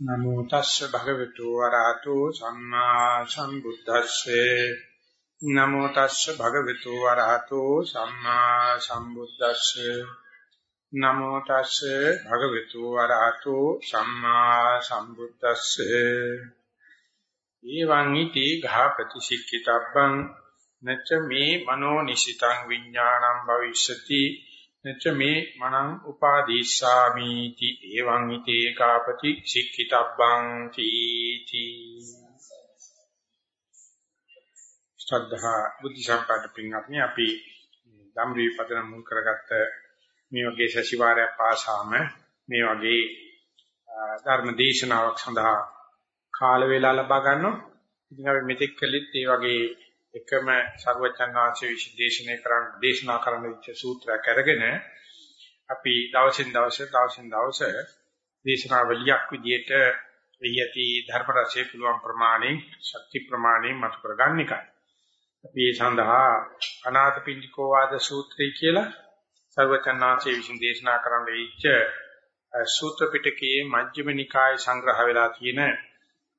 නමෝ තස්ස භගවතු වරහතු සම්මා සම්බුද්දස්සේ. නමෝ තස්ස භගවතු වරහතු සම්මා සම්බුද්දස්සේ. නමෝ තස්ස භගවතු වරහතු සම්මා සම්බුද්දස්සේ. ඊවං ඉති ඝාපති සික්ඛිතබ්බං නච්ච මේ මනෝ නිසිතං විඥානං භවිෂති නච්ච මේ මනං උපාදීස්සාමි ති එවං හිතේ කාපති සික්ඛිතබ්බං තීති ශ්‍රද්ධා බුද්ධ සම්පන්න පින්වත්නි අපි ධම්රී පදන මුල් කරගත්ත මේ වගේ සතිವಾರයක් පාසාම මේ වගේ ධර්ම දේශනාවක් සඳහා කාල වේලා ලබා ගන්නවා. ඉතින් අපි මෙතෙක් කළෙත් ඒ වගේ එකම සර්වචන් වහන්සේ විශේෂණය කරන්න දේශනා කරන්න විච්ච සූත්‍රයක් අරගෙන අපි දවසින් දවස දවසින් දවස දේශනාවලියක් විදිහට එහි ඇති ධර්ම රසයේ පුළුවන් ප්‍රමාණයෙන් ශක්ති ප්‍රමාණයෙන් මතු කරගන්න එකයි. අපි ඒ සඳහා අනාථපිණ්ඩිකෝ වාද සූත්‍රය කියලා සර්වචන් වහන්සේ විසින් දේශනා කරන්න විච්ච සූත්‍ර පිටකයේ මජ්ක්‍ධිම නිකායේ සංග්‍රහ වෙලා තියෙන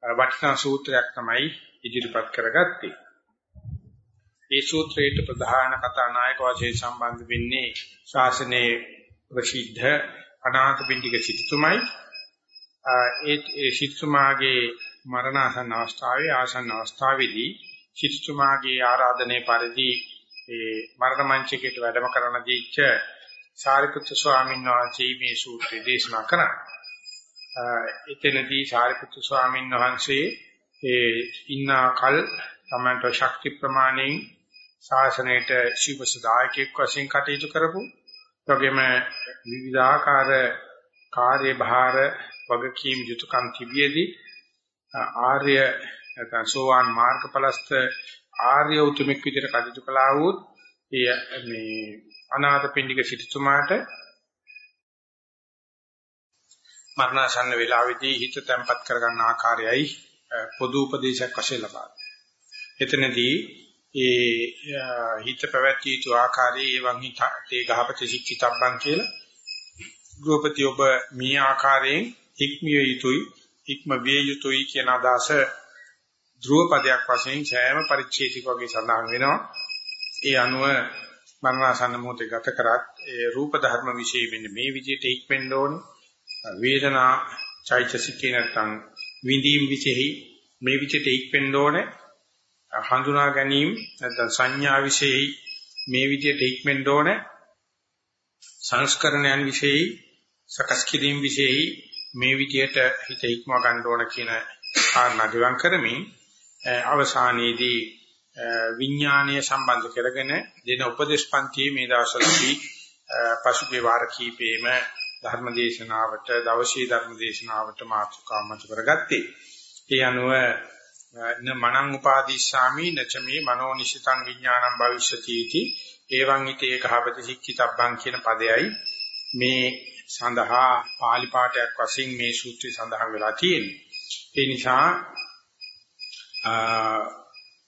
වටිනා සූත්‍රයක් තමයි ඉදිරිපත් කරගත්තේ. මේ සූත්‍රයේ ප්‍රධාන කතා නායක වශයෙන් සම්බන්ධ වෙන්නේ ශාසනයේ ප්‍රසිද්ධ අනාථපිණ්ඩික සිටුතුමයි ඒ සිටුතුමාගේ මරණාසන්න අවස්ථාවේ ආසන්න අවස්ථාවේදී සිටුතුමාගේ ආරාධනයේ පරිදි ඒ මරණ මංචකයට වැඩම කරන දීච්ච සාරිපුත්‍ර ස්වාමීන් වහන්සේ මේ සූත්‍රය දේශනා කරා. එතනදී සාරිපුත්‍ර ස්වාමීන් වහන්සේ ඒ ඉන්නා කල් තමන්ට ශක්ති ප්‍රමාණයෙන් ශාසනයට ශිවසදායකෙක් වශයෙන් කටයුතු කරපු වගේම විවිධාකාර කාර්ය භාර වගකීම් යුතුයකම් තිබියදී ආර්ය නැත්නම් සෝවාන් මාර්ගඵලස්ත ආර්ය උතුමෙක් විදිහට කටයුතු කළා වූත් මේ අනාථපිණ්ඩික සිටුතුමාට මරණසන්න වේලාවේදී හිත තැම්පත් කරගන්න ආකාරයයි පොදු උපදේශයක් වශයෙන් ලබා. එතනදී ඒ හිත පැවැත්විය යුතු ආකාරයේ එවන් හිතේ ගහපති ශික්ෂිතබ්බන් කියලා ගෘහපති ඔබ මේ ආකාරයෙන් ඉක්මිය යුතුයි ඉක්ම විය යුතුයි කියන අදහස ධ්‍රුව පදයක් වශයෙන් ඡායම පරිච්ඡේදික වගේ සඳහන් වෙනවා. ඒ අනුව මරණාසන්න මොහොතේ ගත කරත් ඒ රූප ධර්ම વિશે මෙන්න මේ විදිහට ඉක්මෙන්න ඕනේ. වේදනා චෛතසිකේ නැත්නම් විඳීම් විශේෂයි. මේ විදිහට ඉක්මෙන්න ඕනේ. හඳුනා ගැනීම නැත්නම් සංඥා વિશેයි මේ විදියට ඉක්මෙන්න ඕන සංස්කරණයන් વિશેයි සකස් කිරීම વિશેයි මේ විදියට හිත ඉක්ම ගන්න ඕන කියන කාරණා ගිවන් කරමින් අවසානයේදී විඥානීය සම්බන්ධ කරගෙන දෙන උපදේශ පන්තියේ මේ දවස්වල අපි පසුගිය වාර කීපෙම ධර්මදේශනාවට දවසේ ධර්මදේශනාවට මාතෘකා මත කරගත්තේ. ඒ අනුව න මනං උපාදීස්සාමි නචමේ මනෝනිශිතං විඥානං භවිෂ්‍යති इति එවං ිතේ කහපති සික්කිතබ්බං කියන පදයයි මේ සඳහා පාලි පාඨයක් වශයෙන් මේ සූත්‍රය සඳහන් වෙලා තියෙන්නේ. ඒ නිසා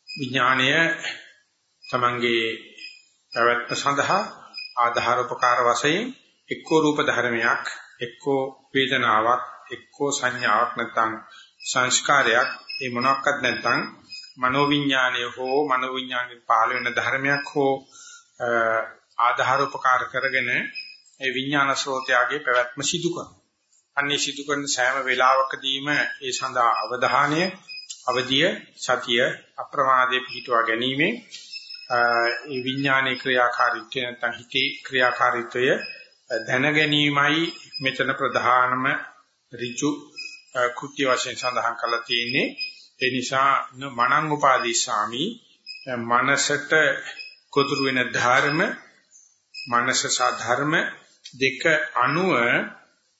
විඥාණය තමංගේ පැවැත්ම සඳහා ආධාර උපකාර වශයෙන් එක්කෝ රූප ධර්මයක් එක්කෝ වේදනාවක් එක්කෝ සංඥාවක් නැත්නම් සංස්කාරයක් ඒ මොනක්වත් නැත්නම් මනෝවිඥානය හෝ මනෝවිඥානික පහළ වෙන ධර්මයක් හෝ ආධාර උපකාර කරගෙන ඒ විඥාන ස්රෝතයගේ පැවැත්ම සිදු කරනවා. අන්නේ සිදු කරන සෑම වෙලාවකදීම ඒ සඳහා අවධානය, අවදිය, සතිය, අප්‍රමාදයේ පිහිටුවා ගැනීමෙන් ඒ විඥානයේ ක්‍රියාකාරීත්වය නැත්නම් හිතේ ක්‍රියාකාරීත්වය දැන ගැනීමයි මෙතන ප්‍රධානම ඍචු කෘත්‍ය වශයෙන් සඳහන් කරලා තියෙන්නේ ඒ නිසා මනං උපාදීසාමි මනසට කොතුරු වෙන ධර්ම මනස සාධර්ම දෙක අණුව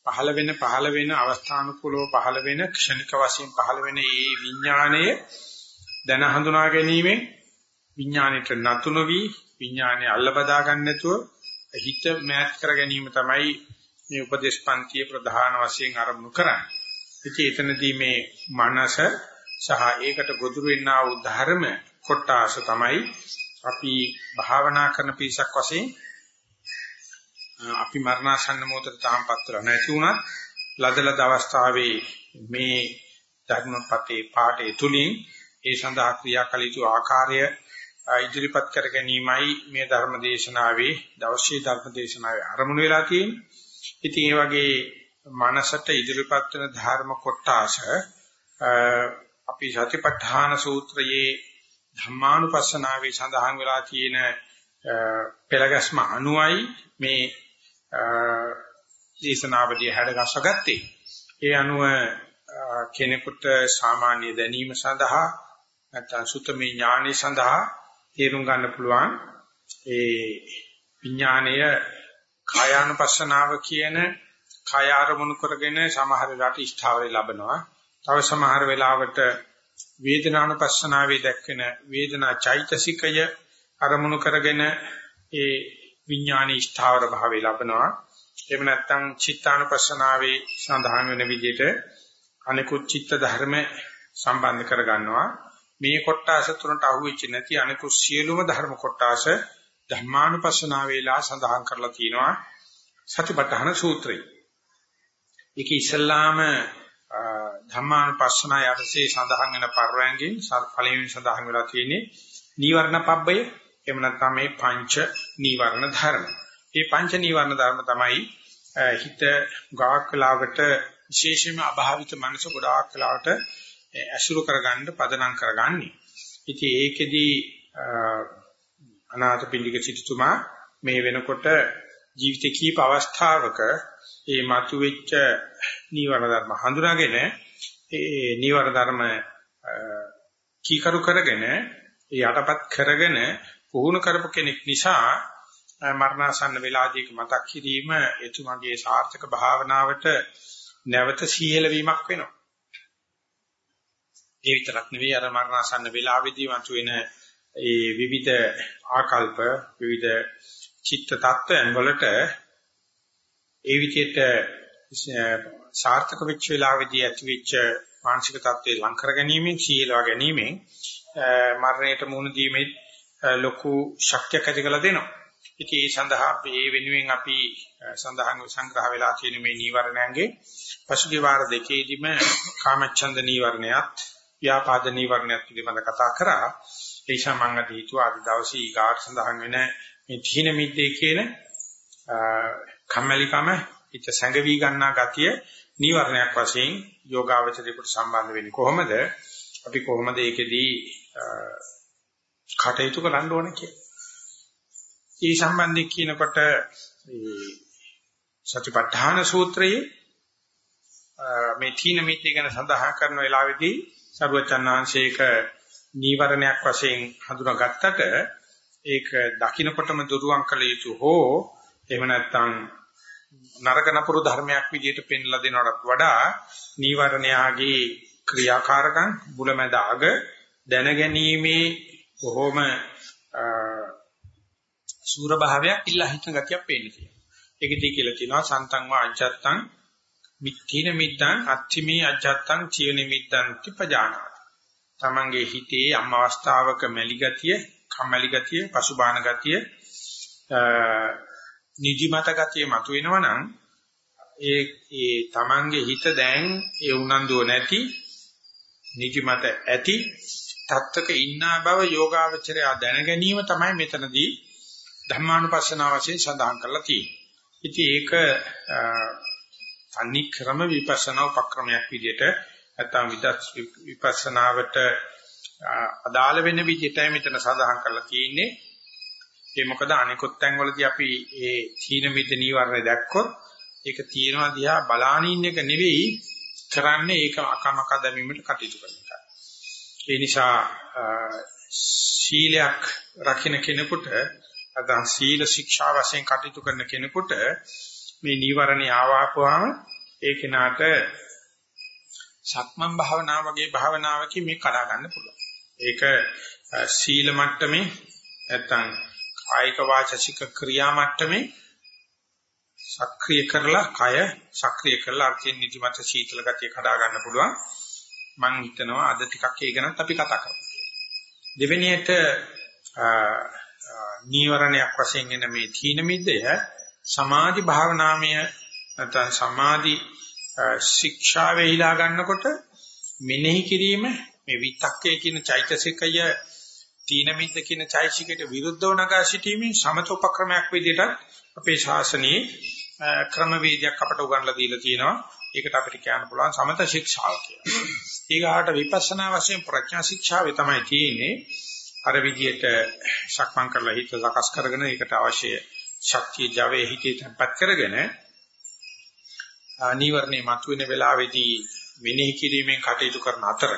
පහළ වෙන පහළ වෙන අවස්ථානුකූලව පහළ වෙන ක්ෂණික වශයෙන් පහළ වෙන මේ විඥාණය දැන හඳුනා ගැනීමෙන් විඥාණයට නතු නොවි විඥාණය අල්ල බදා ගන්න නැතුව හිත මෑත් කර ගැනීම තමයි මේ උපදේශ පන්තියේ ප්‍රධාන වශයෙන් ආරම්භ කරන්නේ. ඉතින් එතනදී මේ මනස සහ ඒකට ගොදුරු වෙන්නා වූ ධර්ම කොටාස තමයි අපි භාවනා කරන පිරිසක් වශයෙන් අපි මරණාසන්න මොහොතට තාමපත් වෙලා නැති වුණත් ලදලද අවස්ථාවේ මේ ධර්මපතේ පාඩේ තුලින් ඒ සඳහා ක්‍රියාකලිතු ආකාරය ඉදිරිපත් කර ගැනීමයි මේ ධර්ම දේශනාවේ දවසේ ධර්ම දේශනාවේ ආරමුණු වෙලා තියෙන්නේ. ඉතින් ඒ වගේ මනසට ඉදිරිපත් වෙන ධර්ම කොටාස අපි සතිපට්ඨාන සූත්‍රයේ ධම්මානුපස්සනාවේ සඳහන් වෙලා තියෙන පෙළගස්ම අනුයි මේ දේශනාවලිය හැඩගස්වගත්තේ. ඒ අනුව කෙනෙකුට සාමාන්‍ය දැනීම සඳහා නැත්නම් සුතමේ ඥානෙ සඳහා තේරුම් ගන්න පුළුවන් ඒ විඥාණය කායානුපස්සනාව කියන කය ආරමුණු කරගෙන සමහර වෙලාවට ස්ථාවරය ලබනවා. තව සමහර වෙලාවට වේදනානුපස්සනාවේ දැක්වෙන වේදනා චෛතසිකය අරමුණු කරගෙන ඒ විඥානයේ ස්ථාවර භාවය ලබනවා. එහෙම නැත්නම් චිත්තානුපස්සනාවේ සඳහන් වෙන විදිහට අනිකුත් චිත්ත ධර්ම සම්බන්ධ කර ගන්නවා. මේ කොටස තුනට අහුවෙච්ච නැති අනිකුත් සියලුම ධර්ම කොටස ධර්මානුපස්සනාවේලා සඳහන් කරලා තියෙනවා සතිපට්ඨාන සූත්‍රය. ඒක ඉස්සල්ලාම ධම්මානුපස්සනා යටසේ සඳහන් වෙන පරයන්ගෙන් පළවෙනි සඳහන් වෙලා තියෙන්නේ නීවරණ පබ්බය එහෙම නැත්නම් මේ පංච නීවරණ ධර්ම. මේ පංච නීවරණ ධර්ම තමයි හිත ගාක් කලාවට විශේෂයෙන්ම අභාවිත මනස ගොඩාක් කලාවට ඇසුරු කරගන්න පදනම් කරගන්නේ. ඉතින් ඒකෙදි අනාථපිණ්ඩික සිටුතුමා මේ වෙනකොට ජීවිතේ කීප අවස්ථාවක මේ මතුවෙච්ච නීවරණ ධර්ම හඳුනාගෙන ඒ නීවරණ ධර්ම කීකරු කරගෙන යටපත් කරගෙන පුහුණු කරපු කෙනෙක් නිසා මරණාසන්න වෙලාදීක මතක් කිරීම එතුමගේ සාර්ථක භාවනාවට නැවත සීහෙලවීමක් වෙනවා. ඒ විතරක් නෙවෙයි අර මරණාසන්න වෙලාවේදී මතුවෙන ඒ විවිධ ආකල්ප විවිධ චිත්ත tattweන් වලට ඒ විදිහට සාර්ථක වෙච්ච වෙලාවේදී ඇතිවෙච්ච මානසික tattwe ලං කර ගැනීමෙන් සීලවා ගැනීමෙන් මරණයට මුහුණ දීමේ ලොකු ශක්තියක් ඇති කළ දෙනවා. ඉතින් ඒ සඳහා අපි ඒ වෙනුවෙන් අපි සඳහන් සංග්‍රහ වෙලා තියෙන මේ නීවරණයන්ගේ පසුගිය වාර දෙකේදීම කාමච්ඡන්ද නීවරණයත් ව්‍යාපාද නීවරණයත් පිළිබඳ කතා කරා. ඒ නිසා මම අද හිතුවා අද දවසේ ඊගාට සඳහන් වෙන මේ තීන මිද්දේ කියන කම්මැලිකම ඉත සැඟවි ගන්නා ගතිය නීවරණයක් වශයෙන් යෝගාවචරයට සම්බන්ධ වෙන්නේ කොහොමද? අපි කොහොමද ඒකෙදී කටයුතු කරන්න ඕන කියලා. ඒ සම්බන්ධයෙන් කියනකොට සතිපට්ඨාන සූත්‍රයේ මේ තීන මිත්‍ය ගැන සඳහන් කරන වෙලාවේදී සරුවචනාංශයක නීවරණයක් වශයෙන් හඳුනාගත්තට ඒක දකින්නකොටම දුරුවන් කළ යුතු හෝ එහෙම නැත්නම් නරක නපුරු ධර්මයක් විදිහට පෙන්ලා දෙනවට වඩා නීවරණයාගේ ක්‍රියාකාරකම් බුලමැද අග දැනගැනීමේ බොහොම සූර භාවයක් ඉල්ලා හිතන ගතියක් පේන්න තියෙනවා. ඒකදී කියලා තියෙනවා සන්තං වා අජත්තං මිත්‍තින මිද්දං අත්තිමේ අජත්තං චිය නිමිත්තං තිපජානාති. තමන්ගේ හිතේ අම් අවස්ථාවක මැලි ගතිය, කම්මැලි ගතිය, පසුබාන ගතිය, නිදිමත ගතිය මතුවෙනවා නම් ඒ ඒ තමන්ගේ හිත දැන් ඒ උනන්දුව නැති නිදිමත ඇති තත්ත්වක ඉන්නා බව යෝගාවචරය දැන ගැනීම තමයි මෙතනදී ධම්මානුපස්සනාව වශයෙන් සඳහන් කරලා තියෙන්නේ. ඉතින් ඒක තනි ක්‍රම විපස්සනා උපක්‍රමයක් විදිහට නැත්නම් විපස්සනාවට අදාළ වෙන විදිහටයි මෙතන සඳහන් කරලා තියෙන්නේ. ඒ මොකද අනිකුත් තැන්වලදී අපි ඒ තීන මිද්ද නීවරණ දැක්කොත් ඒක තියෙනවා දිහා බලානින් එක නෙවෙයි කරන්නේ ඒක අකමක දැමීමට කටයුතු කරන එක. ඒ නිසා සීලයක් රකින්න කෙනෙකුට නැත්නම් සීල ශික්ෂා වශයෙන් කටයුතු කරන කෙනෙකුට මේ නීවරණේ ආවාපුවාම ඒ කෙනාට සක්මන් භාවනාව වගේ භාවනාවකින් මේ කඩා ගන්න පුළුවන්. ඒක සීල මට්ටමේ නැත්නම් කායික වාචසික ක්‍රියා මට්ටමේ සක්‍රිය කරලා කය සක්‍රිය කරලා අර්ථයෙන් නිදිමත සීතල ගතිය කඩා ගන්න පුළුවන්. මම හිතනවා අද ටිකක් ඒ ගැනත් අපි කතා කරමු. දෙවෙනියට නීවරණයක් වශයෙන් එන මේ තීන මිද්දය සමාධි භාවනාමය නැත්නම් සමාධි ශික්ෂාවේ හිලා ගන්නකොට මෙනෙහි කිරීම මේ විතක්කේ කියන චෛතසිකය තීන මිද්ද කියන චෛතසිකයට විරුද්ධව නගා සිටීමේ සමත උපක්‍රමයක් විදිහට අපේ ශාසනයේ ක්‍රමවේදයක් අපට උගන්ලා දීලා තියෙනවා. ඒකට අපිට කියන්න පුළුවන් සමත ශික්ෂාව කියලා. ඊගාට විපස්සනා වශයෙන් ප්‍රඥා ශික්ෂාවේ තමයි තියෙන්නේ. අර විදිහට සක්මන් කරලා හිත සකස් කරගෙන ඒකට අවශ්‍ය ශක්තිය ජවයේ හිතේ තැම්පත් කරගෙන නීවරණේ මතුවෙන වෙලාවේදී මෙනෙහි කිරීමෙන් කටයුතු කරන අතර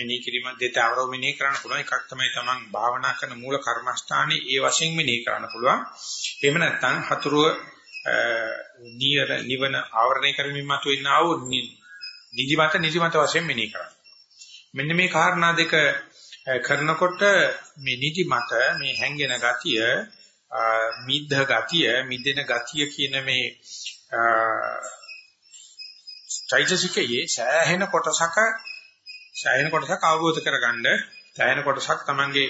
මෙනෙහි කිරීම දෙතවරෝ මෙනෙහි කරන්න පුළුවන්. එකක් තමයි තමන් භාවනා කරන මූල කර්මස්ථානයේ ඒ වශයෙන් මෙනෙහි කරන්න පුළුවන්. එහෙම නැත්නම් හතුරුව නියර නිවන ආවරණය කරමින් මතුවෙන ආ වූ නිදිමත නිදිමත වශයෙන් මෙනෙහි කරන්න. මෙන්න මේ කාරණා දෙක කරනකොට මේ නිදිමත මේ හැංගෙන ගතිය මිද්ද ගතිය මිදෙන ගතිය කියන මේ චෛතසිකයේ සෑහෙන කොටසක සෑහෙන කොටසක් අවබෝධ කරගන්න සෑහෙන කොටසක් Tamange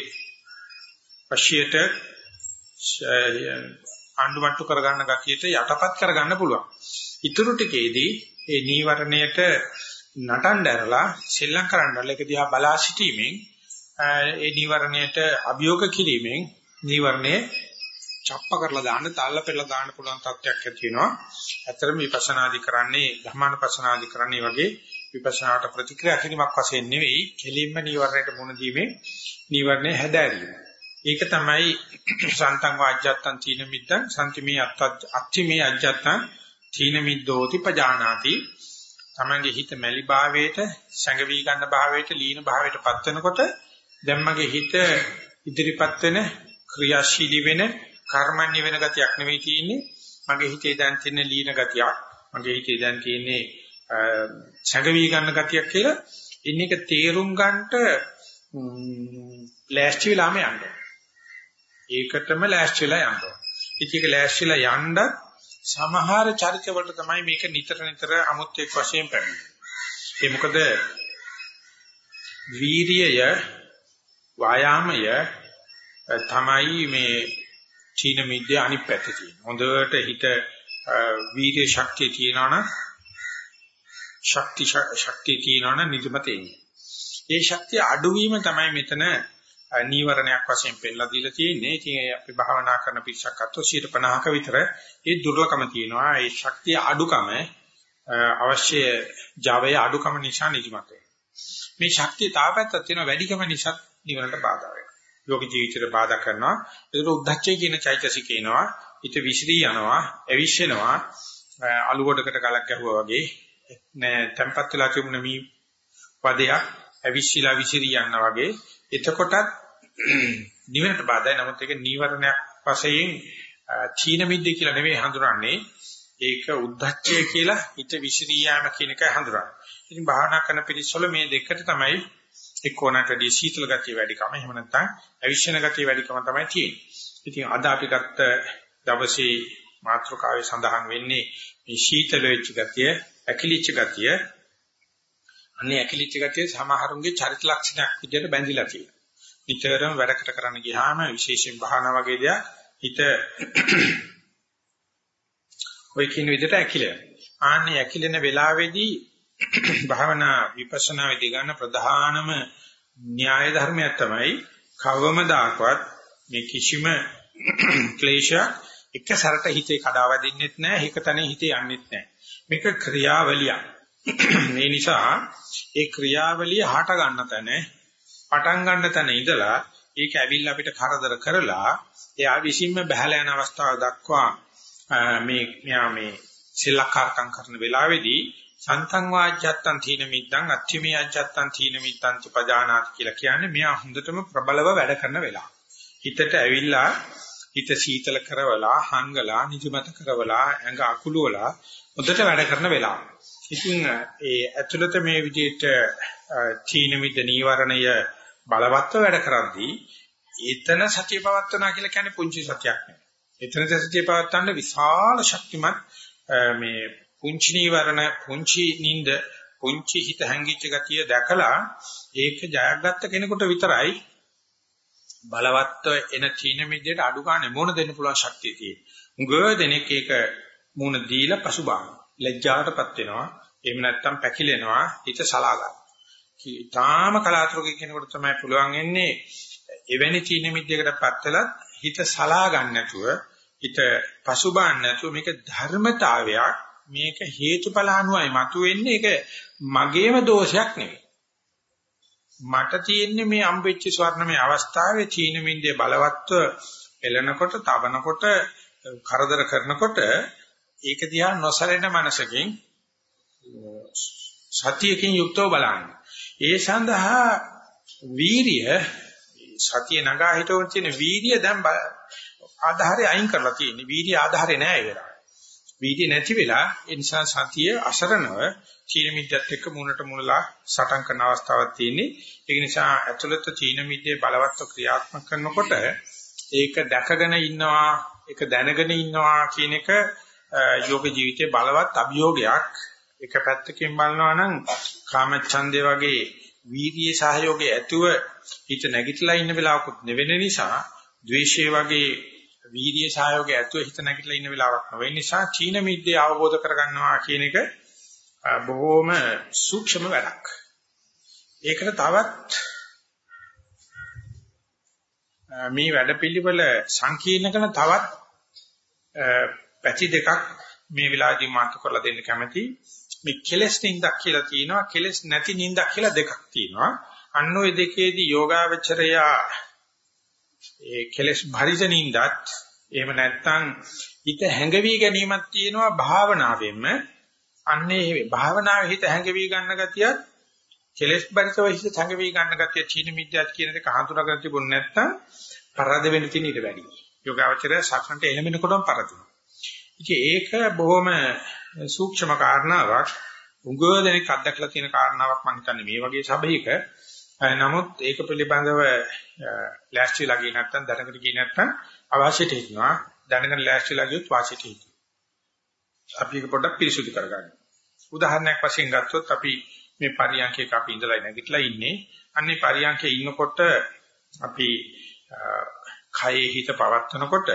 පශියට ආණ්ඩුමට්ටු කරගන්න ගතියට යටපත් කරගන්න පුළුවන්. ඊටු ටිකේදී ඒ නීවරණයට නටන්න ඇරලා සෙල්ලම් කරන්න ඒක දිහා බලා සිටීමෙන් ඒ නීවරණයට අභියෝග කිරීමෙන් නීවරණයේ චප්ප කරලා දාන්න, තල්ල පෙරලා දාන්න පුළුවන් තත්ත්වයක් ඇති වෙනවා. ඇත්තටම විපස්සනාදි කරන්නේ ධර්මාන පස්සනාදි කරන්නේ වගේ විපස්සනාට ප්‍රතික්‍රියා කිරීමක් වශයෙන් නෙවෙයි, කෙලින්ම නීවරණයට මුහුණ දීමේ නීවරණය හැදෑරීම. ඒක තමයි සන්තං වාජ්ජත්තං තීන මිද්දං සම්තිමේ අත්ත් අත්තිමේ අජ්ජත්තං තීන මිද්දෝති පජානාති තමන්ගේ හිත මැලි භාවයට සැඟවි ගන්න භාවයට ලීන භාවයට පත් වෙනකොට දැන් මගේ හිත ඉදිරිපත් වෙන ක්‍රියාශීලී වෙන කර්මන්නේ වෙන ගතියක් නෙවෙයි තියෙන්නේ. මගේ හිතේ දැන් තියෙන ලීන ගතියක්. මගේ හිතේ දැන් තියෙන්නේ සැඟවි ගන්න ගතියක් කියලා ඉන්න එක තේරුම් ගන්නට ලෑස්ති වෙලාම යන්න. ඒකටම ලෑස්ති වෙලා යන්න. ඉතින් ඒක ලෑස්තිලා යන්න සමහර චරිත වලට තමයි මේක නිතර නිතර අමුත්‍යක් වශයෙන් පැමිණෙන්නේ. ඒ මොකද වීරියය වායාමය තමයි මේ චීන මිද්‍ය අනිත් පැත්තේ තියෙන. හොඳට හිත වීර්ය ශක්තිය තියනවනම් ශක්ති ශක්තිය තියනවනම් නිදිමතේ ඉන්නේ. ඒ ශක්තිය අඩුවීම තමයි මෙතන නීවරණයක් වශයෙන් පෙන්නලා දීලා තියෙන්නේ. ඉතින් අපි භාවනා කරන පිරිසක් අතෝ 50ක විතර ඒ දුර්ලභම තියෙනවා. ඒ ශක්තිය අඩුකම අවශ්‍ය Java අඩුකම නිසා නිදිමත මේ ශක්තිය තාපැත්තක් තියෙන වැඩිකම නිසා නිවනට බාධා වෙනවා. යෝග ජීවිතයට බාධා කරනවා. ඒකට උද්දච්චය කියන චෛතසික එනවා. හිත විසිරී යනවා, ඇවිස්සෙනවා. අලු කොටකට ගලක් ගැහුවා වගේ නෑ tempat වෙලා තිබුණ මේ පදයක් ඇවිස්සීලා විසිරී යනවා වගේ. එතකොටත් නිවනට බාධායි. නමුත් ඒක නීවරණයක් වශයෙන් චීන මිද්ද කියලා නෙමෙයි හඳුනන්නේ. ඒක උද්දච්චය කියලා හිත විසිරී යාම කියන එකයි හඳුනන්නේ. ඉතින් භාවනා කරන පිළිස්සොල මේ දෙකට තමයි එක්කෝනටදී සීතල ගතිය වැඩිකම එහෙම නැත්නම් අවිශ්වන ගතිය වැඩිකම තමයි තියෙන්නේ. ඉතින් අද අපි ගත්ත දවසේ මාත්‍රකාවේ සඳහන් වෙන්නේ මේ සීතල වෙච්ච ගතිය, ඇකිලිච්ච ගතිය. අනේ ඇකිලිච්ච ගතිය සමහරුන්ගේ චරිත ලක්ෂණයක් විදිහට බැඳිලා තියෙනවා. නිතරම වැඩකට කරන්න ගියාම විශේෂයෙන් භාවනා වගේ දෙයක් හිත ඔය කියන විදිහට ඇකිලෙනවා. ආන්නේ ඇකිලෙන වෙලාවේදී භාවනා විපස්සනා වෙදී ගන්න ප්‍රධානම න්‍යාය ධර්මයක් තමයි කවමදාකවත් මේ කිසිම ක්ලේශයක් එක සැරට හිතේ කඩාවැදින්නෙත් නැහැ හික තනේ හිතේ යන්නෙත් නැහැ මේක ක්‍රියාවලියක් මේ නිසා ඒ ක්‍රියාවලිය හට ගන්න තැන පටන් ගන්න තැන ඉඳලා ඒක ඇවිල්ලා අපිට කරදර කරලා එයා විසින්ම බහැලා යන අවස්ථාව දක්වා මේ මෙයා මේ සෙල්ලක්කාරකම් කරන වෙලාවේදී සන්තං වාජ්ජත්තං තීන මිද්දං අත්ථිමේ අජ්ජත්තං තීන මිද්දං චපජානාති කියලා කියන්නේ මෙයා හොඳටම ප්‍රබලව වැඩ කරන වෙලාව. හිතට ඇවිල්ලා හිත සීතල කරවලා හංගලා නිදිමත කරවලා ඇඟ අකුලවලා හොඳට වැඩ කරන වෙලාව. ඉතින් ඒ ඇතුළත මේ විදිහට තීන මිද්ද නීවරණය බලවත්ව වැඩ කරද්දී ඒතන සතිය පවත්වනවා කියලා කියන්නේ පුංචි සතියක් නෙවෙයි. එතන සතිය පවත්වන්න විශාල ශක්තිමත් මේ පුංචි නීවරණ පුංචි නිින්ද පුංචි හිත හැංගිච්ච ගතිය දැකලා ඒක ජයගත්ත කෙනෙකුට විතරයි බලවත්ව එන තීන මිද්දේට අඩු ගන්න මොන දෙන්න පුළුවන් ශක්තිය තියෙන්නේ. උගව දෙනෙක් ඒක මුණ දීලා පසුබාන. ලැජ්ජාටපත් වෙනවා. එහෙම නැත්නම් පැකිලෙනවා හිත සලා ගන්න. ඊටාම කලාතුරකින් කෙනෙකුට තමයි පුළුවන් වෙන්නේ එවැනි චීන මිද්දයකටපත් වෙලත් හිත සලා ගන්න නැතුව හිත පසුබාන්න නැතුව මේක ධර්මතාවයක් මේක හේතුඵල අනුවයි මතුවෙන්නේ ඒක මගේම දෝෂයක් නෙවෙයි. මට තියෙන්නේ මේ අම්බෙච්ච ස්වර්ණමය අවස්ථාවේ චීන මිද්දේ බලවත්ව එළනකොට, තවනකොට, කරදර කරනකොට ඒක දිහා නොසලෙන මනසකින් සතියකින් යුක්තව බලන්න. ඒ සඳහා වීරිය සතිය නගා හිටවන තියෙන වීරිය දැන් ආධාරය අයින් කරලා තියෙන්නේ. වීරිය ආධාරය නෑ ඒ වෙලාවේ. වීර්ය නැති වෙලා ඒ නිසා සතිය අසරණව චීන මිද්දත් එක්ක මුණට මුණලා සටන් කරන අවස්ථාවක් තියෙන්නේ. ඒක නිසා ඇතුළත චීන මිද්දේ බලවත්ව ක්‍රියාත්මක කරනකොට ඒක දැකගෙන ඉන්නවා, ඒක දැනගෙන ඉන්නවා කියන එක යෝග ජීවිතයේ බලවත් අභියෝගයක්. එක පැත්තකින් බලනවා නම් කාමච්ඡන්දේ වගේ වීර්ය සහයෝගය ඇතුව හිත නැගිටලා ඉන්න වෙලාවකුත් නෙවෙන නිසා ද්වේෂය වගේ වීර්ය සහයෝගය ඇතුව හිත නැගිටලා ඉන්න වෙලාවක් නොවේ නිසා චීන මිද්දේ අවබෝධ කරගන්නවා කියන එක බොහොම සූක්ෂම වැඩක්. ඒකට තවත් මේ වැඩපිළිවෙල සංකීර්ණ කරන තවත් පැති දෙකක් මේ වෙලාවේදී මාතෘ කරලා දෙන්න කැමතියි. මේ කෙලස් නින්දක් කියලා තියෙනවා කෙලස් නැති නින්දක් කියලා දෙකක් තියෙනවා. අන්න ওই දෙකේදී යෝගාවචරයා ඒ කෙලස් භරිත නින්දත් එහෙම නැත්නම් හිත හැඟවි ගැනීමක් තියෙනවා භාවනාවෙන්ම අන්නේ භාවනාවේ හිත හැඟවි ගන්න ගතියත් කෙලස් භරිතව හිත හැඟවි ගන්න ගතිය චීන මිද්‍යාත් කියන දෙක හඳුනාගෙන තිබුණ නැත්නම් පරාද වෙන්න තියෙන ඊට වැඩි. යෝගාවචරය සක්නට එළඹෙනකොටම පරදිනවා. ඉතින් ඒක බොහොම සූක්ෂම කාරණාවක්. උගව දෙනෙක් අත්දැකලා තියෙන කාරණාවක් මම හිතන්නේ මේ වගේ සබයක. නමුත් ඒක පිළිබඳව ලෑස්තිලා ගියේ නැත්නම් දැනකට ගියේ නැත්නම් අවශ්‍යිත හිතනවා දැනගෙන ලෑස්තිලා ගියොත් වාසියට හිතනවා. අපි ඒක පොඩ්ඩක් පිරිසුදු කරගන්න. උදාහරණයක් වශයෙන් ගත්තොත් අපි මේ පරියන්කේක අපි ඉඳලා නැගිටලා ඉන්නේ. අන්නේ පරියන්කේ ඉන්නකොට අපි කයේ හිත පවත්වනකොට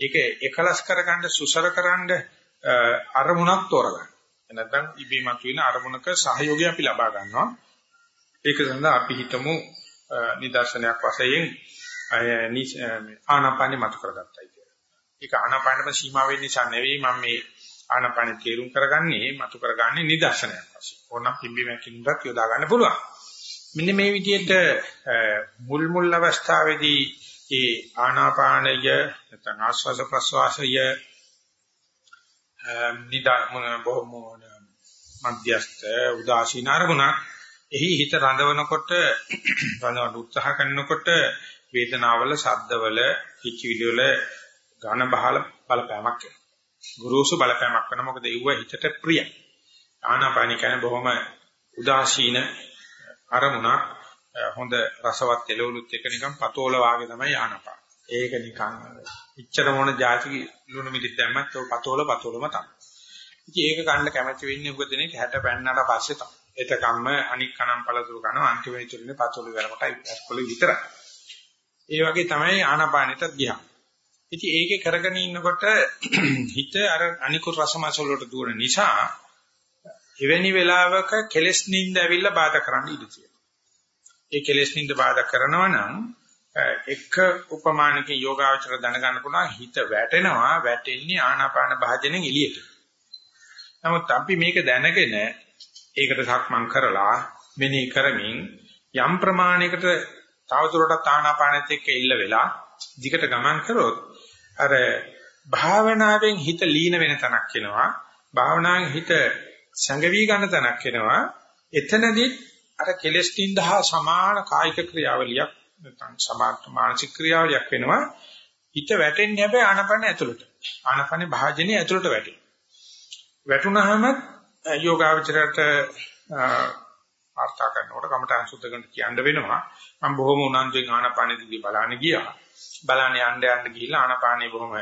ඒක එකලස් කරගන්න සුසරකරනද අරමුණක් තෝරගන්න. නැත්නම් ඉබේමත් වෙන අරමුණක සහයෝගය අපි ලබා ගන්නවා. ඒක සඳහා අපි හිතමු නිදර්ශනයක් වශයෙන් ආනාපානෙ මතු කරගත්තයි කියලා. ඒක ආනාපානෙම සීමා වෙන්න නිසා නෙවෙයි මම මේ ආනාපානෙ තේරුම් කරගන්නේ මතු කරගන්නේ නිදර්ශනයක් වශයෙන්. ඕනම් පිම්බීමකින්වත් යොදා ගන්න පුළුවන්. මෙන්න මේ විදිහට මුල් මුල් අවස්ථාවේදී ඒ ආනාපානය නැත්නම් ආස්වාද ප්‍රස්වාසය නිදා මොන බොහොම මධ්‍යස්ත උදාසීන අරමුණක් එහි හිත රඳවනකොට රඳවන්න උත්සාහ කරනකොට වේදනාවල ශබ්දවල හිචිවිලි වල ඝන බහල බලපෑමක් වෙනවා. ගුරුසු බලපෑමක් වෙනවා. මොකද ඒව හිතට ප්‍රියයි. ආනාපානි කියන්නේ බොහොම උදාසීන අරමුණක් හොඳ රසවත් එළවලුත් එක නිකන් පතෝල වාගේ තමයි ආනාපාන. ඒක නිකන් ඉච්ඡර මොන જાති ලුණු මිදි දැම්මත් ඔය පතෝල පතෝලම තමයි. ඉතින් ඒක ගන්න කැමැති වෙන්නේ උග දෙනෙක් 60 පෙන්නට පස්සේ තමයි. එතකම්ම අනික් කනම් පළතුරු කනවා අන්තිම ඉතුරුනේ පතෝල වෙනකොට ඇස්කොල විතරයි. ඒ වගේ තමයි ආනාපානෙට ගියා. ඉතින් ඒකේ කරගෙන ඉන්නකොට හිත අර අනිකුත් රසමස වලට දුවන නිසා එවැනි වෙලාවක කෙලස් නින්ද ඇවිල්ලා බාධා කරන්න ඉඩ තියෙනවා. ඒ කෙලස් නින්ද බාධා කරනවා නම් එක උපමානකින් යෝගාචර දැනගන්න පුළුවන් හිත වැටෙනවා වැටෙන්නේ ආනාපාන භාජනෙන් එළියට. නමුත් අපි මේක දැනගෙන ඒකට සක්මන් කරලා මෙනෙහි කරමින් යම් ප්‍රමාණයකට තවදුරටත් ආනාපානෙත් එක්ක ඉල්ල වෙලා දිගට ගමන් කරොත් අර භාවනාවෙන් හිත ලීන වෙන තැනක් එනවා. භාවනාවෙන් හිත සංගවි ගන්න තැනක් එනවා. එතනදී අර කෙලස් තින්දහා සමාන කායික ක්‍රියාවලියක් නැත්නම් සමාන මානසික ක්‍රියාවලියක් වෙනවා. හිත වැටෙන්නේ හැබැයි ආනපන ඇතුළට. ආනපනේ භාජනයේ ඇතුළට වැටෙනවා. වැටුනහම යෝගාවචරයට වාර්තා කරනකොට කමඨාන් සුද්ධ කරන්න කියන්න වෙනවා. මම බොහොම උනන්දුවෙන් ආනාපානෙ දිගේ බලන්න ගියා. බලන්න යන්න යන්න ගිහිල්ලා ආනාපානෙ බොහොම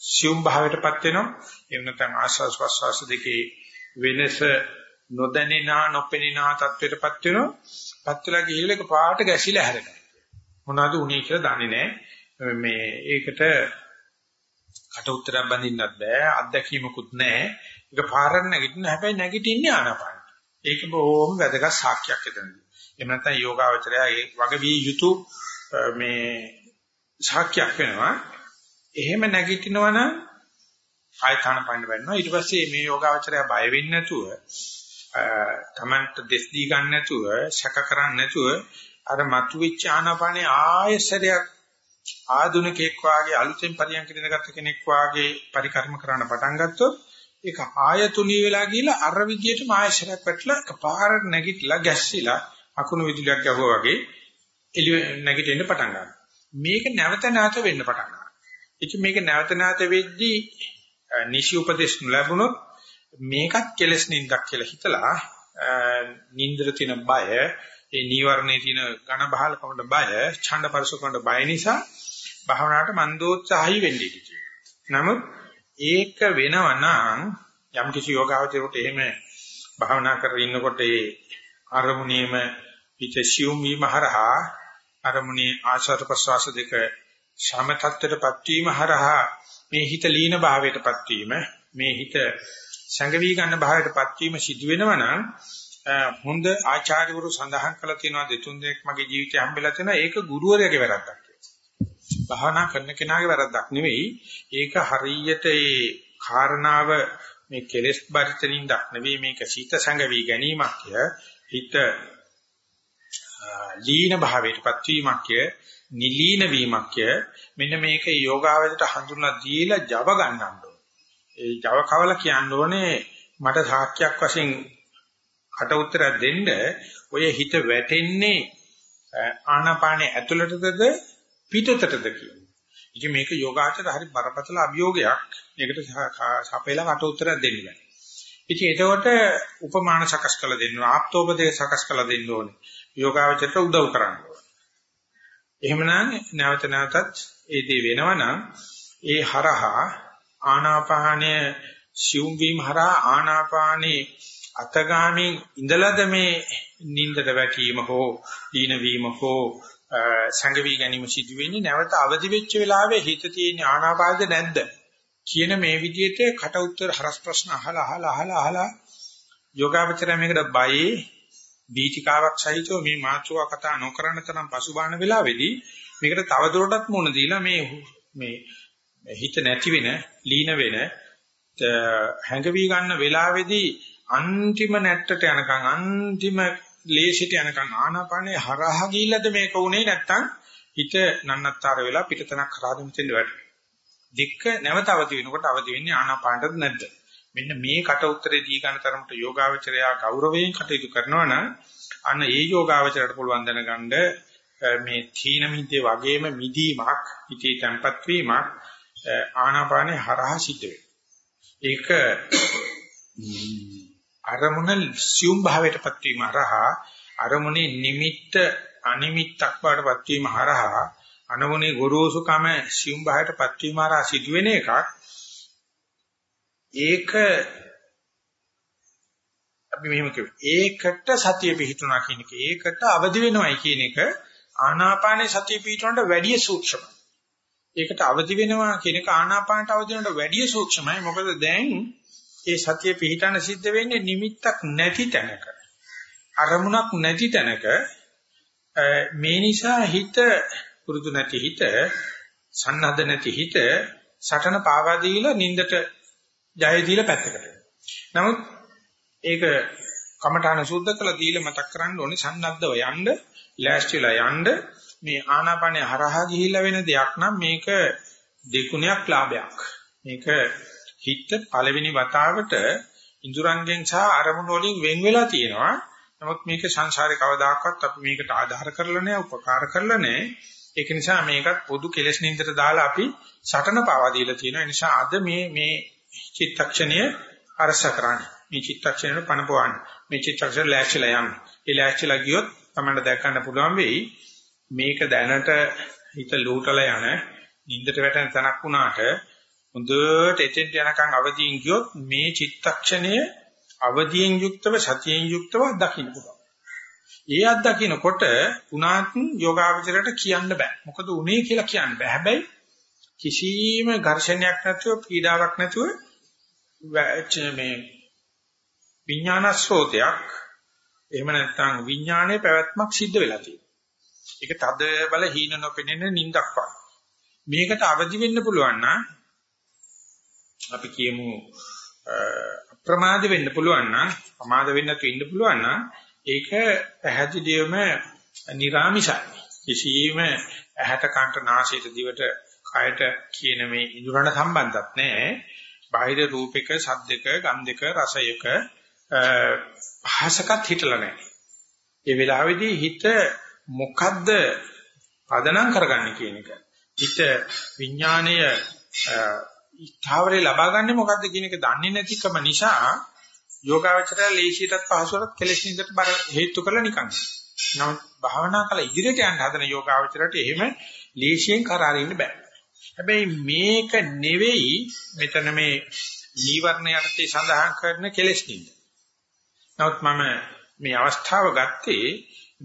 සියුම් භාවයටපත් වෙනවා. එහෙම නැත්නම් ආස්වාස් ප්‍රස්වාස දෙකේ වෙනස නොදැනෙනා නොපෙනෙනා තත්වයටපත් වෙනවා. පත් වෙලා ගිහිල්ලා ඒක පාට ගැසිලා හැරෙනවා. මොනවද උනේ කියලා දන්නේ නැහැ. මේ ඒකට කට උත්තරයක් බඳින්නත් බෑ. අත්දැකීමකුත් නැහැ. ඒක පාරක් නැගිටින හැබැයි නැගිටින්නේ ආනාපාන. ඒක බොහොම වැදගත් සාක්ෂියක් එතනදී. එහෙම නැත්නම් යෝගාවචරය ඒ වගවී යුතු මේ සාක්ෂියක් වෙනවා. එහෙම නැගිටිනවනම් ආයතන පන්න වෙනවා. ඊට පස්සේ මේ යෝගාවචරය බය වෙන්නේ නැතුව තමන්ට දෙස් දී ගන්න නැතුව ශක කරන්නේ නැතුව අර මතුවෙච්ච ආනාපානේ ආයසරයක් ආධුනිකෙක් වාගේ අලුතෙන් පරියන්ක ඉඳගත්ත කෙනෙක් වාගේ පරිකර්ම කරන්න පටන් ගත්තොත් ඒක ආයතුණී වෙලා ගිහලා අර විදියට ආයශරයක් පැටලා එකපාරට නැගිටලා ගැස්සිලා අකුණු විදුලියක් ගැහුවා වගේ එළිය නැගිටින්න පටන් ගන්නවා. මේක නැවත නැවත වෙන්න පටන් ගන්නවා. ඉතින් මේක නැවත නැවත වෙද්දී නිසි උපදේශ ලැබුණොත් මේකත් කෙලස් නින්දක් කියලා හිතලා නින්දර තියෙන බය ඒ නීවරණේ තියෙන ඝන බහලකමට බය ඡණ්ඩ පරිසකමට බය නිසා භාවනාවට මන්දෝත්සාහයි වෙන්නේ කිචි. නමුත් ඒක වෙනවනම් යම් කිසි යෝගාවචරයට එහෙම භාවනා කරගෙන ඉන්නකොට ඒ අරමුණේම පිට සියුම් වීම හරහා අරමුණේ ආශ්වාස ප්‍රශ්වාස දෙක සම tattරපත් වීම හරහා මේ හිත ලීන භාවයටපත් වීම මේ හිත සංගවි ගන්න භාවයටපත් වීම සිදු වෙනවා නම් හොඳ ආචාර්යවරු සඳහන් කළා තියෙනවා දෙතුන් දෙනෙක් මගේ ජීවිතේ හම්බෙලා තියෙනවා ඒක ගුරුවරයාගේ වැරද්දක් කියලා. භාවනා කරන කෙනාගේ වැරද්දක් නෙවෙයි. ඒක හරියට ඒ කාරණාව මේ කෙලෙස් බරිතනින් දක් නෙවෙයි මේක සිත සංගවි ගැනීමක් හිත ලීන භාවයටපත් වීමක් නිලීන වීමක් මෙන්න මේක යෝගාවචරයට හඳුන්ලා දීලා Java ගන්නන්න ඒ Java කවල කියන්න ඕනේ මට සාක්ෂියක් වශයෙන් කට උත්තරයක් දෙන්න. ඔය හිත වැටෙන්නේ ආනාපානේ ඇතුළටද පිටතටද කියන්නේ. ඉතින් මේක යෝගාචර හරි බරපතල අභියෝගයක්. මේකට සපේලා කට උත්තරයක් දෙන්න බෑ. ඉතින් එතකොට උපමාන සකස් කළ දෙන්න ඕන, ආප්තෝපදේ සකස් කළ දෙන්න ඕනේ. යෝගාචරයට උදව් කරන්න ඕනේ. එහෙමනම් නැවත නැවතත් ඒ දේ වෙනවනම් ඒ හරහා ආනාපානය සිවුම් වීම හරහා ආනාපානේ අතගාමින් ඉඳලාද මේ නින්දට වැටීම හෝ දීන වීම හෝ සංගවි ගැනීම සිදු වෙන්නේ නැවත අවදි වෙච්ච වෙලාවේ හිත තියෙන ආනාපානද නැද්ද කියන මේ විදිහට කට උත්තර හරස් ප්‍රශ්න අහලා අහලා අහලා අහලා යෝගාවචරය මේකට බයේ දීචිකාවක් සහිතව මේ මාත්‍රා කතා නොකරන තරම් පසුබාහන වෙලාවේදී මේකට තවදුරටත් මුණ දීලා මේ මේ හිත නැති වෙන ලීන වෙන හැඟවි ගන්න වෙලාවේදී අන්තිම නැට්ටට යනකම් අන්තිම ලේසිට යනකම් ආනාපානේ හරහා ගිහිල්ලාද මේක උනේ නැත්තම් හිත නන්නත්තර වෙලා පිටතනක් කරා දෙමින් වැටෙනවා. දෙක නැවත අවදි වෙනකොට අවදි වෙන්නේ ආනාපානටද නැද්ද? මෙන්න මේ කට උත්තරේ දී ගන්න තරමට යෝගාවචරයා ගෞරවයෙන් කටයුතු කරනවා නම් අන්න ඒ යෝගාවචරයට පුළුවන් දැනගන්න මේ තීන මිද්දේ වගේම මිදීමක් ඉතී තැම්පත් වීමක් ආනාපානේ හරහා සිද්ධ ඒක අරමුණ සියුම් භාවයටපත් වීම හරහා අරමුණේ නිමිත්ත අනිමිත්තක් බවටපත් වීම හරහා අනමුණේ ගොරෝසුකම සියුම් භාවයටපත් වීම හරහා සිදුවෙන එකක් ඒක අපි මෙහෙම කියමු. ඒකට සතිය පිහිටුණා කියන එක. ඒකට අවදි වෙනවයි කියන එක ආනාපානේ සතිය පිහිටුනට වැඩිය සූක්ෂමයි. ඒකට අවදි වෙනවා කියන එක ආනාපානට අවදි වෙනට වැඩිය සූක්ෂමයි. මොකද දැන් ඒ සතිය පිහිටන සිද්ධ වෙන්නේ නිමිත්තක් නැති තැනක. අරමුණක් නැති තැනක මේ නිසා හිත පුරුදු නැති හිත සන්නද්ධ නැති හිත සටන පාවා දීලා නින්දට ජය දීලා පැත්තකට. නමුත් ඒක කමඨාන සුද්ධ කළ දීලා මතක් කරන්න ඕනේ සන්නද්ධව යන්න ලෑස්තිලා යන්න මේ ආනාපානේ හරහා ගිහිල්ලා වෙන දෙයක් නම් මේක දෙකුණයක් ලාභයක්. මේක හිත පළවෙනි වතාවට ඉඳුරංගෙන් සහ අරමුණු වලින් වෙන් වෙලා තියෙනවා. නමුත් මේක සංසාරේ කවදාකවත් අපි මේකට ආධාර කරලා නැහැ, උපකාර කරලා නැහැ. ඒක නිසා මේකත් පොදු කෙලෙස් නින්දට දාලා අපි සටන පාවා දීලා තියෙනවා. ඒ නිසා අද මේ මේ චිත්තක්ෂණය අරස කරන්නේ. මේ චිත්තක්ෂණයට පණපවන්න. මේ චිත්තක්ෂණ ලෑස්තිලා යන්න. ඒ ලෑස්තිලා ගියොත් තමයි දැක් ගන්න පුළුවන් වෙයි. මේක දැනට හිත ලූටලා යන නින්දට වැටෙන තැනක් වුණාට හොඳට එතෙන්ට යනකම් අවදියෙන් ගියොත් මේ චිත්තක්ෂණය අවදියෙන් යුක්තව සතියෙන් යුක්තව දකින්න පුළුවන්. ඒ අත්දකින්නකොට උනාත් යෝගාවචරයට කියන්න බෑ. මොකද උනේ කියලා කියන්න බෑ. හැබැයි කිසිම ඝර්ෂණයක් නැතුව පීඩාවක් නැතුව මේ විඥාන ස්රෝතයක් එහෙම නැත්නම් විඥානයේ පැවැත්මක් සිද්ධ වෙලා තියෙනවා. ඒක තද බල හීන නොපෙනෙන නිින්දක් වගේ. මේකට අවදි වෙන්න පුළුවන් නම් අපි කියමු අප්‍රමාද වෙන්න පුළුවන් නම් ප්‍රමාද වෙන්න නැතුව ඉන්න පුළුවන් නම් ඒක පැහැදිලිවම නිර්ාමිෂයි. කිසියම් ඇහැට කන්ට නාසයට දිවට කයට කියන මේ ඉඳුරණ සම්බන්ධයක් නැහැ. බාහිර රූපයක, ශබ්දයක, ගන්ධයක, රසයක භාෂකත් හිටලා නැහැ. ඒ වෙලාවේදී හිත මොකද්ද පදනම් කරගන්නේ කියන එක. හිත විඥාණය ස්ථාවරේ ලබා ගන්න මොකද්ද කියන එක දන්නේ නැතිකම නිසා යෝගාවචරය ලේසියටත් පහසුවටත් කෙලෙස් නින්දට බර හේතු කරලා නිකන්. නමුත් භාවනා කළ ඉදිරියට යන්න හදන යෝගාවචරයට එහෙම ලේසියෙන් කරාරින්න බෑ. හැබැයි මේක නෙවෙයි මෙතන මේ නීවරණ යටතේ සඳහන් කරන කෙලෙස් නින්ද. නමුත් මම මේ අවස්ථාව ගත්තේ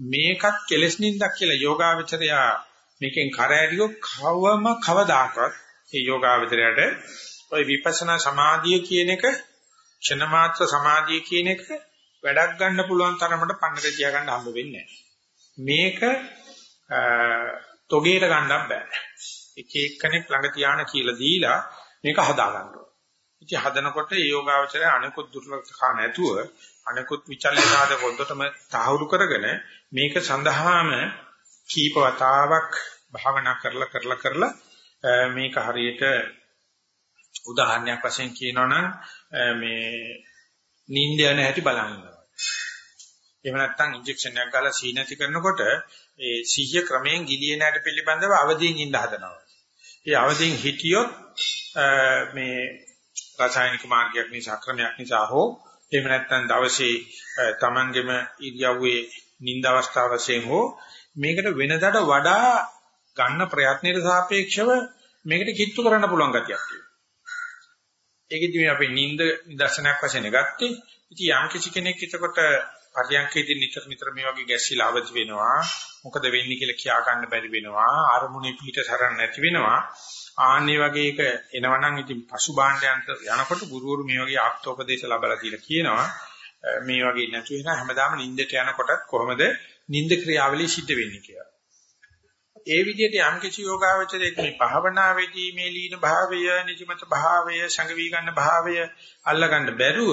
මේකත් කෙලෙස් නින්දක් කියලා යෝගාවචරය මේකෙන් කරෑරියෝ කවම කවදාකවත් ඒ යෝගාවචරයට ওই විපස්සනා සමාධිය කියන එක ක්ෂණ මාත්‍ර සමාධිය කියන එක වැඩක් ගන්න පුළුවන් තරමට පන්නර තියා ගන්න හම්බ වෙන්නේ මේක තොගේට ගන්නත් බෑ. එක එක්කෙනෙක් ළඟ තියාන කියලා දීලා මේක හදා ගන්නවා. ඉතින් හදනකොට ඒ යෝගාවචරය අනිකුත් දුර්ලභකා නැතුව අනිකුත් විචල්්‍යනාද පොද්දටම තහවුරු කරගෙන මේක සඳහාම කීප වතාවක් භාවනා කරලා කරලා කරලා මේක හරියට උදාහරණයක් වශයෙන් කියනවනම් මේ නිින්ද යන හැටි බලන්න. එහෙම නැත්නම් ඉන්ජෙක්ෂන් එකක් ගාලා සීනති කරනකොට ඒ සිහිය ක්‍රමයෙන් ගිලින හැටි පිළිබඳව අවදීන් ඉන්න හදනවා. ඒ අවදීන් හිටියොත් මේ රසායනික මාර්ගයක් නිසා ක්‍රමයක් නිසා හෝ එහෙම නැත්නම් දවසේ තමන්ගෙම ඉරියව්වේ නිින්ද අවස්ථාව වශයෙන් හෝ මේකට වෙනදට වඩා ගන්න ප්‍රයත්නයට සාපේක්ෂව මේකට කිට්ටු කරන්න පුළුවන් ගතියක් තියෙනවා. ඒකෙදි මේ අපේ නිින්ද නිදර්ශනයක් වශයෙන් ගත්තේ. ඉතින් යම් කිසි කෙනෙක් එතකොට පරියන්කේදී නිතර නිතර මේ වගේ ගැස්සීලා අවදි වෙනවා. මොකද වෙන්නේ කියලා කියා ගන්න බැරි වෙනවා. අරමුණේ පිට සරණ නැති වෙනවා. ආන්නේ වගේ එක එනවනම් ඉතින් පසු භාණ්ඩයන්ට යනකොට ගුරුවරු මේ වගේ ආප්තෝපදේශ ලැබලා කියලා කියනවා. මේ වගේ නැතු වෙන හැමදාම නිින්දට යනකොටත් කොහොමද නිින්ද ක්‍රියාවලිය සිද්ධ වෙන්නේ කියලා. ඒ විදිහට යම් කිසි යෝගාවචරයක මේ භාවනාවේදී මේ ලීන භාවය, නිජමත භාවය, සංගවි ගන්න භාවය අල්ලගන්න බැරුව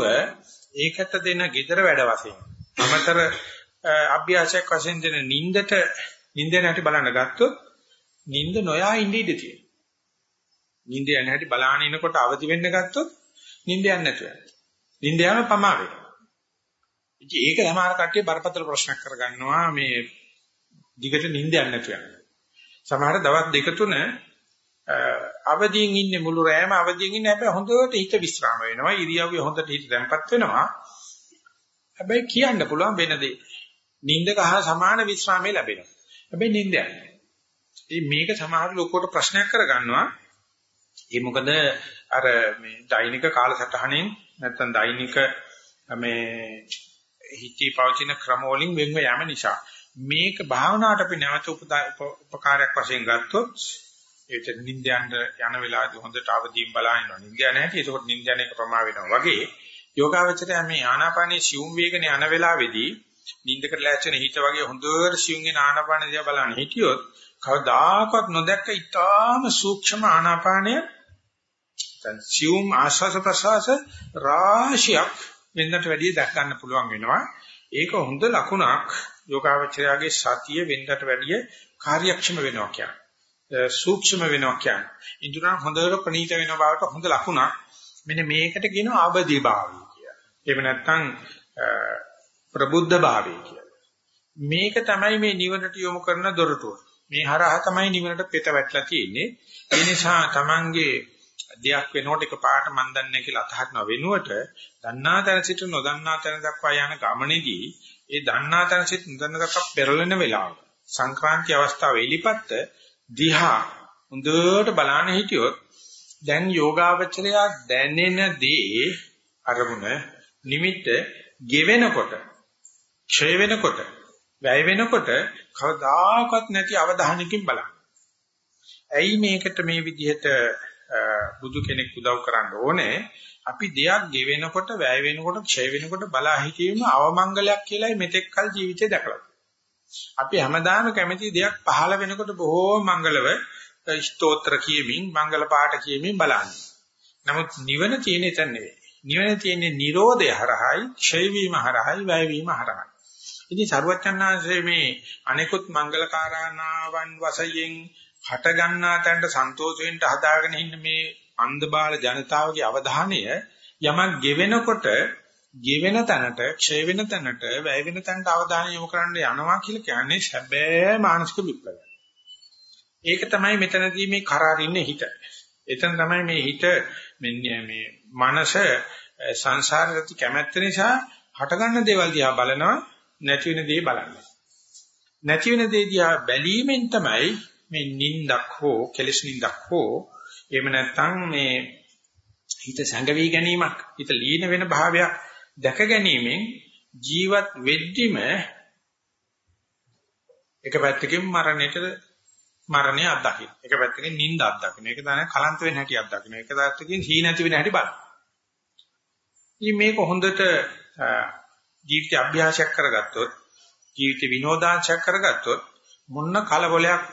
ඒකට දෙන gedara වැඩ වශයෙන් අමතර අභ්‍යාසයක් වශයෙන් දෙන නින්දට නින්ද නැටි බලන්න ගත්තොත් නින්ද නොයා ඉඳී ඉඳී තියෙනවා. නින්ද යන හැටි බලාගෙන ඉනකොට අවදි වෙන්න ගත්තොත් නින්ද යන්නේ නැතුව යනවා. නින්ද යන පමා වෙනවා. ඉතින් ඒක සමහර කට්ටිය බරපතල ප්‍රශ්නයක් කරගන්නවා මේ දිගට නින්ද යන්නේ නැතුව යනවා. සමහර දවස් දෙක තුන අවදියෙන් ඉන්නේ මුළු රෑම අවදියෙන් ඉන්නේ හැබැයි හොඳට හිත විස්්‍රාම වෙනවා. ඉරියව්වේ හොඳට හිත දැම්පත් වෙනවා. හැබැයි කියන්න පුළුවන් වෙන දේ. නිින්දක හා සමාන විස්්‍රාමයේ ලැබෙනවා. හැබැයි නිින්ද යන්නේ මේක සමහර ලෝකෝට ප්‍රශ්නයක් කරගන්නවා. ඒ මොකද අර මේ දෛනික කාලසටහනෙන් නැත්තම් දෛනික මේ හිතේ පවතින ක්‍රම වලින් වෙන්ව යෑම නිසා. මේක භාවනාවට අපි නැවත උපකාරයක් වශයෙන් ගත්තොත් ඒත් නිින්ද යන යන වෙලාවදී හොඳට අවදීන් බලනවා නිින්ද යන හැටි ඒකෝට නිින්ද යන එක ප්‍රමා වෙනවා. වගේ යෝගාවචරය මේ ආනාපානයේ සියුම් වේගන යන වෙලාවේදී නිින්දකට ලෑස්තින හිත වගේ හොඳට සියුම් වෙන ආනාපාන දිහා බලන්න හිටියොත් කවදාකවත් නොදැක්ක ඊටාම සූක්ෂම ආනාපානය දැන් සියුම් ආශ්වාස ප්‍රශ්වාස රාශියක් වෙනකට වැඩිය දැක් ගන්න පුළුවන් වෙනවා. ඒක හොඳ ලකුණක්. යෝගාවචරයාගේ සතිය වෙනකට වැඩිය කාර්යක්ෂම වෙනවා කියන්නේ. සූක්ෂම වෙනවා කියන්නේ. ඉන්ද්‍රයන් හොඳට ප්‍රණීත වෙන බවට හොඳ ලකුණක්. මෙන්න මේකට කියනවා ආබදී භාවය කියලා. එහෙම නැත්නම් ප්‍රබුද්ධ භාවය කියලා. මේක තමයි මේ නිවනට යොමු කරන දොරටුව. මේ හරහා තමයි නිවනට පෙත වැටලා තියෙන්නේ. ඒ නිසා Tamange දෙයක් වෙනකොට එක පාට මන් දන්නේ කියලා අතහරින වෙනුවට දන්නා තැන සිට නොදන්නා තැන දක්වා යන ගමනේදී ඒ දන්නා තැන සිට නොදන්නකක් පෙරලෙන වෙලාව සංක්‍රාන්ති අවස්ථාව එලිපත්ත දිහා හොඳට බලන්න හිටියොත් දැන් යෝගාවචරය දැනෙන දේ අරමුණ නිමිත්ත ගෙවෙනකොට ක්ෂය වෙනකොට වැය වෙනකොට කවදාකවත් නැති අවධානයකින් බලන්න. ඇයි මේකට මේ විදිහට බුදු කෙනෙක් උදව් කරන්න ඕනේ. අපි දෙයක් ගෙවෙනකොට, වැය වෙනකොට, ක්ෂය වෙනකොට බලා හිතීම අවමංගලයක් කියලායි මෙතෙක් කල ජීවිතේ දැකලා. අපි හැමදාම කැමති දෙයක් පහළ වෙනකොට බොහෝ මංගලව ස්තෝත්‍ර කියමින්, මංගල පාඨ කියමින් බලන්නේ. නමුත් නිවන තියෙන එතන නෙවෙයි. නිවන තියෙන්නේ Nirodha හරහායි, ක්ෂය වීම හරහායි, වැය වීම හරහායි. ඉතින් සරුවච්චන්හන්සේ මේ අනෙකුත් මංගල කාරණාවන් වශයෙන් හට ගන්නා තැනට සන්තෝෂ වෙන්න හදාගෙන ඉන්න මේ අන්ධබාල ජනතාවගේ අවධානය යමක් ගෙවෙනකොට ගෙවෙන තැනට, ක්ෂය වෙන තැනට, වැය වෙන තැනට අවධානය යොමු කරන්න යනවා කියලා කියන්නේ සැබෑ මානසික විප්ලවයක්. ඒක තමයි මෙතනදී මේ කරාරින්නේ හිත. එතන තමයි මේ හිත මේ මනස සංසාරගත කැමැත්ත නිසා හටගන්න දේවල් දිහා බලනවා නැති වෙන දේ බලන්නේ. නැති වෙන දේ දිහා බැලීමෙන් තමයි මේ නින්දක් හෝ කෙලස් නින්දක් හෝ එහෙම නැත්නම් මේ හිත සැඟවි ගැනීමක් හිත ලීන වෙන භාවයක් දැක ගැනීමෙන් ජීවත් වෙද්දිම එක පැත්තකින් මරණයට මරණය අත්දකින්න. එක පැත්තකින් නිින්ද අත්දකින්න. ඒක තමයි කලන්ත වෙන හැටි අත්දකින්න. එක පැත්තකින් හී නැති වෙන හැටි බලන්න. ඉතින් මේක හොඳට ජීවිත අභ්‍යාසයක් කරගත්තොත් ජීවිත විනෝදාංශයක් කරගත්තොත් මොන්න කලබලයක්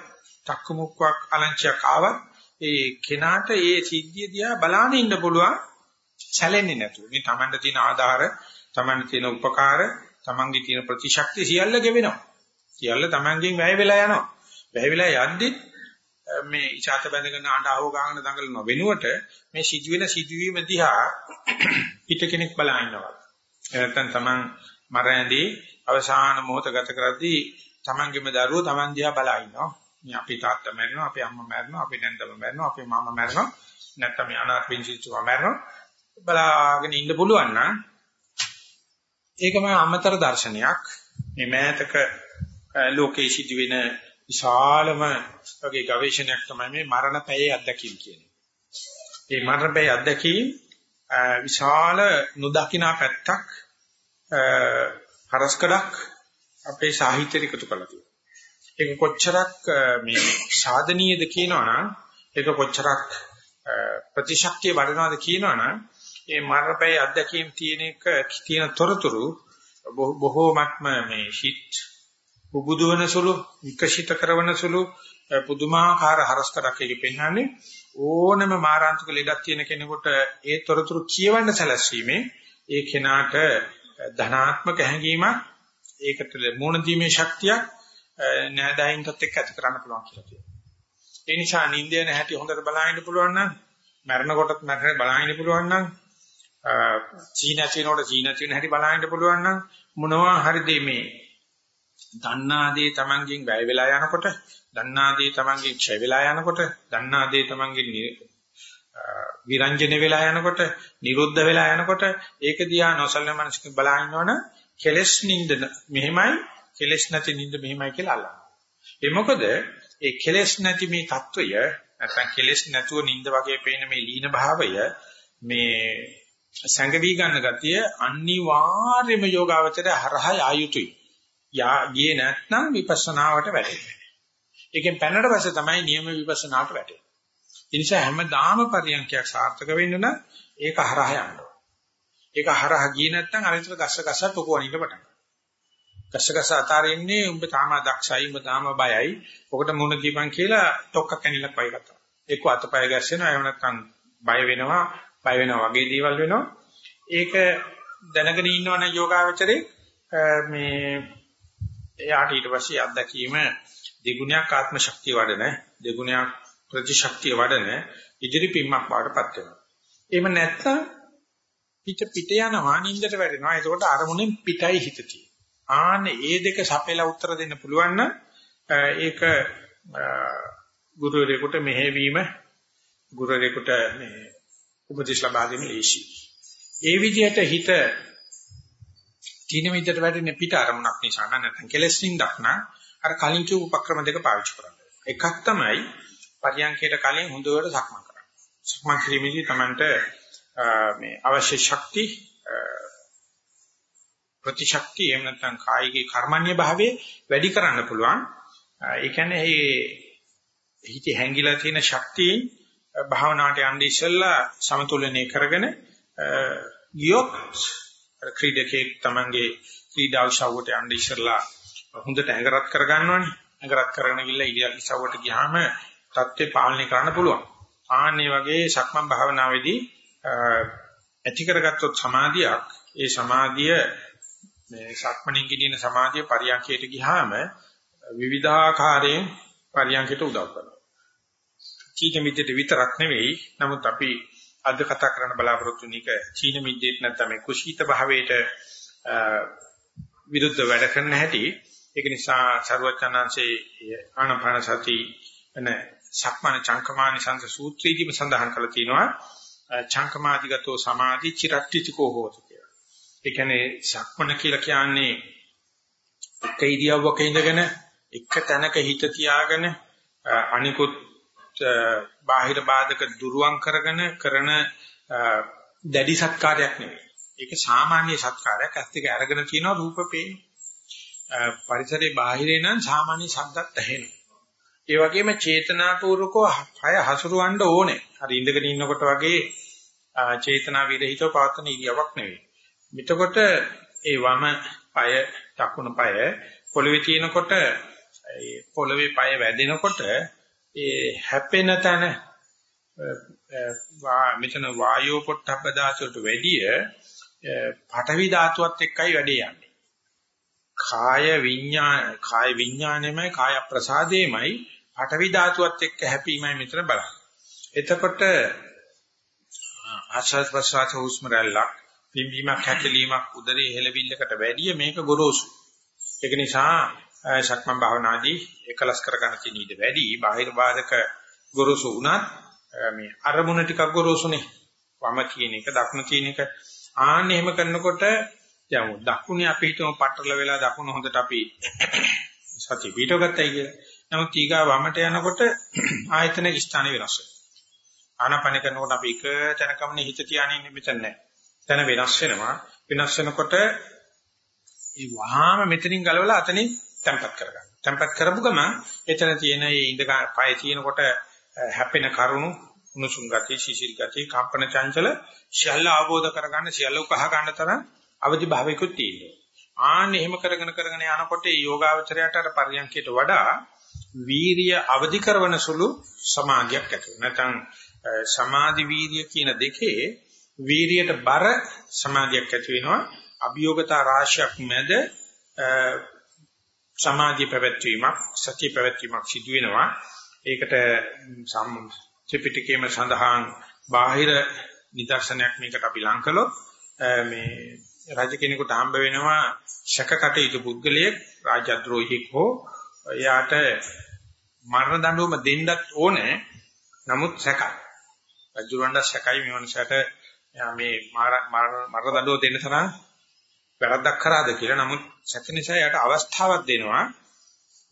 තක්කමුක්කක් අලංචයක් ආවත් ඒ කෙනාට ඒ සිද්ධිය දිහා බලාගෙන ඉන්න පුළුවන් සැලෙන්නේ නැතුව. මේ Tamanට තියෙන ආධාර, Tamanට තියෙන උපකාර, Tamanගේ තියෙන ප්‍රතිශක්තිය සියල්ල ගෙවෙනවා. සියල්ල Tamanගෙන් වැය වෙලා යනවා. වැය වෙලා යද්දි මේ ඉචාත බැඳගෙන අඬව ගන්න දඟලන වෙනුවට මේ සිදුවෙන සිදුවීම දිහා පිට කෙනෙක් බලා ඉන්නවා. නැත්නම් Taman මරණදී අවසාන මොහොත ගත කරද්දී Tamanගේම දරුවෝ Taman දිහා බලා ඉන්නවා. මේ අපේ තාත්තා මැරෙනවා, අපේ අම්මා මැරෙනවා, අපේ නැන්දම මැරෙනවා, අපේ මාමා මැරෙනවා. නැත්නම් මේ අනාථ පින්සිතුවා මැරෙනවා. බලාගෙන ඉන්න පුළුවන් නම් ඒකම අමතර දර්ශනයක්. මේ මෑතක ලෝකයේ සිදුවෙන විශාලම වගේ ගවේෂණයක් තමයි මේ මරණ පැයේ අත්දැකීම් කියන්නේ. මේ මරණ පැයේ අත්දැකීම් විශාල නොදකිනා පැත්තක් හරස්කඩක් අපේ සාහිත්‍යයට එකතු කරලා තියෙනවා. ඒක කොච්චරක් මේ සාධනීයද කියනවනම් ඒක කොච්චරක් ප්‍රතිශක්තිය වඩනවද කියනවනම් ඒ මරපේ අධ්‍යක්ීම් තියෙන එක තියෙන තොරතුරු බොහෝමත්ම මේ හිත් උබුදවන සුළු විකශිත කරන සුළු පුදුමාකාර හරස්කරක් එකේ පෙන්වන්නේ. ඕනම මාරාන්තික ලෙඩක් තියෙන කෙනෙකුට ඒ තොරතුරු කියවන්න සැලැස්වීමේ ඒ කෙනාට ධනාත්මක හැඟීමක් ඒකට මුණ දීමේ ශක්තියක් නෑදෑයින්ටත් එක්ක ඇති කරන්න පුළුවන් කියලා කියනවා. ඒ නිසා නිින්දේ නැහැටි හොඳට බලහින්න පුළුවන් නම් මරණ කොටත් මරණ බලහින්න පුළුවන් නම් සීන චිනෝட සීන චින හැටි බලහින්න පුළුවන් නම් මොනවා හරි දෙමේ දන්නා දේ Tamanගෙන් වැය වෙලා යනකොට දන්නා දේ Tamanගෙන් ක්ෂය වෙලා යනකොට දන්නා දේ Tamanගෙන් විරංජන වෙලා යනකොට නිරුද්ධ වෙලා යනකොට ඒක දිහා නොසලන මනසකින් බලහින්නවනම් කෙලස් නින්ද මෙහෙමයි කෙලෙස් නැති නිින්ද මෙහෙමයි කියලා අල්ලනවා. ඒ මොකද ඒ කෙලෙස් නැති මේ తত্ত্বය නැත්නම් කෙලෙස් නැතුව නිින්ද වගේ පේන මේ ලීන භාවය මේ සංගවි ගන්න ගතිය අනිවාර්යම යෝගාවචරය හරහා ආයුතුයි. යා ගියේ නැත්නම් විපස්සනාවට වැටෙන්නේ. ඒකෙන් පැනනට පස්සේ තමයි නියම විපස්සනාට වැටෙන්නේ. ඒ නිසා හැමදාම පරියන්කයක් සාර්ථක වෙන්න නම් ඒක හරහා යන්න ඕන. ඒක හරහා ගියේ නැත්නම් අරිතර ගස්ස ගස්ස ටොකුවනින්න පටන් ගසගස අතාරින්නේ උඹ තාම දක්ෂයි උඹ තාම බයයි. ඔකට මුණ දීපන් කියලා ටොක්ක කැනිලක් වයි ගත්තා. එක්ක අතපය ගැස්සෙනවා එහෙම නැත්නම් බය වෙනවා, බය වෙනවා වගේ දේවල් වෙනවා. ඒක දැනගෙන ඉන්නවනේ යෝගාවචරේ මේ එයාට ඊට පස්සේ අත්දැකීම දෙගුණයක් ආත්ම ශක්තිය වඩන, දෙගුණයක් ප්‍රතිශක්තිය වඩන ඉදිරි පිම්මක් වඩපත් වෙනවා. එහෙම නැත්නම් පිට පිට යනවා නින්දට වැටෙනවා. ඒකට අරමුණෙන් පිටයි හිත තියෙන්නේ. ආන්නේ ඒ දෙක සපෙලා උත්තර දෙන්න පුළුවන් නම් ඒක ගුරුවරයෙකුට මෙහෙවීම ගුරුවරයෙකුට මේ උපදේශ ලබා දෙන්න ලේසි. ඒ විදිහට හිත තීන විදිහට වැටෙන පිට අරමුණක් නිසා නැත්නම් කෙලස්ින් දක්නා අර කලින් කියපු උපක්‍රම දෙක පාවිච්චි කරන්න. එකක් තමයි පරියන්කයට කලින් හොඳට සක්මන් කරන්න. සක්මන් කිරීමේදී Tamanට මේ අවශ්‍ය ශක්ති ප්‍රතිශක්තිය එහෙම නැත්නම් කායිකේ කර්මන්‍ය භාවයේ වැඩි කරන්න පුළුවන්. ඒ කියන්නේ මේ හිතේ හැංගිලා තියෙන ශක්තියෙන් භාවනාවට යන්න ඉස්සෙල්ලා සමතුලනය කරගෙන ගියොත් ක්‍රීඩකේ තමන්ගේ ක්‍රීඩා උසාවට යන්න ඉස්සෙල්ලා හොඳට ඇඟරත් කරගන්නවනේ. ඇඟරත් කරගෙන ගිහලා ඉඩියක් උසාවට ගියාම தත්ත්වේ පාලනය කරන්න පුළුවන්. ආන්නේ වගේ සක්මන් භාවනාවේදී ඇති කරගත්තොත් සමාධියක් ඒ සමාධිය මේ සක්මණින් ගිනින සමාධිය පරියන්කයට ගියාම විවිධාකාරයෙන් පරියන්කයට උදව් කරනවා. චීන මිද්දේට විතරක් නෙවෙයි නමුත් අපි අද කතා කරන්න බලාපොරොත්තු වෙන එක චීන මිද්දේට නැත්නම් කුසීත භාවයට විරුද්ධ වැඩ කරන හැටි ඒක නිසා සරුවචනාංශේ ආනපාන සති එන සක්මණ චංකමානි සංස සූත්‍රයේදීම සඳහන් කරලා තියෙනවා චංකමාදිගතෝ සමාධි චිරට්ටිතිකෝ හෝති කියලා. ඒ කියන්නේ සක්මණ කියලා කියන්නේ එක ඉරියව්වක ඉඳගෙන එක තැනක හිත තියාගෙන අනිකුත් බාහිර බාධක දුරුවන් කරගෙන කරන දැඩි සත්කාරයක් නෙවෙයි. ඒක සාමාන්‍ය සත්කාරයක්. ඇත්ත එක අරගෙන තියෙනවා රූපපේ. පරිසරේ බාහිරේ නම් සාමාන්‍ය ශබ්දත් ඇහෙනවා. ඒ වගේම චේතනාපූර්වකව හය හසුරවන්න ඕනේ. හරි ඉඳගෙන ඉන්නකොට වගේ චේතනා විරහිතව පවත්වන ඉරියවක් නෙවෙයි. මෙතකොට ඒ වම পায় දකුණු পায় පොළවේ තියෙනකොට ඒ පොළවේ পায় වැදෙනකොට ඒ හැපෙන තැන මෙතන වායෝ පොට්ටබ්බ ධාතුවට වැඩිය පඨවි ධාතුවත් එක්කයි වැඩේ යන්නේ. කාය විඥාන කාය විඥානෙමයි කාය ප්‍රසාදේමයි පඨවි ධාතුවත් එක්ක හැපීමයි මෙතන බලන්නේ. එතකොට ආශාස් ප්‍රසආස හුස්ම රැල්ලක් පිම්බීමක් හැකලීමක් උදරයේ හෙලවිල්ලකට වැඩිය මේක ගොරෝසු. ඒක නිසා ශක්මන් භාවනාදී එකලස් කරගන්න තියෙන ඊට වැඩි බාහිර බාධක ගොරෝසු වුණත් මේ අරමුණ ටිකක් ගොරෝසුනේ. වම කියන එක දකුණ කියන එක ආන්න එහෙම කරනකොට යමු දකුණේ අපි හිතමු පටල වෙලා දකුණ හොඳට අපි සතිය පිටවගත්තයි කියලා. නමුත් ඊගා වමට යනකොට ආයතන ස්ථාන වෙනස් වෙනවා. ආනාපාන කරනකොට අපි එක තැනකමනේ හිත තියාගෙන ඉන්නේ මෙතන නැහැ. තැන වෙනස් වෙනවා. වෙනස් වෙනකොට ඒ වහාම මෙතනින් ගලවලා අතනින් තැම්පත් කරගන්න. තැම්පත් කරපු ගමන් එතන තියෙන මේ ඉඳ පය තියෙනකොට හැපෙන කරුණු උණුසුම් ගතිය, ශිශිල් ගතිය, කම්පන චංචල සියල්ල අවබෝධ කරගන්න, සියල්ල උකහා ගන්න තරම් අවදි භාවයකුත් තියෙනවා. ආන්න එහෙම කරගෙන කරගෙන යනකොට මේ යෝගාවචරයට අර පරියන්කයට වඩා වීරිය අවදි කරන සුළු සමාධියක් ඇති වෙනවා. නැත්නම් සමාධි වීරිය කියන දෙකේ වීරියට බර සමාධියක් ඇති වෙනවා. අභියෝගතා රාශියක් මැද සමාධිය පැවැත්වීමක් සතිය පැවැත්වීමක් සිදු වෙනවා. ඒකට ත්‍රිපිටකයේම සඳහන් බාහිර නිදර්ශනයක් මේකට අපි ලං කළොත් මේ රජ කෙනෙකුට හම්බ වෙනවා ශකකටයුතු පුද්ගලයෙක් රාජද්‍රෝහියෙක් හෝ එයාට මරණ දඬුවම දෙන්නත් ඕනේ නමුත් සැකයි රජුරණ්ඩ සැකයි මේ මනසට මේ මරණ දඬුව දෙන්න තරම් වැරද්දක් කරාද කියලා. නමුත් සැක නිසා එයාට අවස්ථාවක් දෙනවා.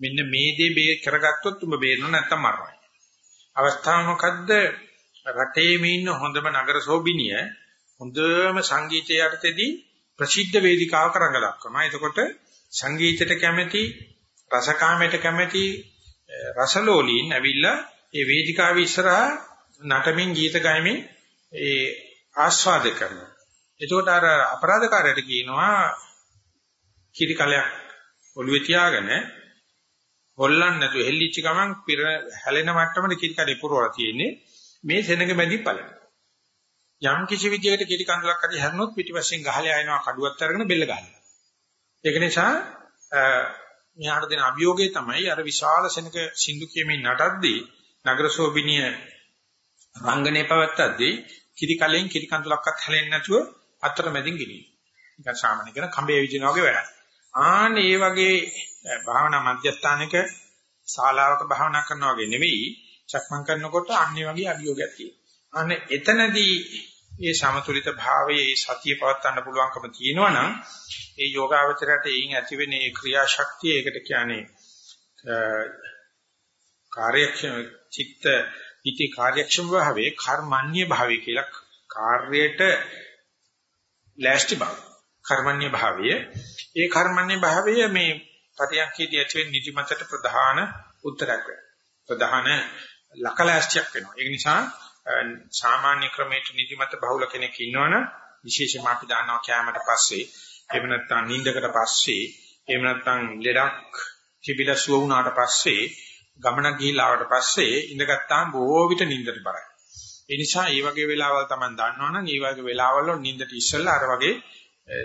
මෙන්න මේ දේ බේ කරගත්තොත් උඹ බේරෙනවා නැත්තම් මරනවා අවස්ථාව මොකද්ද? රටේ මේ ඉන්න හොඳම නගර සෝබිනිය හොඳම සංගීතය යටතේදී ප්‍රසිද්ධ වේදිකාවක රඟ දක්වනවා. එතකොට සංගීතයට කැමැති රසකාමයට කැමැති රසලෝලීන් ඇවිල්ලා ඒ වේදිකාවේ ඉස්සරහා නටමින් ගීත ගයමින් ඒ ආස්වාද කරනවා. එතකොට අර අපරාධකාරයට කියනවා කිරි කලයක් ඔළුවේ තියාගෙන හොල්ලන්න නැතුව හෙල්ලිච්ච ගමන් පිර හැලෙන මට්ටමට කිරි කඩේ පුරවලා තියෙන්නේ මේ සෙනඟ මැදි පළ. යම් කිසි විදියකට කිරි කඳුලක් හරි හැරනොත් පිටිපස්සෙන් ගහලා ආයනවා කඩුවත් අරගෙන බෙල්ල ගන්නවා. ඒක නිසා මෙහාට දෙන අභියෝගය තමයි අර විශාල සෙනඟ සින්දු කියමින් නටද්දී නගරසෝබිනිය රංගනේ පවත්තද්දී කිරි කලෙන් කිරි කඳුලක්වත් හැලෙන්නේ නැතුව අතරමැදින් ගිනින. නිකන් සාමාන්‍ය කරන කඹේ විදිනා වගේ වැඩක්. ආන්න ඒ වගේ භාවනා මධ්‍යස්ථානයක ශාලාවක භාවනා කරනවා වගේ නෙවෙයි සක්මන් කරනකොට අන්නේ වගේ අභියෝගයක් තියෙනවා. අනේ එතනදී මේ සමතුලිත භාවයේ මේ සතිය පවත්වන්න පුළුවන්කම තියෙනවා නම් ඒ යෝගාවචරයට එයින් ඇතිවෙන ඒ ක්‍රියාශක්තිය ඒකට කියන්නේ කාර්යක්ෂම චිත්ත ඉති කාර්යක්ෂම භාවයේ කර්මන්‍ය භාවය කියලා කාර්යයට ලෑස්ති බව කර්මන්‍ය භාවය ඒ කර්මන්‍ය භාවය මේ පරියන්කේදී ඇති වෙන නිදිමතට ප්‍රධාන උත්තරයක් වෙනවා. ප්‍රධාන ලකලෑස්තියක් වෙනවා. ඒ නිසා සාමාන්‍ය ක්‍රමයට නිදිමත බහුල කෙනෙක් ඉන්නවනම් විශේෂයෙන්ම අපි දන්නවා කැමරට පස්සේ එහෙම නැත්නම් නිින්දකට පස්සේ එහෙම නැත්නම් ලෙඩක් තිබිලා සුව වුණාට පස්සේ ගමනක් ගිහිල්ලා ආවට පස්සේ ඉඳගත්තාම බොහෝ විට නිින්දට බරයි. ඒ නිසා මේ වගේ වෙලාවල් තමයි දන්නවනම් මේ වගේ වෙලාවල් වල නිින්දට ඉස්සෙල්ලා අර වගේ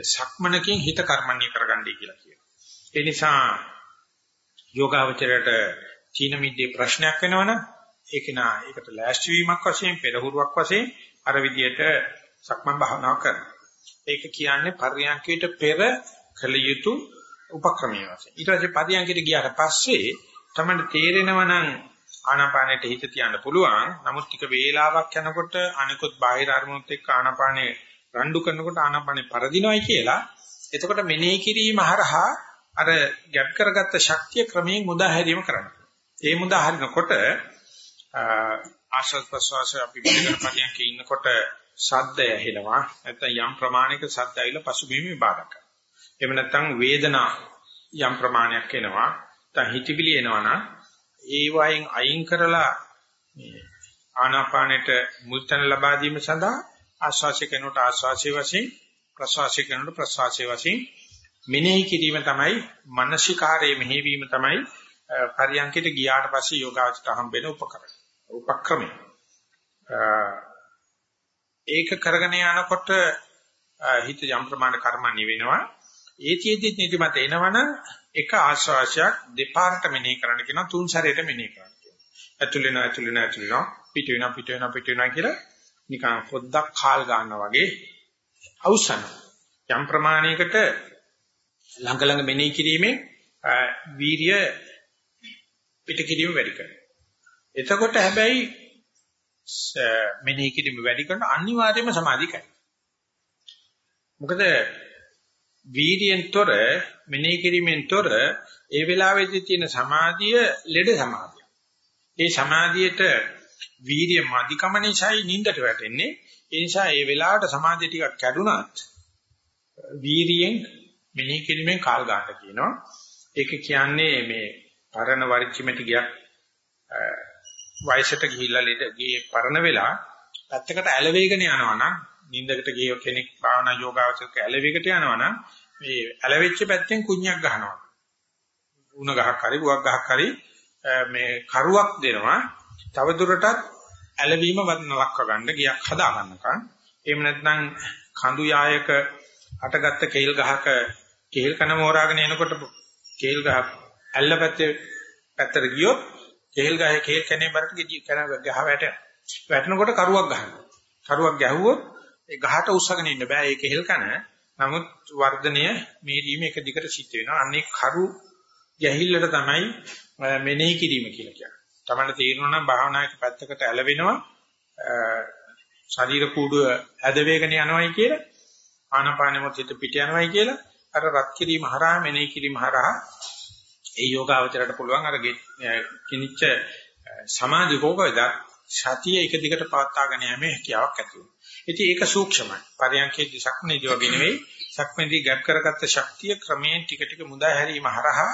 සක්මනකින් හිත කර්මන්නේ කරගන්නයි කියලා කියනවා. ඒ නිසා යෝගාවචරයට චීන මිද්දේ ප්‍රශ්නයක් වෙනවනම් ඒක නා ඒකට ලෑස්ති වීමක් වශයෙන් පෙරහුරුවක් වශයෙන් අර විදියට සක්මන් භාවනාව කරනවා. ඒක කියන්නේ පරියන්කයට පෙර කළ යුතු උපක්‍රමයක් වශයෙන්. ඊට පස්සේ පරියන්කයට ගියාට පස්සේ තමයි තේරෙනවා නම් ආනාපානෙට හිත තියන්න පුළුවන්. නමුත් ටික වේලාවක් යනකොට අනිකුත් බාහිර අරමුණුත් එක්ක ආනාපානෙ රණ්ඩු කරනකොට ආනාපානෙ පරදිනවයි කියලා. එතකොට මෙනෙහි කිරීම හරහා අර ගැප් කරගත්ත ශක්තිය ක්‍රමයෙන් මුදා හැරීම කරන්න. ඒ මුදා හරිනකොට ආශ්වාස ප්‍රශ්වාස අපි පිළිගන්න පරියන්කේ ඉන්නකොට ශබ්දය ඇහෙනවා. නැත්නම් යම් ප්‍රමාණයක ශබ්ද ඇවිල්ලා පසුබිමේ බාධා කරනවා. එහෙම නැත්නම් වේදනා යම් ප්‍රමාණයක් එනවා. නැත්නම් හිතවිලි එනවනම් ඒ වයින් අයින් කරලා ආනාපානෙට මුල්තන ලබා දීම සඳහා ආශ්වාසය කරනකොට ආශ්වාසයේ වශයෙන් ප්‍රශ්වාසය කරනකොට ප්‍රශ්වාසයේ වශයෙන් මෙනෙහි කිරීම තමයි මානසිකාරයේ මෙහෙවීම තමයි පරියන්කයට ගියාට පස්සේ යෝගාවචට හම්බෙන උපකරණ උපක්‍රමය. ඒක කරගෙන යනකොට හිත යම් ප්‍රමාණ කර්මණි වෙනවා ඒතියෙදි නිදිමත එනවනම් එක ආශ්වාසයක් දෙපාරට මෙනෙහි කරන්න කියනවා තුන් සැරේට මෙනෙහි කරන්න කියනවා. ඇතුල් වෙනවා ඇතුල් වෙනවා ඇතුල් වෙනවා පිට වෙනවා පිට වෙනවා පිට වෙනවා කියලා නිකන් පොද්දක් කාල් ගන්නවා වගේ අවසන. යම් ප්‍රමාණයකට ළඟ ළඟ මෙනෙහි කිරීමෙන් වීරිය පිට කිරීම වැඩි කරනවා. එතකොට හැබැයි මෙනෙහි කිරීම වැඩි කරන අනිවාර්යයෙන්ම සමාධිය කයි. මොකද වීර්යෙන්තර මෙනෙහි කිරීමෙන්තර ඒ වෙලාවේදී තියෙන සමාධිය ලෙඩ සමාධිය. ඒ සමාධියට වීර්ය මධිකම නිසායි නින්දට වැටෙන්නේ. ඒ නිසා ඒ වෙලාවට සමාධිය ටිකක් කැඩුනත් වීර්යයෙන් මෙනෙහි කිරීමෙන් කාල් ගන්න කියනවා. ඒක කියන්නේ මේ පරණ වරිච්චිමැටි ගියක් වයසට ගිහිල්ලා ලෙඩ ගියේ පරණ වෙලා පැත්තකට ඇලවෙගෙන යනවා නම් නිින්දකට ගිය කෙනෙක් භාවනා යෝගාවචක ඇලවෙකට යනවා නම් මේ ඇලවෙච්ච පැත්තෙන් කුණ්‍යක් ගහනවා. උණ ගහක් හරි ගුවක් ගහක් හරි මේ කරුවක් දෙනවා. තව දුරටත් ඇලවීම වදනලක්ව ගන්න ගියක් හදා ගන්නකම්. එහෙම නැත්නම් කඳු යායක අටගත්ත කේල් ගහක කේල් කන මෝරාගෙන එනකොට කේල් ගහ ඇල්ල පැත්තේ පැත්තට ගියොත් කේල් ගහේ කේල් කනේ බරට ගෙඩිය කන ගහ වැටෙනවා. වැටෙනකොට කරුවක් ගහනවා. කරුවක් ගැහුවොත් ඒ ගහට උස්සගෙන ඉන්න බෑ. ඒක කේල් කන. නමුත් වර්ධනය මේරීම එක දිගට සිද්ධ වෙනවා. අන්නේ කරු ගැහිල්ලට තමයි මෙනෙහි කිරීම කියලා කියන්නේ. තමන්න තේරෙනවා නම් භාවනායක පැත්තකට ඇලවෙනවා. ශරීර කූඩුව ඇද වේගන යනවායි කියලා ආනාපානෙ මොහොත පිට යනවායි කියලා අර රත් කිරීම හරහා මෙනෙහි කිරීම හරහා ඒ යෝගාවචරයට පුළුවන් අර කිනිච්ච සමාධි කෝකවද සතිය එක දිගට පවත්වාගෙන යෑමේ හැකියාවක් ඇති වෙනවා. ඉතින් ඒක සූක්ෂමයි. පරියන්කේදී සක්මනේදී වගේ නෙවෙයි. සක්මනේදී ගැප් කරගත්ත ශක්තිය ක්‍රමයෙන් ටික ටික මුදා හැරීම හරහා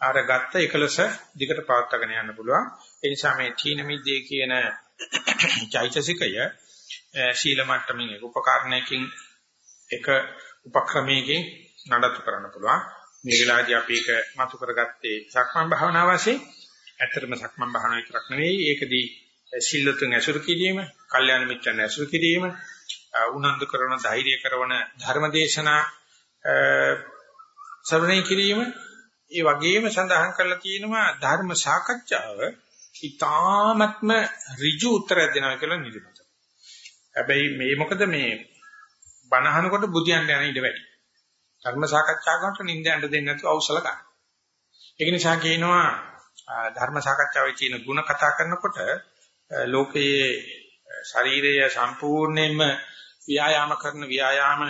අර ගත්ත එකලස දිගට පවත්වාගෙන යන්න පුළුවන්. ඒ නිසා මේ තීන මිද්දේ කියන චෛතසිකය ශීල මට්ටමින් උපකරණයකින් එක උපක්‍රමයකින් නඩත්තු කරන්න පුළුවන්. මේ වෙලාවේදී අපි ඒක මතු කරගත්තේ සක්මන් භාවනාව වශයෙන්. ඇත්තටම සක්මන් භාවනාව විතරක් නෙවෙයි ඒකදී සිල්ලතුන් ඇසුරු කිරීම, කල්යාණ මිත්‍රන් ඇසුරු කිරීම, උනන්දු කරන ධෛර්ය කරන ධර්මදේශනා ශ්‍රවණය කිරීම ඒ වගේම සඳහන් කරලා තියෙනවා ධර්ම සාකච්ඡාව ඊ타ත්ම ඍජු උත්තර දෙනවා කියලා නිදිමත. හැබැයි මේ මොකද මේ බණහනකොට බුදියන් යන ඉඩ වැඩි. ධර්ම සාකච්ඡා කරනකොට නිින්ද යන්න දෙන්නේ නැතුව අවසල ගන්න. ඒක නිසා කියනවා ධර්ම සාකච්ඡාවේ තියෙන ಗುಣ කතා කරනකොට ලෝකයේ ශරීරය සම්පූර්ණයෙන්ම ව්‍යායාම කරන ව්‍යායාම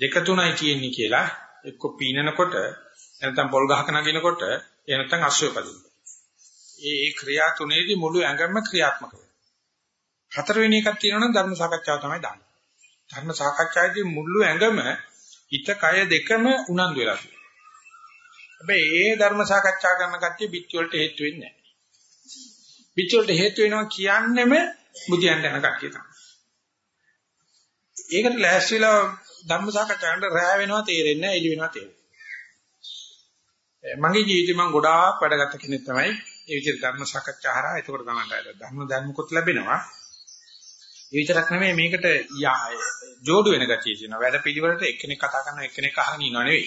දෙක තුනයි තියෙන්නේ කියලා එක්ක පීනනකොට නැත්නම් පොල් ගහක නගිනකොට එහෙ නැත්නම් අශ්වය පදින්න. ඒ ඒ ක්‍රියා තුනේදී මුළු ඇඟම ක්‍රියාත්මක වෙනවා. හතරවෙනි එකක් තියෙනවා නම් ධර්ම සාකච්ඡාව තමයි දාන්නේ. ධර්ම සාකච්ඡාවේදී මුළු ඇඟම හිත කය දෙකම උනන්දු වෙලා තියෙනවා. හැබැයි ඒ ධර්ම සාකච්ඡා කරන කට්ටිය පිටි වලට හේතු වෙන්නේ නැහැ. පිටි වලට හේතු වෙනවා කියන්නෙම බුදියන්ට යන කට්ටිය තමයි. ඒකට ලෑස්තිලා ධර්ම සාකච්ඡාවට රැ වෙනවා තේරෙන්නේ නැහැ එළි වෙනවා තේරෙන්නේ. මගේ ජීවිතේ මම ගොඩාක් වැඩගත් කෙනෙක් තමයි ඒ විදිහට ධර්ම සාකච්ඡා හරහා ඒකට තමයි ධර්ම ධර්මකුත් ලැබෙනවා. ඒ විතරක් නෙමෙයි මේකට ජෝඩු වෙන ගතිය තියෙනවා. වැඩ පිළිවෙලට එක්කෙනෙක් කතා කරනවා එක්කෙනෙක් අහගෙන ඉනව නෙවෙයි.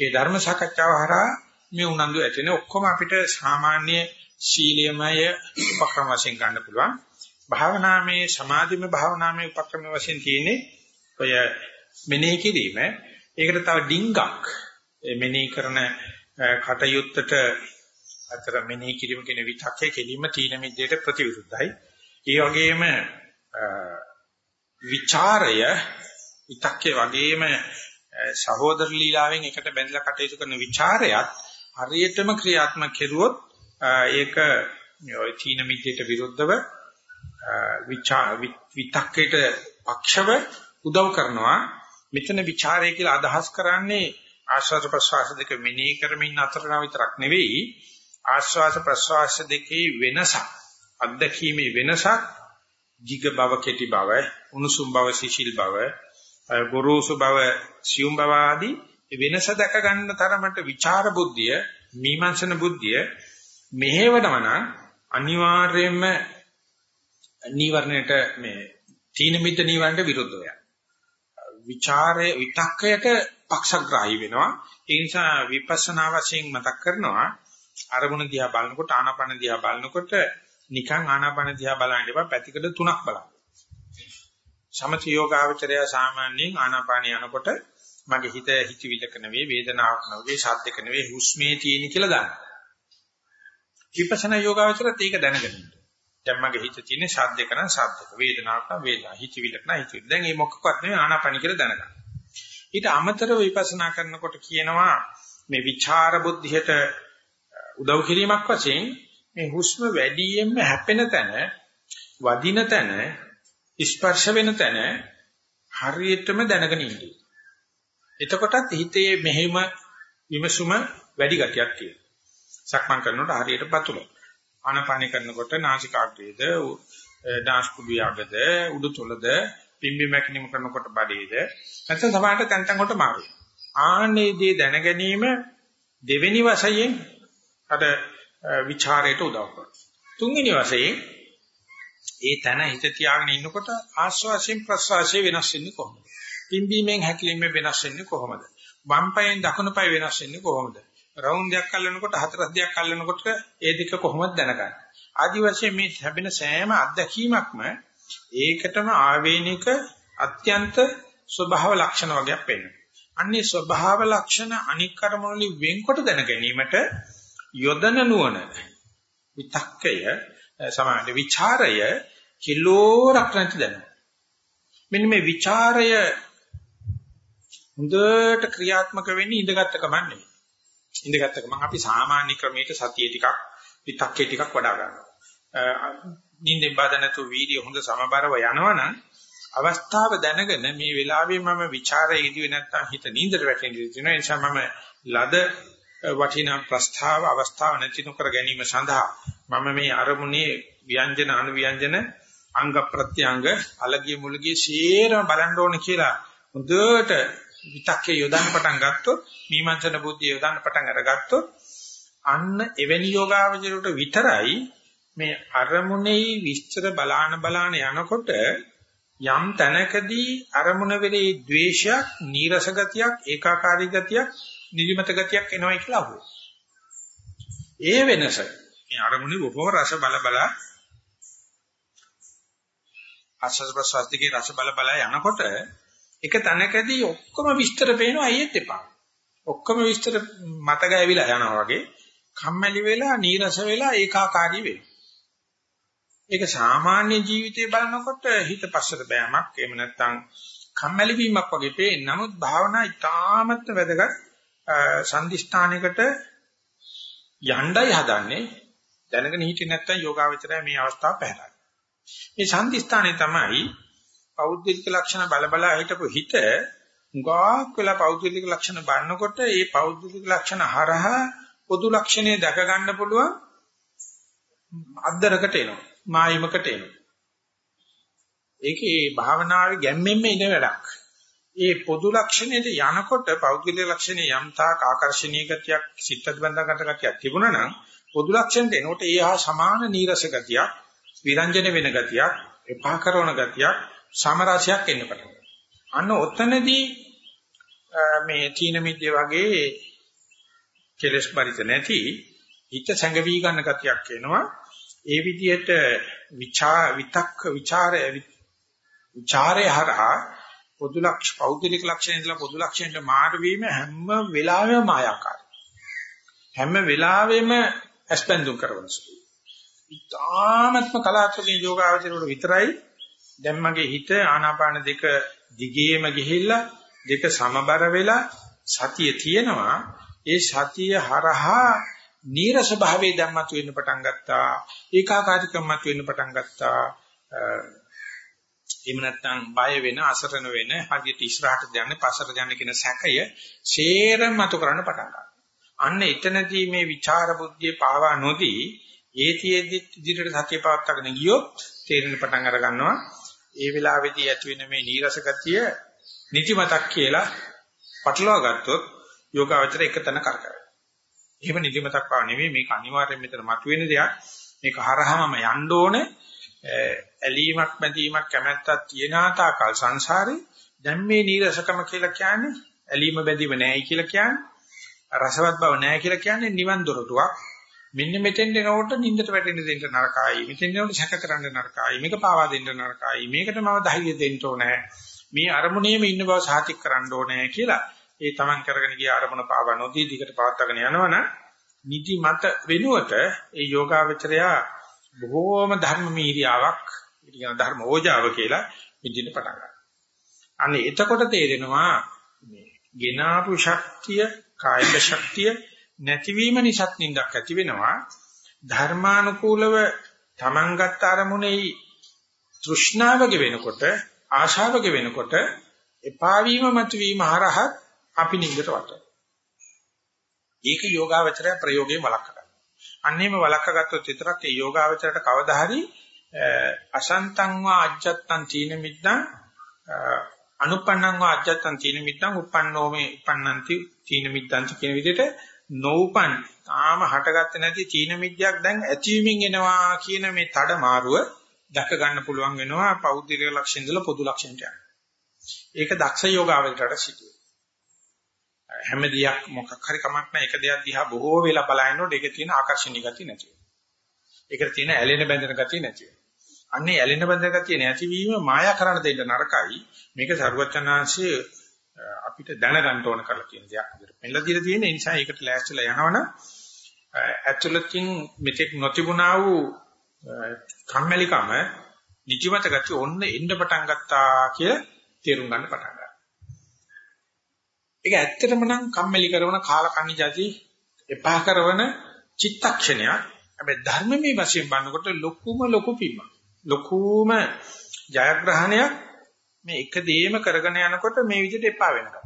ඒ ධර්ම සාකච්ඡාව හරහා මේ උනන්දු ඇති වෙන ඔක්කොම අපිට සාමාන්‍ය ශීලියමය උපක්‍රම වශයෙන් ගන්න පුළුවන්. භාවනාමේ සමාධිමය භාවනාමේ උපක්‍රම වශයෙන් තියෙන්නේ ඔය මෙනෙහි කිරීම. ඒකට තව ඩිංගක් මෙනෙහි කරන කටයුත්තට අතර මෙනෙහි කිරීම කියන විතක්කේ කෙලින්ම තීන මිද්දේට ප්‍රතිවිරුද්ධයි. ඒ වගේම විචාරය විතක්කේ වගේම සහෝදර ලීලාවෙන් එකට බැඳලා කටයුතු කරන ਵਿਚාරයත් හරියටම ක්‍රියාත්මක කෙරුවොත් ඒක ඔය තීන මිද්දේට විරුද්ධව විතක්කේට පක්ෂව උදව් කරනවා. මෙතන ਵਿਚාරය කියලා අදහස් කරන්නේ ආශ්වාස ප්‍රශ්වාස දෙක මෙනෙහි කරමින් අතරනා විතරක් නෙවෙයි. ආශ්වාස ප්‍රශ්වාස දෙකේ වෙනසක් අත්දැකීමේ වෙනසක් jig බව කෙටි බව උණුසුම් බව සිසිල් බව ගොරෝසු බව සියුම් බව ආදී වෙනස දැක ගන්න තරමට විචාර බුද්ධිය මීමන්සන බුද්ධිය මෙහෙවනවා නම් අනිවාර්යයෙන්ම නීවරණයට මේ තීන මිද්ද නීවරණයට විරුද්ධව යනවා. විචාරයේ විතක්කයට පක්ෂග්‍රාහී වෙනවා. ඒ නිසා විපස්සනා වශයෙන් මතක් කරනවා අරමුණ දිහා බලනකොට ආනාපාන දිහා බලනකොට නිකන් ආනාපාන දිහා බලන්න එපා පැතිකඩ තුනක් බලන්න. සමථ යෝගාවචරය සාමාන්‍යයෙන් ආනාපාන යනකොට මගේ හිත හිතවිල්ලක නෙවෙයි වේදනාවක් නෙවෙයි ශබ්දක නෙවෙයි හුස්මේ තියෙන කියලා දාන්න. විපස්සනා යෝගාවචරත් ඒක දැනගන්න. දැන් මගේ හිත තියෙන ශබ්දක නම් ශබ්දක වේදනාවක් නම් වේදනා හිතවිල්ලක නම් හිතවිල්ල. දැන් මේ මොකක්වත් නෙවෙයි ආනාපාන කියලා දැනගන්න. ඊට අමතරව විපස්සනා කරනකොට කියනවා මේ විචාර බුද්ධියට උදව් කිරීමක් වශයෙන් මේ හුස්ම වැඩියෙන්ම හැපෙන තැන වදින තැන ස්පර්ශ වෙන තැන හරියටම දැනගෙන ඉන්නේ. එතකොටත් හිතේ මෙහෙම විමසුම වැඩි ගතියක් තියෙනවා. සක්මන් කරනකොට හරියට පතුල. ආනපාන කරනකොට නාසිකාග්‍රේද, නාස්පුඩු යගද, උඩුතොලද, පිම්බි මැකිනිම කරනකොට බඩේද, නැත්නම් සමහරට තැන් තැන් කොට මාරු. ආන්නේ දේ දැන ගැනීම දෙවෙනි වශයෙන් අර විචාරයට උදව් කරනවා. තුන්වෙනි වශයෙන් ඒ තන හිත තියාගෙන ඉන්නකොට ආස්වාසයෙන් ප්‍රස්වාසයෙන් වෙනස් වෙන්නේ කොහොමද? පිම්බීමෙන් හැකිලිමෙන් වෙනස් වෙන්නේ කොහොමද? වම් පායෙන් දකුණු පාය වෙනස් වෙන්නේ කොහොමද? රවුන්ඩයක් අල්ලනකොට හතරක් දෙයක් අල්ලනකොට ඒ දෙක කොහොමද දැනගන්නේ? ආදි වශයෙන් මේ ලැබෙන සෑම අත්දැකීමක්ම ඒකටම ආවේනික අත්‍යන්ත ස්වභාව ලක්ෂණ වගේක් වෙනවා. අන්නේ ස්වභාව ලක්ෂණ අනික් කර්මවලින් වෙන්කොට දැන ගැනීමට යොදන නුවණ විතක්කය සමාන විචාරය කිලෝරක් නැති දැන. මෙන්න මේ ਵਿਚාරය හොඳට ක්‍රියාත්මක වෙන්නේ ඉඳගත්ත කමක් නෙවෙයි. ඉඳගත්ත කමක් අපි සාමාන්‍ය ක්‍රමයකට සතිය ටිකක් විතක්කේ ටිකක් වඩා ගන්නවා. නිින්දෙන් බාධා නැතුව වීර්ය හොඳ සමබරව යනවනම් අවස්ථාව දැනගෙන මේ වෙලාවේ මම ਵਿਚාරයේ ඉදිවේ නැත්තම් හිත නින්දට වැටෙන්න ඉතින නිසා මම ලද වටිනා ප්‍රස්තාව අවස්ථාව නැති නොකර ගැනීම සඳහා මම මේ අරමුණේ ව්‍යංජන අනුව්‍යංජන අංග ප්‍රත්‍යංග අලගිය මුලගිය සියරම බලන්න ඕන කියලා හොඳට විතක්කේ යොදන්න පටන් ගත්තොත් මීමන්සන බුද්ධිය යොදන්න පටන් අරගත්තොත් අන්න එවැනි යෝගාවචරයට විතරයි මේ අරමුණේ විස්තර බලාන බලාන යනකොට යම් තැනකදී අරමුණ වෙලේ ද්වේෂයක්, නීරස ගතියක්, ඒකාකාරී ගතියක්, නිදිමත ගතියක් එනවයි කියලා අහුවෙ. ඒ වෙනස මේ අරමුණේ බොහොම රස බල බල ආස්වාද ප්‍රසවාස දෙකේ රස බල බල යනකොට එක තැනකදී ඔක්කොම විස්තර පේනවා අයියෙත් එපා. ඔක්කොම විස්තර මත ගෑවිලා යනවා වගේ කම්මැලි වෙලා නීරස වෙලා ඒකාකාරී වෙනවා. ඒක සාමාන්‍ය ජීවිතේ බලනකොට හිත පස්සට බෑමක් එහෙම නැත්නම් කම්මැලි වීමක් වගේ පේන. නමුත් භාවනා ඉතාමත් වැදගත් සම්දිස්ථානයකට යණ්ඩයි හදන්නේ දැනගෙන හිටියේ නැත්නම් යෝගාවචරය මේ අවස්ථාව පැහැරයි. මේ සම්දිස්ථානේ තමයි පෞද්ගලික ලක්ෂණ බල බල හිටපු හිත උගාක් වෙලා පෞද්ගලික ලක්ෂණ බලනකොට ඒ පෞද්ගලික ලක්ෂණ හරහා පොදු ලක්ෂණය දැක ගන්න පුළුවන් අද්දරකට එනවා. මායිමකට එනවා. ඒකේ භාවනාවේ ගැම්මෙන්ම ඉන වැඩක්. ඒ පොදු ලක්ෂණයට යනකොට පෞද්ගලික ලක්ෂණේ යම් තාක් ආකර්ශනීය ගතියක් සිත්ත් බඳගත ගතියක් තිබුණා නම් පොදු ලක්ෂණයට එනකොට ඒ හා සමාන නීරස ගතියක් විරංජන වෙන ගතියක් එපා කරන ගතියක් සමරසයක් එන්න පටන් අන්න ඔතනදී මේ තීන මිද්දේ වගේ කෙලස් පරිත නැති හිත සංගවි ගන්න ගතියක් එනවා. ඒ විදිහට විචා විතක්ක ਵਿਚාරය ਵਿਚාරය හරහා පොදු ලක්ෂ පෞද්ගලික ලක්ෂණ ඉඳලා පොදු ලක්ෂණයට මාරු වීම හැම වෙලාවෙම මායාකාරයි. හැම වෙලාවෙම ඇස්පෙන්දු කරවන සුළුයි. ඊටාත්ම කලාතුරකින් යෝගාවචරවල විතරයි දැන් මගේ හිත ආනාපාන දෙක දිගේම ගිහිල්ලා දෙක සමබර වෙලා සතිය තියෙනවා. ඒ සතිය හරහා නීරස භාවයේ ධම්මතු වෙන්න පටන් ගත්තා. ඒකාකාරීකමත් වෙන්න පටන් ගත්තා. එහෙම නැත්නම් බය වෙන අසරණ වෙන හදිට ඉස්සරහට යන්නේ පස්සට යන්නේ කියන සැකය ෂේරම මතු කරන්න පටන් ගන්නවා. අන්න එතනදී මේ විචාර බුද්ධිය පාවා නොදී ඒතියෙදි ඉදිරියට සතිය පවත්වාගෙන ගියොත් තේරෙන පටන් අර ගන්නවා ඒ වෙලාවේදී ඇති වෙන මේ නීරස ගතිය නිදිමතක් කියලා පටලවා ගත්තොත් යෝගාවචර එක තැන කරකැවෙනවා. එහෙම නිදිමතක් පාව නෙවෙයි මේක අනිවාර්යෙන් මෙතන මතුවෙන දෙයක්. මේක හරහාම යන්න ඕනේ. ඇලීමක් බැඳීමක් කැමැත්තක් තියෙන තාකල් සංසාරේ දැන් මේ නීරසකම කියලා කියන්නේ ඇලීම බැඳීම නැහැ කියලා කියන්නේ රසවත් බව නැහැ කියලා කියන්නේ නිවන් දොරටුවක්. මෙන්න මෙතෙන් එනකොට නින්දට වැටෙන්න දෙන්න නරකයි. මෙතෙන් එනකොට සැක කරන්න නරකයි. මේක පාවා දෙන්න නරකයි. මේකට මම ධෛර්යය දෙන්න ඕනේ. මේ අරමුණේම ඉන්න බව සාතික් කරන්න ඕනේ කියලා ඒ තමන් කරගෙන ගිය අරමුණ පාවා නොදී දිගට පවත්වාගෙන යනවනම් නිදි මත වෙනුවට ඒ යෝගාවචරයා බොහෝම ධර්ම මීරියාවක් කියන ධර්ම ඕජාව කියලා විඳින්න පටන් ගන්නවා. අනේ එතකොට තේරෙනවා මේ ගෙනාපු ශක්තිය කායික ශක්තිය නැතිවීම නිසාත් නින්දක් ඇති වෙනවා ධර්මානුකූලව තමන් ගත්ත අරමුණේ තෘෂ්ණාවක වෙනකොට ආශාවක වෙනකොට එපා වීම මතුවීම හරහා අපි නින්දට වටනවා. ඒක යෝගාවචරය ප්‍රයෝගයෙන් වළක්වනවා. අන්නේම වළක්වගත්තොත් විතරක් ඒ යෝගාවචරයට කවදා හරි අසන්තං වා අජ්ජත්තං තීන මිද්දං අනුපන්නං වා අජ්ජත්තං තීන මිද්දං uppannෝමේ uppannanti තීන මිද්දන්ති කියන විදිහට නොඋපන් තාම හටගත්තේ නැති තීන මිද්‍යක් දැන් ඇතිවීමින් එනවා කියන මේ තඩ මාරුව දැක ගන්න පුළුවන් වෙනවා පෞද්ගලික ලක්ෂණ ඉඳලා පොදු ලක්ෂණට යන. ඒක දක්ෂ යෝගාවචරයට සිදුවේ. හැම දෙයක් මොකක් හරි කමක් නැහැ එක දෙයක් දිහා බොහෝ වෙලා බලනකොට ඒකේ තියෙන ආකර්ෂණීය ගතිය නැති වෙනවා. ඒකට තියෙන ඇලෙන බැඳෙන ගතිය නැති වෙනවා. අන්නේ ඇලෙන බැඳෙන ගතිය නැතිවීම මායා කරන්න දෙන්න නරකයි. මේක සරුවචනාංශයේ අපිට දැනගන්න ඕන කරලා තියෙන දෙයක් විදිහට. මෙල්ල දීලා තියෙන නිසා ඒකට ලෑස්තිලා යනවනම් ඇතුළතින් මෙතෙක් නොතිබුණා වූ කම්මැලිකම නිජමත ගතිය ඔන්න එන්න පටන් ගත්තා කියලා තේරුම් ගන්න පටන් ගන්නවා. ඒක ඇත්තටම නම් කම්මැලි කරන කාලකන්ණි જાති එපා කරන චිත්තක්ෂණයක්. හැබැයි ධර්මමේ වශයෙන් බලනකොට ලොකුම ලොකු පිම්ම. ලොකුම ජයග්‍රහණයක් මේ එක දෙයක්ම කරගෙන යනකොට මේ විදිහට එපා වෙනවා.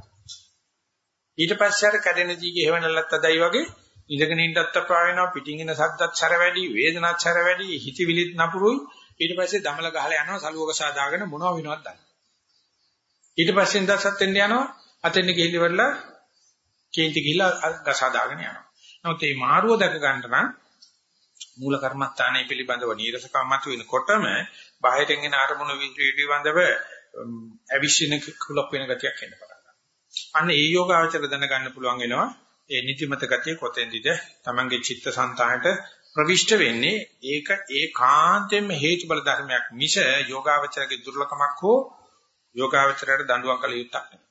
ඊට පස්සේ අර කැඩෙන ජීගේ හේවණල්ලත් අදයි වගේ ඉඳගෙන ඉන්නත් අපා වෙනවා පිටින් එන සද්දත් සැර වැඩි වේදනත් සැර වැඩි හිතවිලිත් නපුරුයි ඊට පස්සේ දමල ගහලා යනවා සලුවක සාදාගෙන මොනව වෙනවද දන්නේ. ඊට පස්සේ ඉඳසත් එන්න යනවා අතෙන් ගිහිල්ලා කේන්ති ගිහිල්ලා ගසා දාගෙන යනවා. නමුත් මේ මාරුව දැක ගන්න නම් මූල කර්මස්ථානයේ පිළිබඳව නීරසකම් මත වෙනකොටම බාහිරින් එන අරමුණු පිළිබඳව අවිශ්ින කුලක් වෙන ගතියක් එන්න පටන් ගන්නවා. අන්න ඒ යෝගාවචර දැනගන්න පුළුවන් වෙනවා ඒ නිතිමත ගතිය කොතෙන්දද තමන්ගේ චිත්තසංතානට ප්‍රවිෂ්ඨ වෙන්නේ ඒක ඒකාන්තයෙන්ම හේතුබල ධර්මයක් මිස යෝගාවචරගේ දුර්ලභමක් හෝ යෝගාවචරයට දඬුවම් කළ යුත්තක් නෙවෙයි.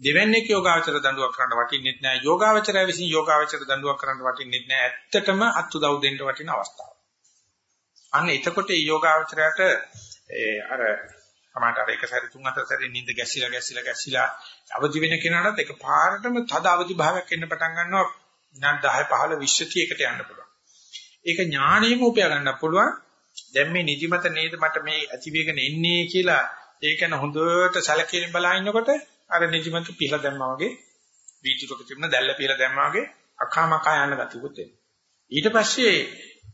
දෙවැන්නේක යෝගාවචර දඬුවම් කරන්න වටින්නේ නැහැ. යෝගාවචරය විසින් යෝගාවචර දඬුවම් කරන්න වටින්නේ නැහැ. ඇත්තටම අත්උදව් දෙන්න වටින අවස්ථාව. අන්න එතකොට මේ යෝගාවචරයට ඒ අර සමහරට අර එක සැරේ තුන් හතර සැරේ නිින්ද ගැසිලා ගැසිලා ගැසිලා අවදි වෙන කෙනාට එක පාරටම තද අවදි භාවයක් එන්න පටන් ගන්නවා විනාඩි 10 15 20 එකට යන්න පුළුවන්. ඒක ඥාණයෙන්ම උපයා ගන්න පුළුවන්. දැන් මේ නිදිමත නේද මට මේ ඇති වෙගෙන එන්නේ කියලා ඒක න හොඳට සැලකිලිම බලා ඉන්නකොට අර නිදිමත පිහලා දැම්මා වගේ වීදුරක තිබුණ දැල්ල පිහලා දැම්මා වගේ අකාමකා යන ගතියකුත් එනවා. ඊට පස්සේ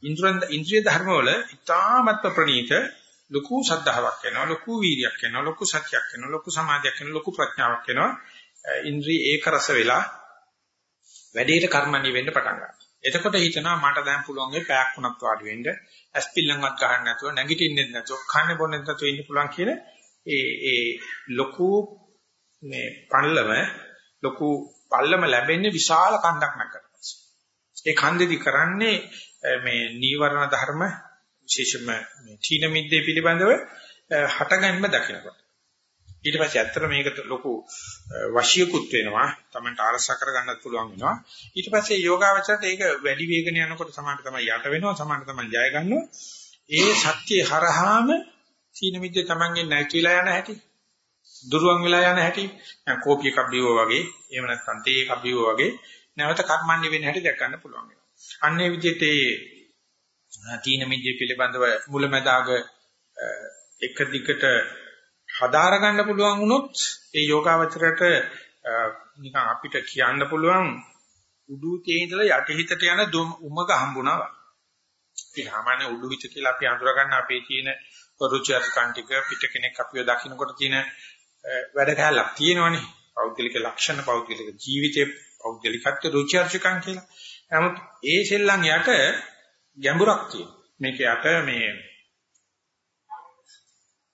ඉන්ද්‍රිය ඉන්ද්‍රිය ධර්ම වල ඊ타මත්ව ප්‍රණීත ලොකු සද්ධාාවක් වෙනවා ලොකු වීර්යයක් වෙනවා ලොකු සත්‍යයක් වෙනවා ලොකු සමාධියක් වෙනවා ලොකු ප්‍රඥාවක් වෙනවා ඉන්ද්‍රිය ඒක රස වෙලා වැඩේට කර්මණි වෙන්න පටන් ගන්නවා. එතකොට හිතනවා මට දැන් පුළුවන් ඒ පැයක් වුණත් වාඩි වෙන්න. ඇස්පිල්ලන්වත් ගන්න නැතුව නැගිටින්නෙත් නැතුව කන්නේ බොන්නෙත් නැතුව ඉන්න පුළුවන් කියන ඒ ඒ ලොකු මේ පල්ලම ලොකු පල්ලම ලැබෙන්නේ විශාල කණ්ඩක් නැකට. ඒ කන්දේදි කරන්නේ මේ නීවරණ ධර්ම විශේෂයෙන්ම මේ තීන මිද්දේ පිළිබඳව හටගන්ම දකිනකොට. ඊට පස්සේ ඇත්තට මේකට ලොකු වශියකුත් වෙනවා. Tamanට ආරසා කරගන්නත් පුළුවන් වෙනවා. ඊට පස්සේ යෝගාවචරයට ඒක වැඩි වේගන යනකොට සමානට තමයි යට වෙනවා. සමානට තමයි ජය ගන්නවා. ඒ සත්‍ය හරහාම තීන මිද්දේ Tamanගෙන් නැතිලා යන හැටි. දුරුවන් වෙලා යන හැටි. දැන් කෝපි එකක් බිව්වා වගේ, එහෙම නැත්නම් තේ එකක් බිව්වා වගේ නැවත කර්මන්නේ වෙන හැටි දැක ගන්න පුළුවන් වෙනවා. අන්නේ විදිහට ඒ තීන මිද්දේ පිළිබඳව මුලැමැදාග එක දිගට හදාර ගන්න පුළුවන් වුණොත් ඒ යෝගාවචරයට නිකන් අපිට කියන්න පුළුවන් උඩු තේ ඉඳලා යටිහිතට යන උමක හම්බුණා වගේ. ඉතින් සාමාන්‍ය උඩු හිත කියලා අපි අඳුර ගන්න අපේ තියෙන රුචර්ජ් කන්ටික පිට කෙනෙක් අපිව දකින්නකොට තියෙන වැඩ කැලක් තියෙනවනේ. පෞද්ගලික ලක්ෂණ පෞද්ගලික ජීවිතයේ පෞද්ගලිකත්ව රුචර්ජකම් කියලා. නමුත් ඒ සෙල්ලම් යට ගැඹුරක් තියෙනවා. මේක යට මේ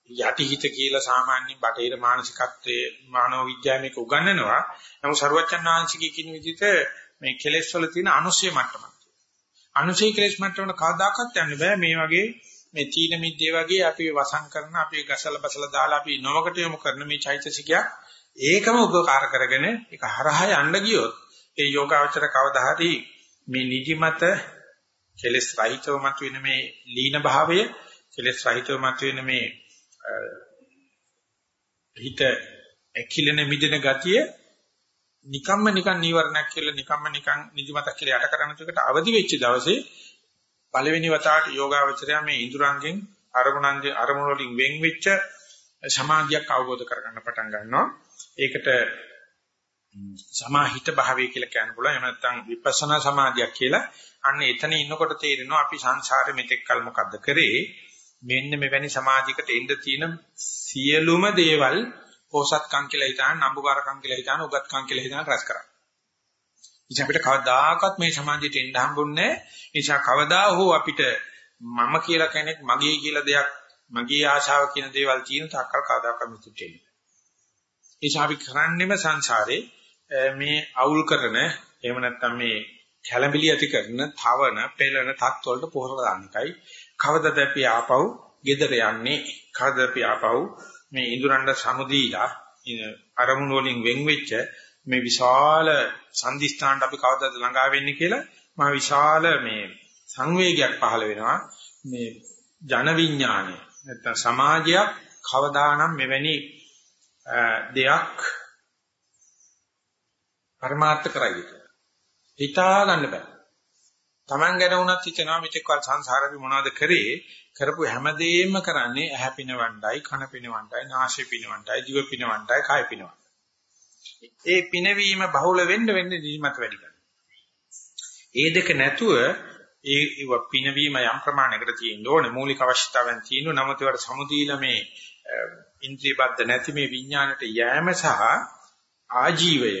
යටිහිත කියලා සාමාන්‍ය බටහිර මානසිකත්වයේ මානව විද්‍යාවේ උගන්වනවා. නමුත් ਸਰවචන් වහන්සේගේ කියන විදිහට මේ කෙලෙස් වල තියෙන අනුසය මට්ටමක්. අනුසය කෙලෙස් මට්ටමන කවදාකවත් යන්න බෑ මේ වගේ මේ තීන මිද්දේ වගේ අපි වසන් කරන අපි ගසල බසල දාලා අපි නොමකට යොමු කරන මේ චෛතසිකයක් ඒකම උපකාර කරගෙන ඒක හරහා යන්න ගියොත් ඒ යෝගාවචර කවදා හරි මේ නිදිමත කෙලෙස් රහිතව මතුවෙන මේ ලීන භාවය කෙලෙස් රහිතව මතුවෙන මේ හිත ඇකිලෙන මිදෙන ගතිය නිකම්ම නිකන් නීවරණයක් කියලා නිකම්ම නිකන් නිදිමතක් කියලා යට කරන එකට අවදි වෙච්ච දවසේ පළවෙනි වතාවට යෝගාවචරය මේ ඉඳුරංගෙන් අරමුණන්ගේ අරමුණ වලින් වෙන් වෙච්ච සමාධියක් අවබෝධ කරගන්න පටන් ගන්නවා. ඒකට සමාහිත භාවය කියලා කියන්න පුළුවන්. එහෙම නැත්නම් විපස්සනා සමාධියක් කියලා. අන්න එතන ඉන්නකොට තේරෙනවා අපි සංසාරෙ මෙතෙක් කල මොකද්ද කරේ? මෙන්න මෙවැනි සමාජයකට එන්න තියෙන සියලුම දේවල් පෝසත්කම් කියලා හිතාන, නම්බුකාරකම් කියලා හිතාන, උගත්කම් කියලා හිතාන රැස් කරා. ඉතින් අපිට කවදාකවත් මේ සමාජයට එන්න හම්බුන්නේ නැහැ. නිසා කවදා හෝ අපිට මම කියලා කෙනෙක්, මගේ කියලා දෙයක්, මගේ ආශාව කියන දේවල් තියෙන තාක්කල් කවදාකවත් මෙතෙට එන්නේ නැහැ. ඒ අපි කරන්නේම සංසාරේ මේ අවුල් කරන එහෙම නැත්නම් මේ කැළඹිලි ඇති කරන, තවන, පෙළන තත් වලට පොහොර දාන එකයි. කවදද අපි ආපහු ගෙදර යන්නේ? කවදද අපි ආපහු මේ ඉඳුරන්ඩ සමුදීලා අරමුණු වලින් වෙන් වෙච්ච මේ විශාල සංදිස්ථානට අපි කවදාද ළඟා වෙන්නේ කියලා මා විශාල මේ සංවේගයක් පහළ වෙනවා මේ ජන විඥානය නැත්නම් සමාජයක් කවදානම් මෙවැනි දෙයක් පරමාර්ථ කරයි හිතා ගන්න බෑ. Taman ගැන වුණත් හිතනවා මෙතෙක් කල සංසාරේ මොනවද කරේ කරපු හැමදේම කරන්නේ ඇහැ පිනවණ්ඩයි කන පිනවණ්ඩයි නාසය පිනවණ්ඩයි දිව පිනවණ්ඩයි කය පිනවණ්ඩයි. ඒ පිනවීම බහුල වෙන්න වෙන්න නිදිමත වැඩි ඒ දෙක නැතුව ඒ ඒව පිනවීම යම් ප්‍රමාණයකට තියෙන්න ඕනේ මූලික අවශ්‍යතාවයන් තියෙනවා නමුත් ඒවට සමුදීලා මේ ඉන්ද්‍රිය බද්ධ නැති මේ විඥාණයට යෑම සහ ආජීවය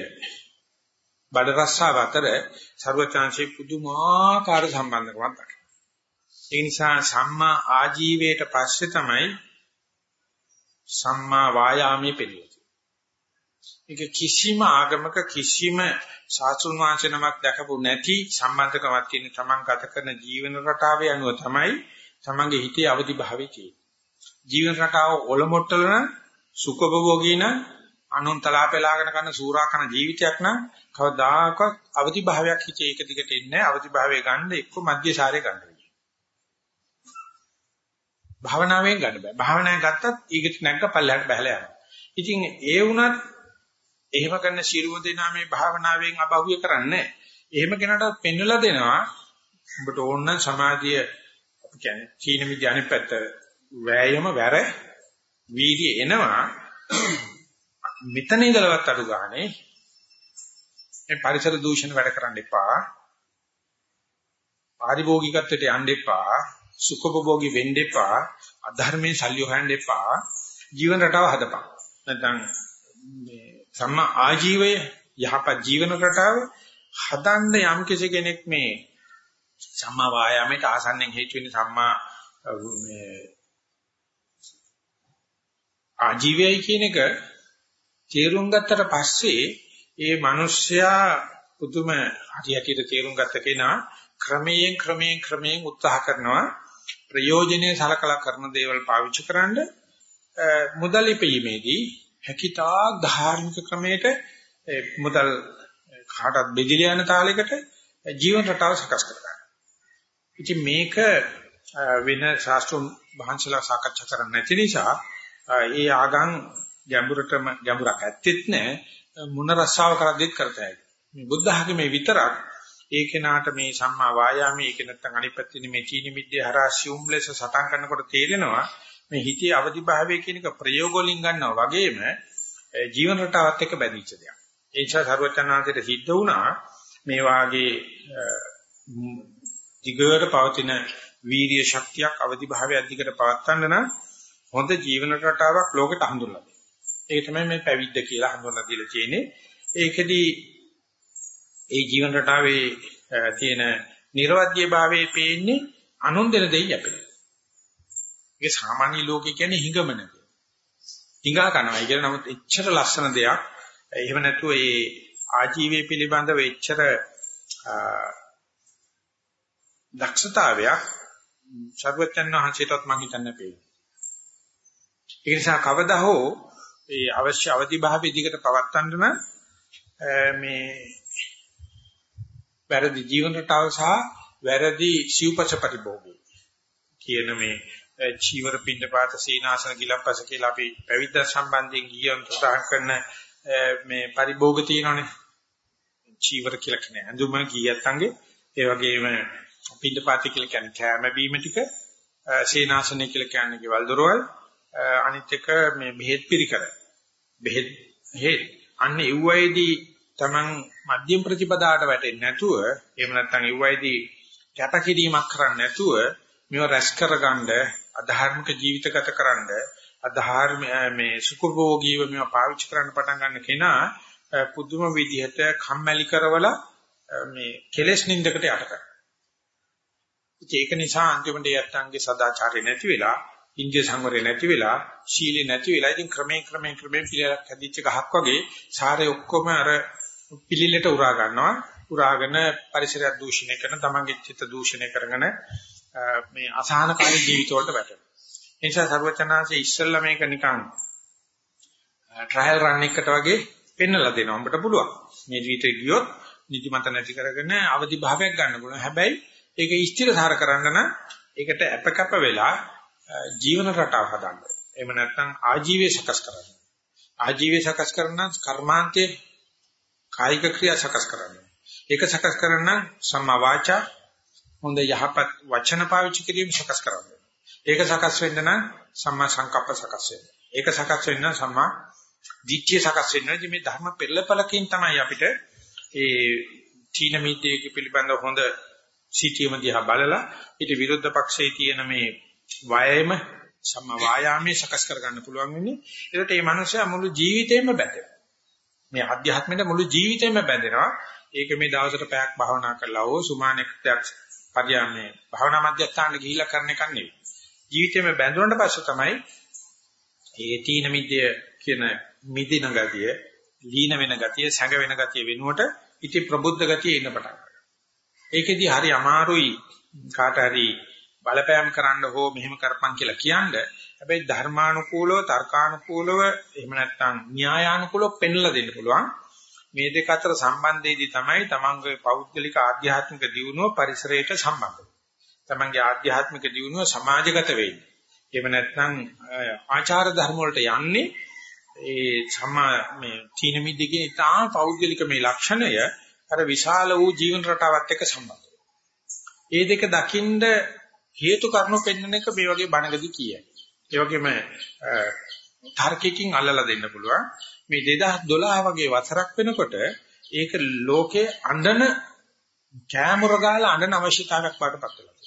බඩ රස්සාව අතර ਸਰවචාන්සේ පුදුමාකාර සම්බන්ධකමක් දක්වනවා. ඒ නිසා සම්මා ආජීවයට පස්සේ තමයි සම්මා වායාමයේ පිළිවෙල. ඒක කිසිම ආගමක කිසිම සාසුන් වහන්සේනමක් දැකපු නැති සම්බන්ධකමක් තියෙන තමන් ගත කරන ජීවන රටාවේ අනුව තමයි තමන්ගේ හිතේ අවදි භාවයේ තියෙන්නේ. ජීවන රටාව ඔලොමොට්ටලන සුඛභෝගීන අනුන්තලා පෙලාගෙන කරන සූරා කරන ජීවිතයක් නම් කවදාකවත් අවදි භාවයක් හිතේ එක දිගට එන්නේ නැහැ. අවදි භාවය ගන්න එක්ක මධ්‍යසාරය ගන්න වෙනවා. භාවනාවෙන් ගන්න බෑ. භාවනාවෙන් ගත්තත් ඊකට නැග්ග පල්ලයට බහලා යනවා. ඉතින් ඒ වුණත් එහෙම කරන ශිරුව දෙනා මේ භාවනාවෙන් අභව්‍ය කරන්නේ එහෙම කෙනාට පෙන්වලා දෙනවා. ඔබට ඕන නම් සමාධිය අපි කියන්නේ චීන විද්‍යාවේ පැත්ත වෑයම වැර වීර්ය එනවා මෙතන ඉඳලවත් අඩු ගානේ මේ පරිසර දූෂණ වැඩ කරන්න එපා. පාරිභෝගිකත්වයට යන්න එපා. සුඛභෝගී වෙන්න එපා. අධර්මයෙන් සල්ලි හොයන්න එපා. ජීවන රටාව හදපන්. නැත්නම් මේ සම්මා ආජීවය යහපත් ජීවන රටාව හදන්න යම් කෙනෙක් මේ සම්මා වායාමයට ආසන්නෙන් හේතු වෙන සම්මා මේ ආජීවයයි කියන එක තේරුම් ගත්තට පස්සේ ඒ මිනිස්සයා පුදුම හරියට තේරුම් ගත්ත කෙනා ක්‍රමයෙන් ක්‍රමයෙන් ක්‍රමයෙන් උත්සාහ කරනවා ප්‍රයෝජනෙයි සලකලා කරන දේවල් පාවිච්චි කරන්න මුදල් ඉපීමේදී හැකිතා ධාර්මික ක්‍රමයට මුදල් කාටත් බෙදිලා යන තාලයකට ජීවන රටාව සකස් කරගන්න. ඉතින් මේක වෙන ශාස්ත්‍රුන් වහන්සලා සාකච්ඡා කරන්නේ නැති නිසා ඒ ආගම් ගැඹුරටම ගැඹුරක් ඇත්තෙත් නැහැ මොන රස්සාව කරද්දිත් කරතයි. මේ බුද්ධ ධර්මයේ විතරක් ඒ කෙනාට මේ සම්මා වායාමයේ ඒක නැත්තම් අනිත් පැත්තේ මේ චීනි මිද්දේ හරහා සියුම් ලෙස සටන් කරනකොට තේරෙනවා මේ හිතේ අවදි භාවයේ කියන එක ප්‍රයෝග වලින් ගන්නවා වගේම ජීවන රටාවත් එක්ක බැඳිච්ච දෙයක්. ඒ නිසා සර්වචනාංශයට සිද්ධ වුණා මේ වාගේ දිගට පවතින වීරිය ශක්තියක් අවදි භාවයක් දිගට පවත්වන්න නම් හොඳ ජීවන රටාවක් ලෝකෙට හඳුන්වලා දෙන්න. ඒක තමයි මේ පැවිද්ද කියලා හඳුන්වලා දීලා තියෙන්නේ. ඒකෙදි ඒ ජීවන රටාවේ තියෙන නිර්වද්‍ය භාවයේ පේන්නේ අනුන් දෙන දෙයි අපිට. ඒක සාමාන්‍ය ලෝකේ කියන්නේ හිඟමන. හිඟා කරනවා. ඒක නමුත් එච්චර ලස්සන දෙයක්. එහෙම නැතුව ඒ ආජීවයේ පිළිබඳව එච්චර දක්ෂතාවයක් සර්වඥාන් වහන්සේටත් මම හිතන්නේ පේනවා. ඒ නිසා කවදා හෝ ඒ අවශ්‍ය අවදි භාවයේ දිකට පවත්තන්න නම් මේ වැරදි ජීවන රටාව සහ වැරදි සිව්පස පරිභෝගය කියන මේ චීවර පින්නපාත සීනාසන ගිලම්පස කියලා අපි පැවිද්ද සම්බන්ධයෙන් ගියන් උදාහරණ කරන මේ පරිභෝග තියෙනවානේ. චීවර කියලා කියන්නේ ඇඳුම ගියත්තන්ගේ ඒ වගේම පින්නපාත කියලා කියන්නේ කැම බීම ටික සීනාසන කියලා කියන්නේ ගෙවල් දොරවල් අනිත් එක මේ බෙහෙත් පිරිකර. බෙහෙත් හේත් අන්න එව්වයිදී Taman මධ්‍යම ප්‍රතිපදාවට වැටෙන්නේ නැතුව එහෙම නැත්නම් එව්වයිදී කැපකිරීමක් කරන්නේ නැතුව මේව රැස් කරගන්න අධාර්මික ජීවිත ගත කරන්න අධාර්ම මේ සුඛභෝගීව මේව පාවිච්චි කරන්න පටන් ගන්න කෙනා පුදුම විදිහට කම්මැලි කරවල මේ කෙලෙස් නින්දකට යට කරනවා. ඒක නිසා අන්තිමට යත්තන්ගේ සදාචාරය නැති වෙලා ඉන්දිය සංවරය නැති වෙලා ශීලෙ නැති වෙලා ඉතින් ක්‍රමයෙන් ක්‍රමයෙන් ක්‍රමයෙන් පිළිලක් හැදිච්ච ගහක් වගේ සාරේ ඔක්කොම අර පිළිලෙට උරා ගන්නවා. උරාගෙන පරිසරය දූෂණය කරන තමන්ගේ චිත්ත දූෂණය කරගෙන මේ අසහනකාරී ජීවිත වලට වැටෙනවා. ඒ නිසා සර්වචනාංශයේ ඉස්සෙල්ලා මේක නිකන් ට්‍රයල් රන් එකකට වගේ පෙන්නලා දෙනවා උඹට පුළුවන්. මේ ජීවිතේ ගියොත් නිදිමත නැති කරගෙන අවදි භාවයක් ගන්න පුළුවන්. හැබැයි ඒක ස්ථිරසාර කරන්න නම් ඒකට අපකප වෙලා ජීවන රටාව හදන්න. එහෙම නැත්නම් ආජීවය සකස් කරන්න. ආජීවය සකස් කරන කර්මාන්තයේ කායික ක්‍රියා සකස් කරන්න. ඒක සකස් කරන සම්මා වාචා හොඳ යහපත් වචන පාවිච්චි කිරීම සකස් කරන්න. ඒක සකස් වෙන්න නම් සම්මා සංකප්ප සකස් වෙන්න. ඒක සකස් වෙන්න සම්මා දිට්ඨිය සකස් වෙන්න. මේ ධර්ම පෙළපලකින් තමයි අපිට ඒ තීන මිද්දේක පිළිබඳව හොඳ සිටියම දිහා බලලා ඊට විරුද්ධ පක්ෂයේ තියෙන මේ වයයම සම්මා වායාමයේ සකස් කරගන්න පුළුවන් වෙන්නේ. ඒකට මේ මනුස්සයා මුළු ජීවිතේම බැඳෙනවා. මේ අධ්‍යාත්මෙට මුළු ජීවිතේම බැඳෙනවා. ඒක මේ දවසට පැයක් භාවනා කරලා ඕ සුමානෙක් පරියන්නේ භාවනා මධ්‍යස්ථානට ගිහිල්ලා කරන එක නෙවෙයි. ජීවිතේම බැඳුනට පස්සේ තමයි ඒ තීන මිද්‍ය කියන මිදින ගතිය, ලීන වෙන ගතිය, සැඟ වෙන ගතිය වෙනුවට ඉති ප්‍රබුද්ධ ගතිය ඉන්න පටන් ගන්නවා. ඒකෙදි හරි අමාරුයි කාට හරි බලපෑම් කරන්න හෝ මෙහෙම කරපන් කියලා කියන්නේ. හැබැයි ධර්මානුකූලව, තර්කානුකූලව, එහෙම නැත්නම් න්‍යායානුකූලව පෙන්ලා දෙන්න පුළුවන්. මේ දෙක අතර සම්බන්ධයේදී තමයි තමන්ගේ පෞද්ගලික ආධ්‍යාත්මික දියුණුව පරිසරයට සම්බන්ධ තමන්ගේ ආධ්‍යාත්මික දියුණුව සමාජගත වෙන්නේ. එහෙම නැත්නම් ආචාර ධර්ම වලට යන්නේ ඒ සමා මේ තීන මිද්දේ ඉතාම පෞද්ගලික මේ ලක්ෂණය අර විශාල වූ ජීවන රටාවත් එක්ක සම්බන්ධයි. ඒ දෙක දකින්ද හේතු කාරණු පෙන්වන එක මේ වගේ බණකදී කියයි. ඒ වගේම තර්කයකින් අල්ලලා දෙන්න පුළුවන්. මේ 2012 වගේ වසරක් වෙනකොට ඒක ලෝකේ අඬන කැමර ගාලා අඬන අවශ්‍යතාවයක් වඩපත් වෙලා.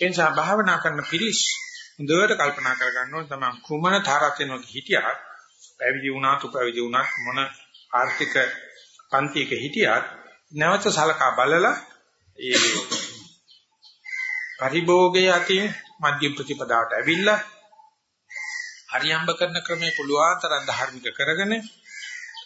ඒ නිසා භාවනා කරන පිරිස් හොඳට කල්පනා කරගන්න ඕනේ තමයි කුමන තාරාතිනොත් හිටියත් පැවිදි වුණාත් උපවිදි වුණාත් මොන ආර්ථික පන්තියක හිටියත් නැවත සලකා බලලා ඒ පරිභෝගයේ අතින් මධ්‍යම ප්‍රතිපදාවට ඇවිල්ලා හරියම්බ කරන ක්‍රමයේ පුළුවන් තරම් ධාර්මික කරගෙන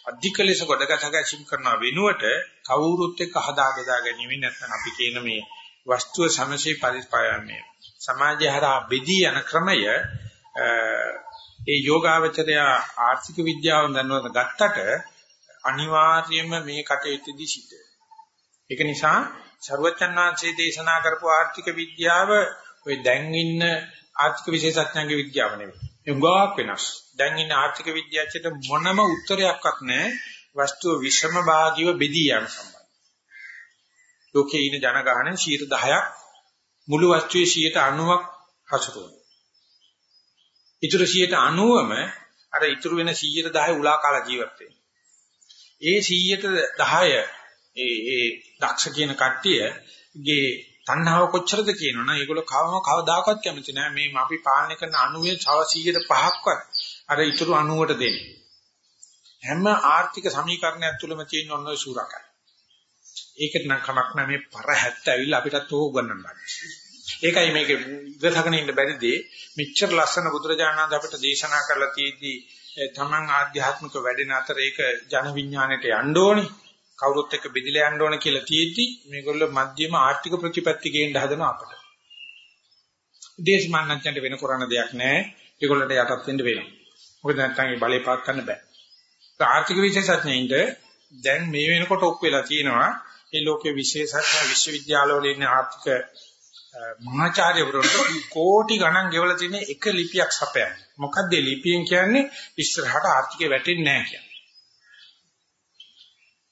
අධික ලෙස ගොඩගත ගැසීම් කරන වෙනුවට කවුරුත් එක්ක හදා බෙදා ගැනීම නැත්නම් අපි කියන මේ වස්තුව සමසේ පරිපාලනය සමාජය හරහා බෙදී යන ක්‍රමය ඒ යෝගාවචරය ආර්ථික විද්‍යාව දන්නවද ගත්තට අනිවාර්යයෙන්ම මේ කටයුත්තේදී සිද්ධ ඒක නිසා ਸਰවචන් වහන්සේ දේශනා කරපු ආර්ථික විද්‍යාව ඔය දැන් ඉන්න ආර්ථික විශේෂඥයන්ගේ විද්‍යාව නෙවෙයි. ඒ උගාවක් වෙනස්. දැන් ඉන්න ආර්ථික විද්‍යාචයට මොනම උත්තරයක්වත් නැහැ වස්තුව විෂම භාගීව බෙදී යන සම්බන්ධ. ලෝකයේ ඉන්න ජනගහනය 10ක් මුළු වස්තුවේ 90ක් හසුරුවනවා. ඊටු 90ම අර ඊටු වෙන 110 උලා කාලා ජීවත් වෙනවා. ඒ 110 ඒ ඒ දක්ෂ කියන කට්ටියගේ තණ්හාව කොච්චරද කියනවනම් ඒගොල්ලෝ කවම කවදාකවත් කැමති නෑ. මේ අපි පාලනය කරන 90 100%ක්වත් අර ඊටු 90ට දෙන්නේ. හැම ආර්ථික සමීකරණයක් තුළම තියෙන ඔන්න ඔය සූරකයි. ඒකට නම් කමක් නැහැ මේ පර 70 ඇවිල්ලා අපිටත් ඕක උගන්වන්න ඒකයි මේක ඉවසගෙන ඉන්න බැරිදී මෙච්චර ලස්සන බුදුරජාණන් අපිට දේශනා කරලා තියෙද්දී තමන් ආධ්‍යාත්මික වැඩෙන අතර ඒක ජන විඥාණයට යන්න ඕනේ. කවුරුත් එක්ක බෙදිලා යන්න ඕනේ කියලා තියෙද්දී මේගොල්ලෝ මධ්‍යම ආර්ථික ප්‍රතිපත්ති ගේන්න හදන අපට. දේශමාන්නන්ට වෙන කරන්න දෙයක් නැහැ. ඒගොල්ලන්ට යටත් වෙන්න වෙනවා. මොකද නැත්නම් ඒ බලේ පාත් ගන්න බෑ. ආර්ථික විශේෂඥයින්ට දැන් මේ වෙනකොට ඔප් වෙලා තියෙනවා ඒ ලෝකේ විශේෂඥ විශ්වවිද්‍යාලවල ඉන්න ආර්ථික මහාචාර්යවරුන්ට කෝටි ගණන් ගෙවලා තියෙන එක ලිපියක් සපයන්නේ. මොකද්ද ලිපියෙන් කියන්නේ ඉස්සරහට ආර්ථිකය වැටෙන්නේ නැහැ කියන්නේ.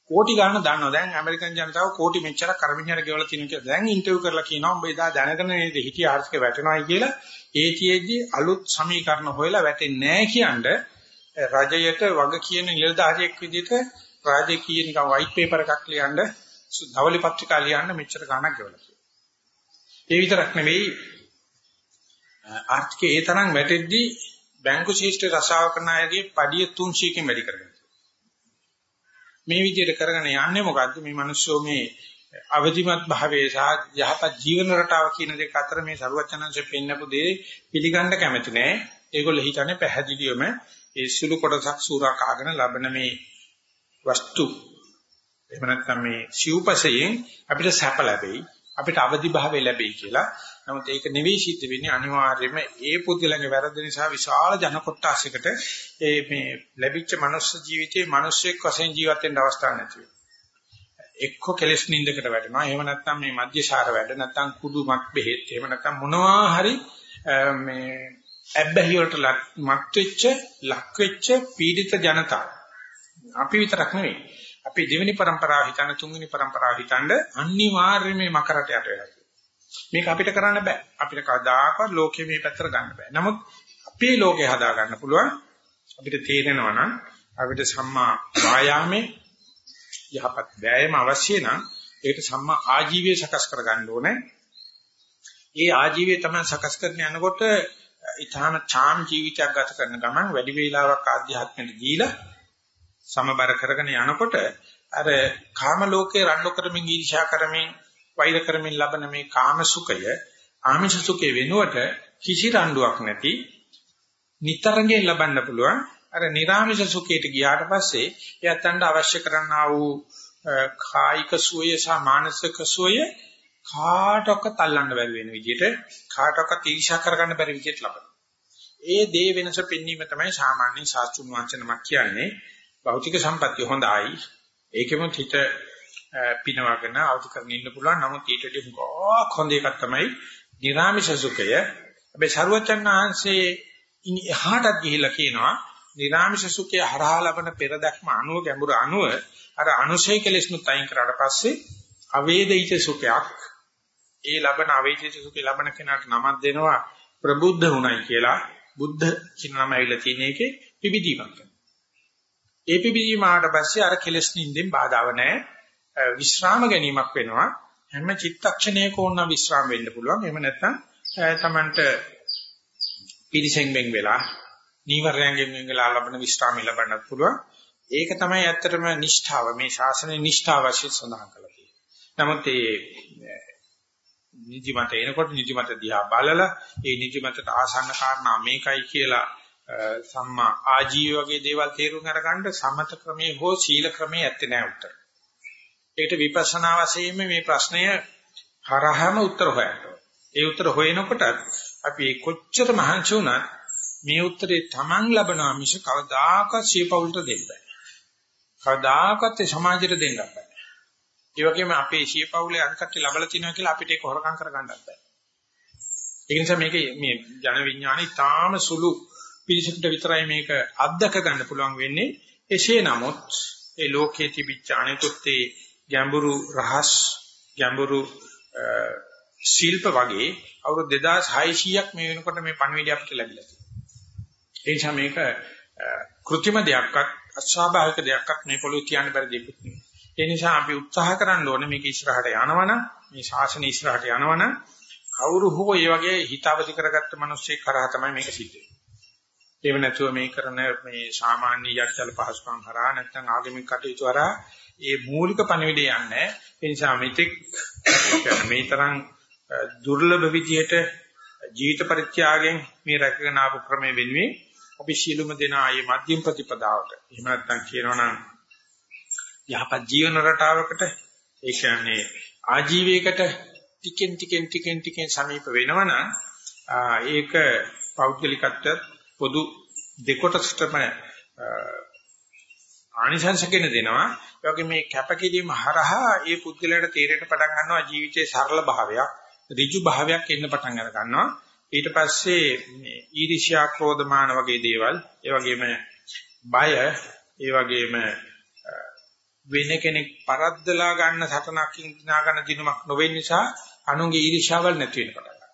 කෝටි ගණන් දන්නවා. දැන් ඇමරිකන් ජනතාව කෝටි මෙච්චරක් කරමිනියට ගෙවලා තියෙනවා කියලා දැන් ඉන්ටර්විව් කරලා කියනවා උඹ එදා දැනගෙන නේද හිටිය ආර්ථික වැටෙනවායි කියලා. ඒතියෙදි අලුත් සමීකරණ හොයලා වැටෙන්නේ නැහැ කියන්නේ රජයට වග කියන නිලධාරියෙක් විදිහට රාජකීය නිකන් වයිට් පේපර් එකක් ලියන්න ධවලි පත්‍රිකා ලියන්න මෙච්චර ගණක් ගෙවලා තියෙනවා. ඒ විතරක් නෙවෙයි ආර්ථිකයේ ඒ තරම් වැටෙද්දී බැංකු ශිෂ්ට රසාව කරන අයගේ පඩිය 300කින් වැඩි කරගන්න. මේ විදිහට කරගෙන යන්නේ මොකද්ද මේ මිනිස්සු මේ අවදිමත් භාවයේ සහ යහපත් ජීවන රටාව කියන දෙක අතර මේ සරුවචනංශෙ පෙන්නපු දේ පිළිගන්න කැමති නෑ. ඒගොල්ලෝ හිතන්නේ පැහැදිලිවම ඒ සුළු කොටසක් සූරා කාගෙන ලබන මේ වස්තු එහෙම නැත්නම් මේ සිව්පසයෙන් අපිට සැප ලැබෙයි අපිට අවදි භාවය ලැබෙයි කියලා. නමුත් ඒක නිවී සිද්ධ වෙන්නේ අනිවාර්යයෙන්ම ඒ පුද්ගලගේ වැරද්ද නිසා විශාල ජන කොටසකට ඒ මේ ලැබිච්ච මනුස්ස ජීවිතයේ මිනිස්සෙක් වශයෙන් ජීවත් වෙන්න අවස්ථාවක් නැති වෙනවා. එක්ක කෙලස් නින්දකට වැටෙනවා. එහෙම නැත්නම් මේ මධ්‍යශාර වැඩ නැත්නම් කුඩුමක් බෙහෙත්. එහෙම නැත්නම් මොනවා හරි මේ ඇබ්බැහි වලට මත් වෙච්ච, ලක් වෙච්ච පීඩිත ජනතාව. අපි විතරක් නෙවෙයි. අපේ දෙවෙනි પરම්පරාව හිතන තුන්වෙනි પરම්පරාව හිතනද අනිවාර්යයෙන්ම මකරට යට වෙනවා. මේක අපිට කරන්න බෑ. අපිට කවදාකවත් ලෝකයේ මේ පැත්තට ගන්න බෑ. නමුත් අපේ ලෝකේ හදා ගන්න පුළුවන්. අපිට තේරෙනවා නම් අපිට සම්මා වායාමේ යහපත් වෑයම අවශ්‍ය නම් ඒකට සම්මා ආජීවය සකස් කරගන්න ඕනේ. ඒ ආජීවය තමයි සකස් කරන්න යනකොට ඊටාම චාම් ජීවිතයක් ගත කරන ගමන් වැඩි වේලාවක් ආධ්‍යාත්මයට දීලා සමබර කරගෙන යනකොට අර කාම ලෝකේ රණ්ඩු කරමින් ඊර්ෂ්‍යා කරමින් වෛර කරමින් ලබන මේ කාම සුඛය ආමිෂ සුඛේ වෙනුවට කිසි රණ්ඩුවක් නැති නිතරංගෙන් ලබන්න පුළුවන් අර නිර්ආමිෂ සුඛයට ගියාට පස්සේ එයත්න්ට අවශ්‍ය කරන්නා වූ කායික සුවය සහ මානසික සුවය කාටවත් අල්ලන්න බැරි වෙන විදිහට කාටවත් ඊර්ෂ්‍යා කරගන්න බැරි විදිහට ලබනවා. ඒ දේ වෙනස පෙන්වීම තමයි සාමාන්‍ය ශාස්ත්‍රුන් වංශනමක් කියන්නේ. භෞතික සම්පත්‍ය හොඳයි. ඒකෙම හිත පිනවගෙන අවදි කරගෙන ඉන්න පුළුවන්. නමුත් ඊට වඩා හුඟක් හොඳ එකක් තමයි නිර්ාමිෂ සුඛය. හැබැයි ਸਰවචන් වහන්සේ එහාටත් ගිහිලා කියනවා නිර්ාමිෂ සුඛය හරහා ලබන පෙරදක්ම අනුව ගැඹුරු අනුව අර අනුශය කෙලෙස්නුත් අයින් කරාට පස්සේ අවේදිත සුඛයක් ඒ ලබන අවේදිත සුඛය ලබන කෙනාට නමක් දෙනවා ප්‍රබුද්ධ වුණයි කියලා බුද්ධ කියන නම ඇවිල්ලා තියෙන එකේ පිබිදීමක්. ඒ පිබිදීම ආවට පස්සේ අර කෙලස් නින්දෙන් බාධාව නැහැ. විශ්‍රාම ගැනීමක් වෙනවා. හැම චිත්තක්ෂණයක ඕන විශ්‍රාම වෙන්න පුළුවන්. එහෙම නැත්නම් තමන්ට පිරිසෙන් වෙන් වෙලා නීවරණයෙන් වෙන් වෙලා ලබන විස්රාමය ලබන්නත් පුළුවන්. ඒක තමයි ඇත්තටම නිෂ්ඨාව මේ ශාසනයේ නිෂ්ඨාව වශයෙන් සඳහන් කරලා තියෙන්නේ. නමුත් මේ නිදිමත එනකොට නිදිමත දිහා බලලා ඒ නිදිමතට ආසන්න කාරණා මේකයි කියලා සම්මා ආජීව වගේ දේවල් තේරුම් අරගන්න සමත ක්‍රමයේ හෝ සීල ක්‍රමයේ ඇත්තේ නැහැ උත්තර. ඒකට විපස්සනා වශයෙන් මේ ප්‍රශ්නය හරහාම උත්තර හොයන්න ඒ උත්තර හොයනකොට අපි කොච්චර මහන්සි වුණත් මේ උත්තරේ Taman ලබනවා මිස කවදාකවත් සියපවුලට දෙන්න බෑ. කවදාකවත් සමාජයට දෙන්න බෑ. ඒ වගේම අපේ සියපවුලේ අංකට්ටි ලබලා තිනවා කියලා අපිට ඒක හොරකම් කරගන්නත් බෑ. ඒ නිසා මේක මේ ජන විඥානේ තාම සුළු පිළිසකට විතරයි මේක අත්දක ගන්න පුළුවන් වෙන්නේ. එසේ නමුත් ඒ ලෝකයේ තිබිච්ච අනිකුත් ඒ ගැඹුරු රහස් ගැඹුරු ශිල්ප වගේ අවුරුදු 2600ක් මේ වෙනකොට මේ පණවිඩය අපිට ලැබිලා තියෙනවා. ඒ නිසා මේක કૃත්‍රිම දෙයක්වත් අස්වාභාවික දෙයක්වත් මේ පොළොවේ තියන්න බැරි දෙයක් නෙවෙයි. ඒ නිසා අපි උත්සාහ කරන්න ඕනේ මේක ඉස්සරහට යනවනම් මේ ශාසනය ඉස්සරහට යනවනම් කවුරු හෝ මේ වගේ හිතාවදි කරගත්ත මිනිස්සෙක් කරා තමයි මේක සිද්ධ වෙන්නේ. එහෙම නැතුව මේ කරන මේ සාමාන්‍ය යටිතල පහසුකම් හරහා නැත්නම් ආගමික කටයුතු හරහා ඒ මූලික පණිවිඩය යන්නේ. ඒ නිසා මෙතෙක් මේ තරම් දුර්ලභ විදියට ජීවිත පරිත්‍යාගයෙන් මේ රැකගෙන ආපු ක්‍රමයේ වෙනුවෙන් අපි ශීලුම දෙන ආයේ මධ්‍යම ප්‍රතිපදාවට එහෙම නැත්නම් කියනවනම් යහපත් ජීවන රටාවකට ඒ කියන්නේ ආජීවයකට ටිකෙන් ටිකෙන් ටිකෙන් ටිකෙන් සමීප වෙනවනම් ඒක පෞද්ගලිකත්වයට පොදු දෙකොටසටම ආනිසංස කියන දෙනවා. ඒ වගේ මේ කැපකිරීම හරහා ඒ පුද්ගලයාට තීරයට පටන් ගන්නවා ජීවිතයේ සරල භාවයක්, ඍජු භාවයක් එන්න පටන් අර ගන්නවා. ඊට පස්සේ මේ ඊර්ෂ්‍යා ක්‍රෝධමාන වගේ දේවල්, ඒ වගේම බය, ඒ වගේම වෙන කෙනෙක් පරද්දලා ගන්න සටනක් ඉඳා ගන්න දිනුමක් නොවෙන නිසා අනුන්ගේ ඊර්ෂ්‍යාවල් නැති වෙන පටන් ගන්නවා.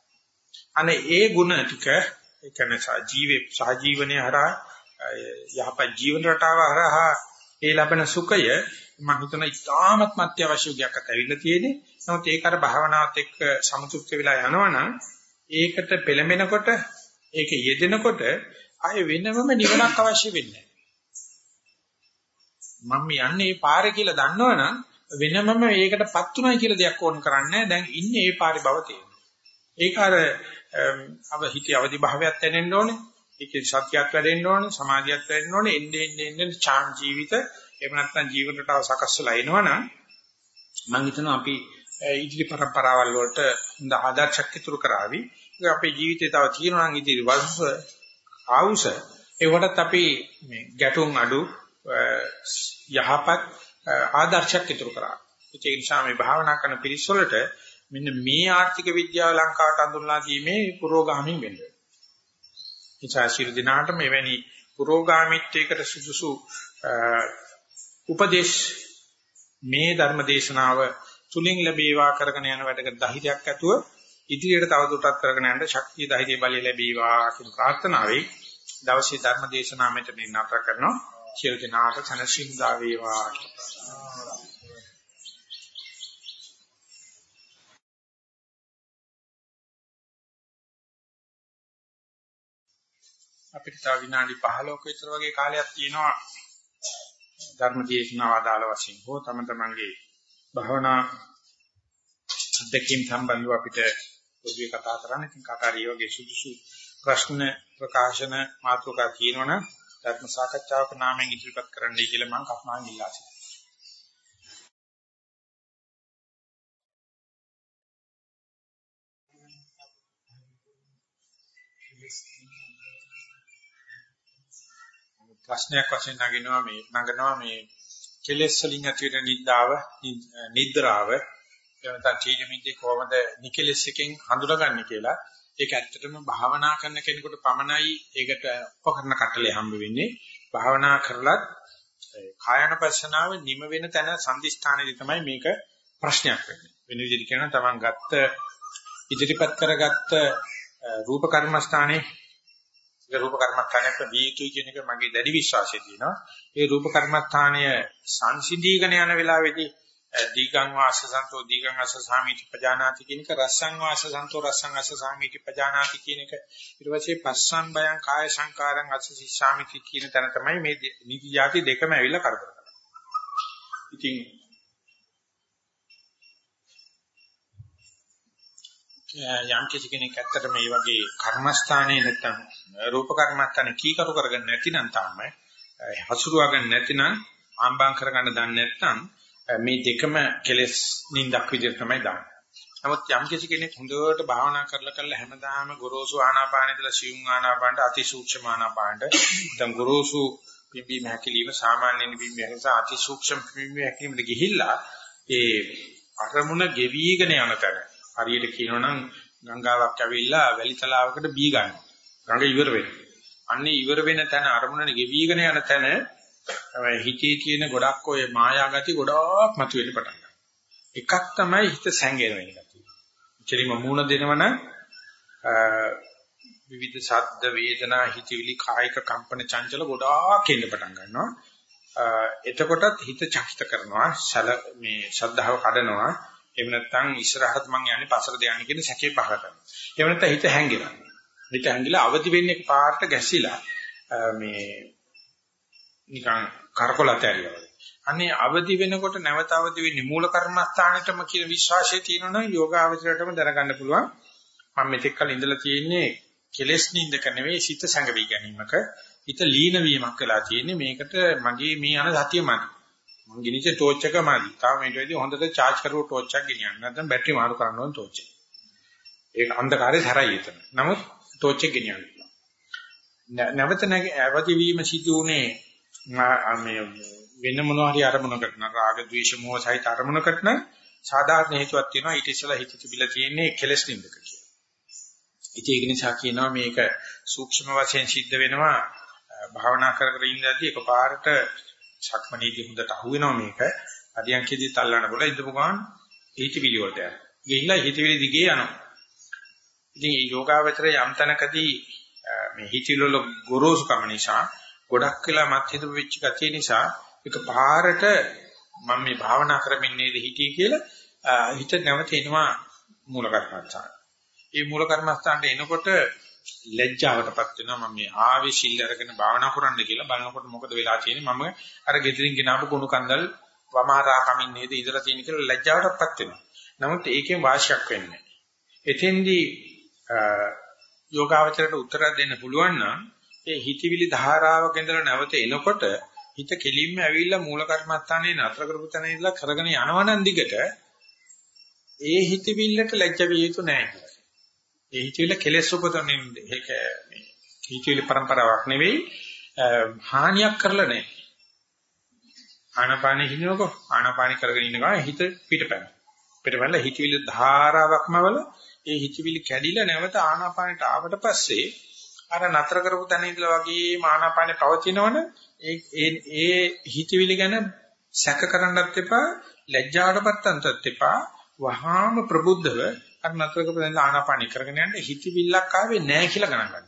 අනේ ඒ ಗುಣ ටික ඒ කියන්නේ ජීවේ සහජීවනයේ හරහා යහපත් ජීවන රටාව හරහා ඒ ලබන සුඛය මම හිතන ඉතාමත් අත්‍යවශ්‍ය ගයක් අතවිල්ල තියෙන්නේ. නමුත් ඒක අර භාවනාවත් එක්ක සමතුලිත වෙලා යනවනම් ඒකට පෙළඹෙනකොට ඒක යෙදෙනකොට ආය වෙනමම නිවනක් අවශ්‍ය වෙන්නේ මම යන්නේ මේ පාරේ කියලා දන්නවනම් වෙනමම ඒකටපත් උනායි කියලා දෙයක් ඕන කරන්නේ දැන් ඉන්නේ ඒ පාරේ බව තියෙනවා. ඒක අර අව හිතේ අවදි භාවයක් දැනෙන්න ඕනේ. ඒකේ සත්‍යයක් වැඩෙන්න ඕනේ, සමාධියක් වැඩෙන්න ඕනේ. එන්නේ එන්නේ එන්නේ චාන් ජීවිත එහෙම නැත්නම් ජීවිතයට සකස් වෙලා එනවනම් මම හිතනවා අපි ඉදිරි પરම්පරාවල් වලට හොඳ ආදර්ශයක් ඉතුරු කරાવી. ඒක අපේ ජීවිතේ තව තියෙනවා නම් ඉදිරි වර්ෂ ආවුස ඒවටත් අපි මේ ගැටුම් අඩු යහපත් ආදර්ශයක් ඉතුරු කරා. ඒ නිසා මේ භාවනා කරන පිරිස් වලට මෙන්න මේ ආර්ථික විද්‍යාව ලංකාවට අඳුන්ලා දීමේ පුරෝගාමී වෙන්න. නිසා ශිරු දිනාට මෙවැනි පුරෝගාමීත්වයකට සුදුසු උපදේශ මේ ධර්ම දේශනාව තුලින් ලැබේවා කරගෙන යන වැඩකට ධෛර්යයක් ඇතුව ඉදිරියට තවදුරටත් කරගෙන යන්න ශක්තිය ධෛර්ය බලය ලැබේවා කියන ප්‍රාර්ථනාවයි දවසේ ධර්ම දේශනාව මෙතන නතර කරනවා. සියලු දෙනාට සනසින්දා වේවා. අපිට තව විනාඩි 15ක විතර වගේ කාලයක් තියෙනවා ධර්ම දේශනාව අදාළ වශයෙන් හෝ තම තමන්ගේ භවනා අධ්‍යක්ෂින් සම්බන්ධව අපිට පොදුවේ කතා කරන්න. ඉතින් කාකාරී වගේ සුදුසු ප්‍රශ්න ප්‍රකාශන මාතෘකා කියනවනම් ධර්ම සාකච්ඡාවක නාමයෙන් ඉදිරිපත් කරන්නයි කියලා මම කප්මාන් ඉල්ලා සිටිනවා. ප්‍රශ්නයක් වශයෙන් නගිනවා මේ නගනවා මේ කෙලෙස් වලින් ඇති වෙන නිද්දාව නිද්‍රාව එවනතන් චීජමින්දී කොහොමද නිකෙලෙස් එකෙන් හඳුනගන්නේ කියලා ඒක ඇත්තටම භාවනා කරන කෙනෙකුට පමණයි ඒකට උපකරණ කටලේ හම්බ වෙන්නේ. භාවනා කරලත් කායනපස්සනාව නිම වෙන තැන සම්දිස්ථානයේදී තමයි මේක ප්‍රශ්නයක් වෙන්නේ. වෙන විදිහට කියනවා තමන් ගත්ත ඉදිරිපත් කරගත්ත රූප කර්මස්ථානයේ ඒ රූප කර්මස්ථානයක් විය යුතුයි කියන එක මගේ දැඩි විශ්වාසය තියෙනවා. ඒ රූප කර්මස්ථානය සංසිඳීගෙන යන වෙලාවේදී දීගං වාස සන්තෝ දීගං අස සාමිති පජානාති කියන එක රස්සං වාස සන්තෝ රස්සං අස සාමිති පජානාති කියන එක ඊට පස්සේ පස්සං බයං කාය සංකාරං අස සාමිති කියන තැන තමයි මේ නිදි යටි දෙකම ඇවිල්ලා කරදර කරන්නේ. ඉතින් යම් කිසි කෙනෙක් ඇත්තට මේ වගේ කර්මස්ථානයේ නැත්තම් රූප කර්මස්ථානේ කීකරු කරගන්න නැතිනම් තමයි හසුරුවගන්න නැතිනම් ආම්බම් කරගන්න දන්නේ නැත්නම් මේ දෙකම කෙලස් නින්දක් විදිහට තමයි දාන්නේ. නමුත් යම් කිසි කෙනෙක් හොඳට භාවනා කරලා කරලා හැමදාම ගොරෝසු ආනාපානෙදලා සියුම් ආනාපානට අති සූක්ෂම ආනාපානට දැන් ගොරෝසු පිම්බීම හැකිලිම සාමාන්‍යයෙන් පිම්බීම නිසා අති සූක්ෂම පිම්බීම හැකිලිමට ගිහිල්ලා ඒ අරමුණ ගෙවිගෙන යන තැන හරියට කියනොනම් ගංගාවක් ඇවිල්ලා වැලි තලාවකට බී ගන්න. ගඟ ඉවර වෙනවා. අන්නේ ඉවර වෙන තැන අරමුණනේ ගෙවිගෙන යන තැන හිතේ තියෙන ගොඩක් ඔය මායාගති ගොඩක් මතුවෙන්න පටන් ගන්නවා. එකක් තමයි හිත සැඟෙන වෙන ගතිය. ඉතිරිම මූණ දෙනවන විවිධ ශබ්ද වේදනා හිතවිලි කායික කම්පන චංචල ගොඩාක් එන්න පටන් ගන්නවා. එතකොටත් හිත චකිත කරනවා සල මේ ශද්ධාව කඩනවා. එහෙම නැත්නම් ඉස්සරහට මං යන්නේ පස්සට යන්නේ කියන සැකේ පහල කරනවා. එහෙම නැත්නම් හිත හැංගෙනවා. හිත හැංගිලා අවදි වෙන්නේ පාට ගැසිලා මේ නිකන් කරකොලත ඇරියා වගේ. අනේ අවදි වෙනකොට නැවත අවදි වෙන්නේ මූල කර්මස්ථානෙටම කියන විශ්වාසය තියෙනවනම් යෝගාවචරයටම දැනගන්න පුළුවන්. මම මෙතෙක් කල ඉඳලා තියෙන්නේ කෙලෙස් නින්දක නෙවෙයි සිත සංගවි ගැනීමක. හිත ලීන වීමක් වෙලා තියෙන්නේ මේකට මගේ මේ යන සතිය මදි. මං ගිනිච්ච ටෝච් එක මදි. තාම මේට වැඩි හොඳට charge කරපු ටෝච් එකක් ගෙනියන්න. නැත්නම් බැටරි මාරු කරන්න ඕන ටෝච් එක. ඒක අන්ධකාරයේ හැරයි එතන. නමුත් ටෝච් එක ගෙනියන්න. නැවත නැග අවදි වීම සිදු උනේ මේ වෙන මොනවා හරි අරමුණකට නම් රාග ద్వේෂ මෝහ සහිත අරමුණකට නම් සාධාරණ හේතුවක් තියෙනවා ඊට ඉස්සලා හිත තිබිලා තියෙන්නේ කෙලස් නින්දක කියලා. ඉතින් ඒක නිසා කියනවා මේක සූක්ෂම වශයෙන් සිද්ධ වෙනවා භාවනා කර කර ඉඳද්දී එකපාරට ශක්මනීදී හොඳට අහු වෙනවා මේක. අධ්‍යයන්කෙදී තල්ලන්න බල ඉඳපු ගමන් හිතවිලි වලට යනවා. ගිහිල්ලා හිතවිලි දිගේ යනවා. ඉතින් මේ යෝගාවචරය යම් තැනකදී මේ හිතවිලි වල ගොරෝසුකම නිසා ගොඩක් වෙලා මත් හිතපු වෙච්ච ගතිය නිසා එක පාරට මම මේ භාවනා කරමින් නේද හිටියේ කියලා හිත නැවත එනවා මූල කර්මස්ථාන. ඒ මූල කර්මස්ථානට එනකොට ලැජ්ජාවටපත් වෙනවා මම මේ ආවේ සිල් අරගෙන භාවනා කරන්න කියලා බලනකොට මොකද වෙලා තියෙන්නේ මම අර ගෙදරින් ගෙනාවු කුණු කන්දල් වමාරා කමින් නේද ඉඳලා තියෙන කියලා ලැජ්ජාවටපත් වෙනවා. නමුත් ඒකෙන් වාසියක් වෙන්නේ නැහැ. එතෙන්දී යෝගාවචරයට උත්තර දෙන්න පුළුවන් නම් ඒ හිතවිලි ධාරාවක ඉඳලා නැවත එනකොට හිත කෙලින්ම ඇවිල්ලා මූල කර්මස්ථානේ නතර කරපු තැන ඉඳලා කරගෙන යනවනම් දිගට ඒ හිතවිල්ලට ලැජ්ජ විය යුතු නැහැ. ඒ හිතවිල්ල කෙලෙස් උපදන්නේ ඒක මේ හිතවිලි પરම්පරාවක් නෙවෙයි හානියක් කරලා නැහැ. ආනපානෙ හිනවකො ආනපානෙ කරගෙන ඉන්න ගමන් හිත පිටපැන. පිටපැනලා හිතවිලි ධාරාවක්ම වල ඒ හිතවිලි කැඩිලා නැවත ආනාපානෙට ආවට පස්සේ අර නතර කරපු තැන ඉඳලා වගේ මානාපානේ පවතිනවනේ ඒ ඒ ඒ හිතවිලි ගැන සැක කරන්නත් එපා ලැජ්ජාවටපත් අන්තත් එපා වහාම ප්‍රබුද්ධව අර නතර කරපු තැන ආනාපානේ කරගෙන යන්න හිතවිල්ලක් ආවේ නැහැ කියලා ගණන් ගන්න.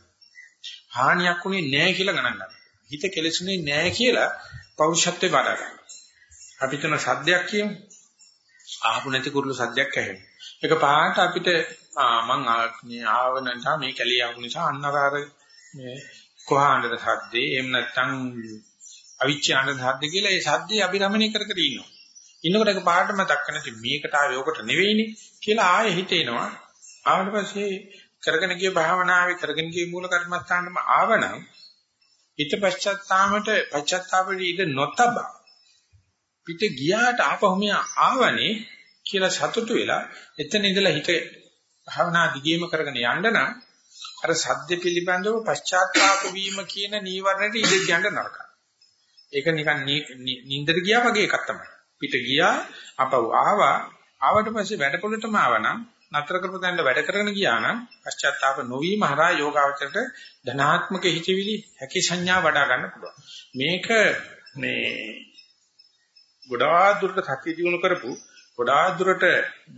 හානියක් උනේ නැහැ කියලා ගණන් ගන්න. හිත කෙලෙසුනේ නැහැ කියලා පෞරුෂත්වේ බාර ගන්න. අපි තුන සද්දයක් කියමු. ආපු නැති කුරුළු සද්දයක් ඇහෙනවා. ඒක පාට අපිට මං මේ ආව නිසා මේ කැලිය ආපු නිසා අන්නකාර මේ කොහාඬද සද්දේ එහෙම නැත්නම් අවිච්ඡාණ්ඩ සද්ද කියලා ඒ සද්දේ අභිරමණය කර කර ඉන්නවා. ඉන්නකොට ඒක පාට මතක් කරන මේකට ආවේ ඔකට නෙවෙයිනේ කියලා ආයෙ හිතේනවා. ආවට පස්සේ කරගෙන ගිය භාවනාවේ කරගෙන ගිය මූල කර්මස්ථානම ආවනම් හිත පශ්චාත්තාමට පශ්චාත්තාපෙට ඉඳ නොතබ පිට ගියාට ආපහු මෙයා ආවනේ කියලා සතුටු වෙලා එතන ඉඳලා හිත භාවනා දිගේම කරගෙන යන්න නම් අර සද්ද පිළිබඳව පශ්චාත්තාප වීම කියන නීවරණයට ඉඳ යන්න නරකයි. ඒක නිකන් නින්දට ගියා වගේ එකක් තමයි. පිට ගියා අපව ආවා ආවට පස්සේ වැඩපොළටම ආවනම් නතර කරපු තැනට වැඩ කරගෙන ගියා නම් පශ්චාත්තාප නොවීම හරහා යෝගාවචරයට ධනාත්මක හිතවිලි හැකි සංඥා වඩා ගන්න පුළුවන්. මේක මේ ගොඩාක් දුරට සත්‍ය දිනු කරපු ගොඩාක් දුරට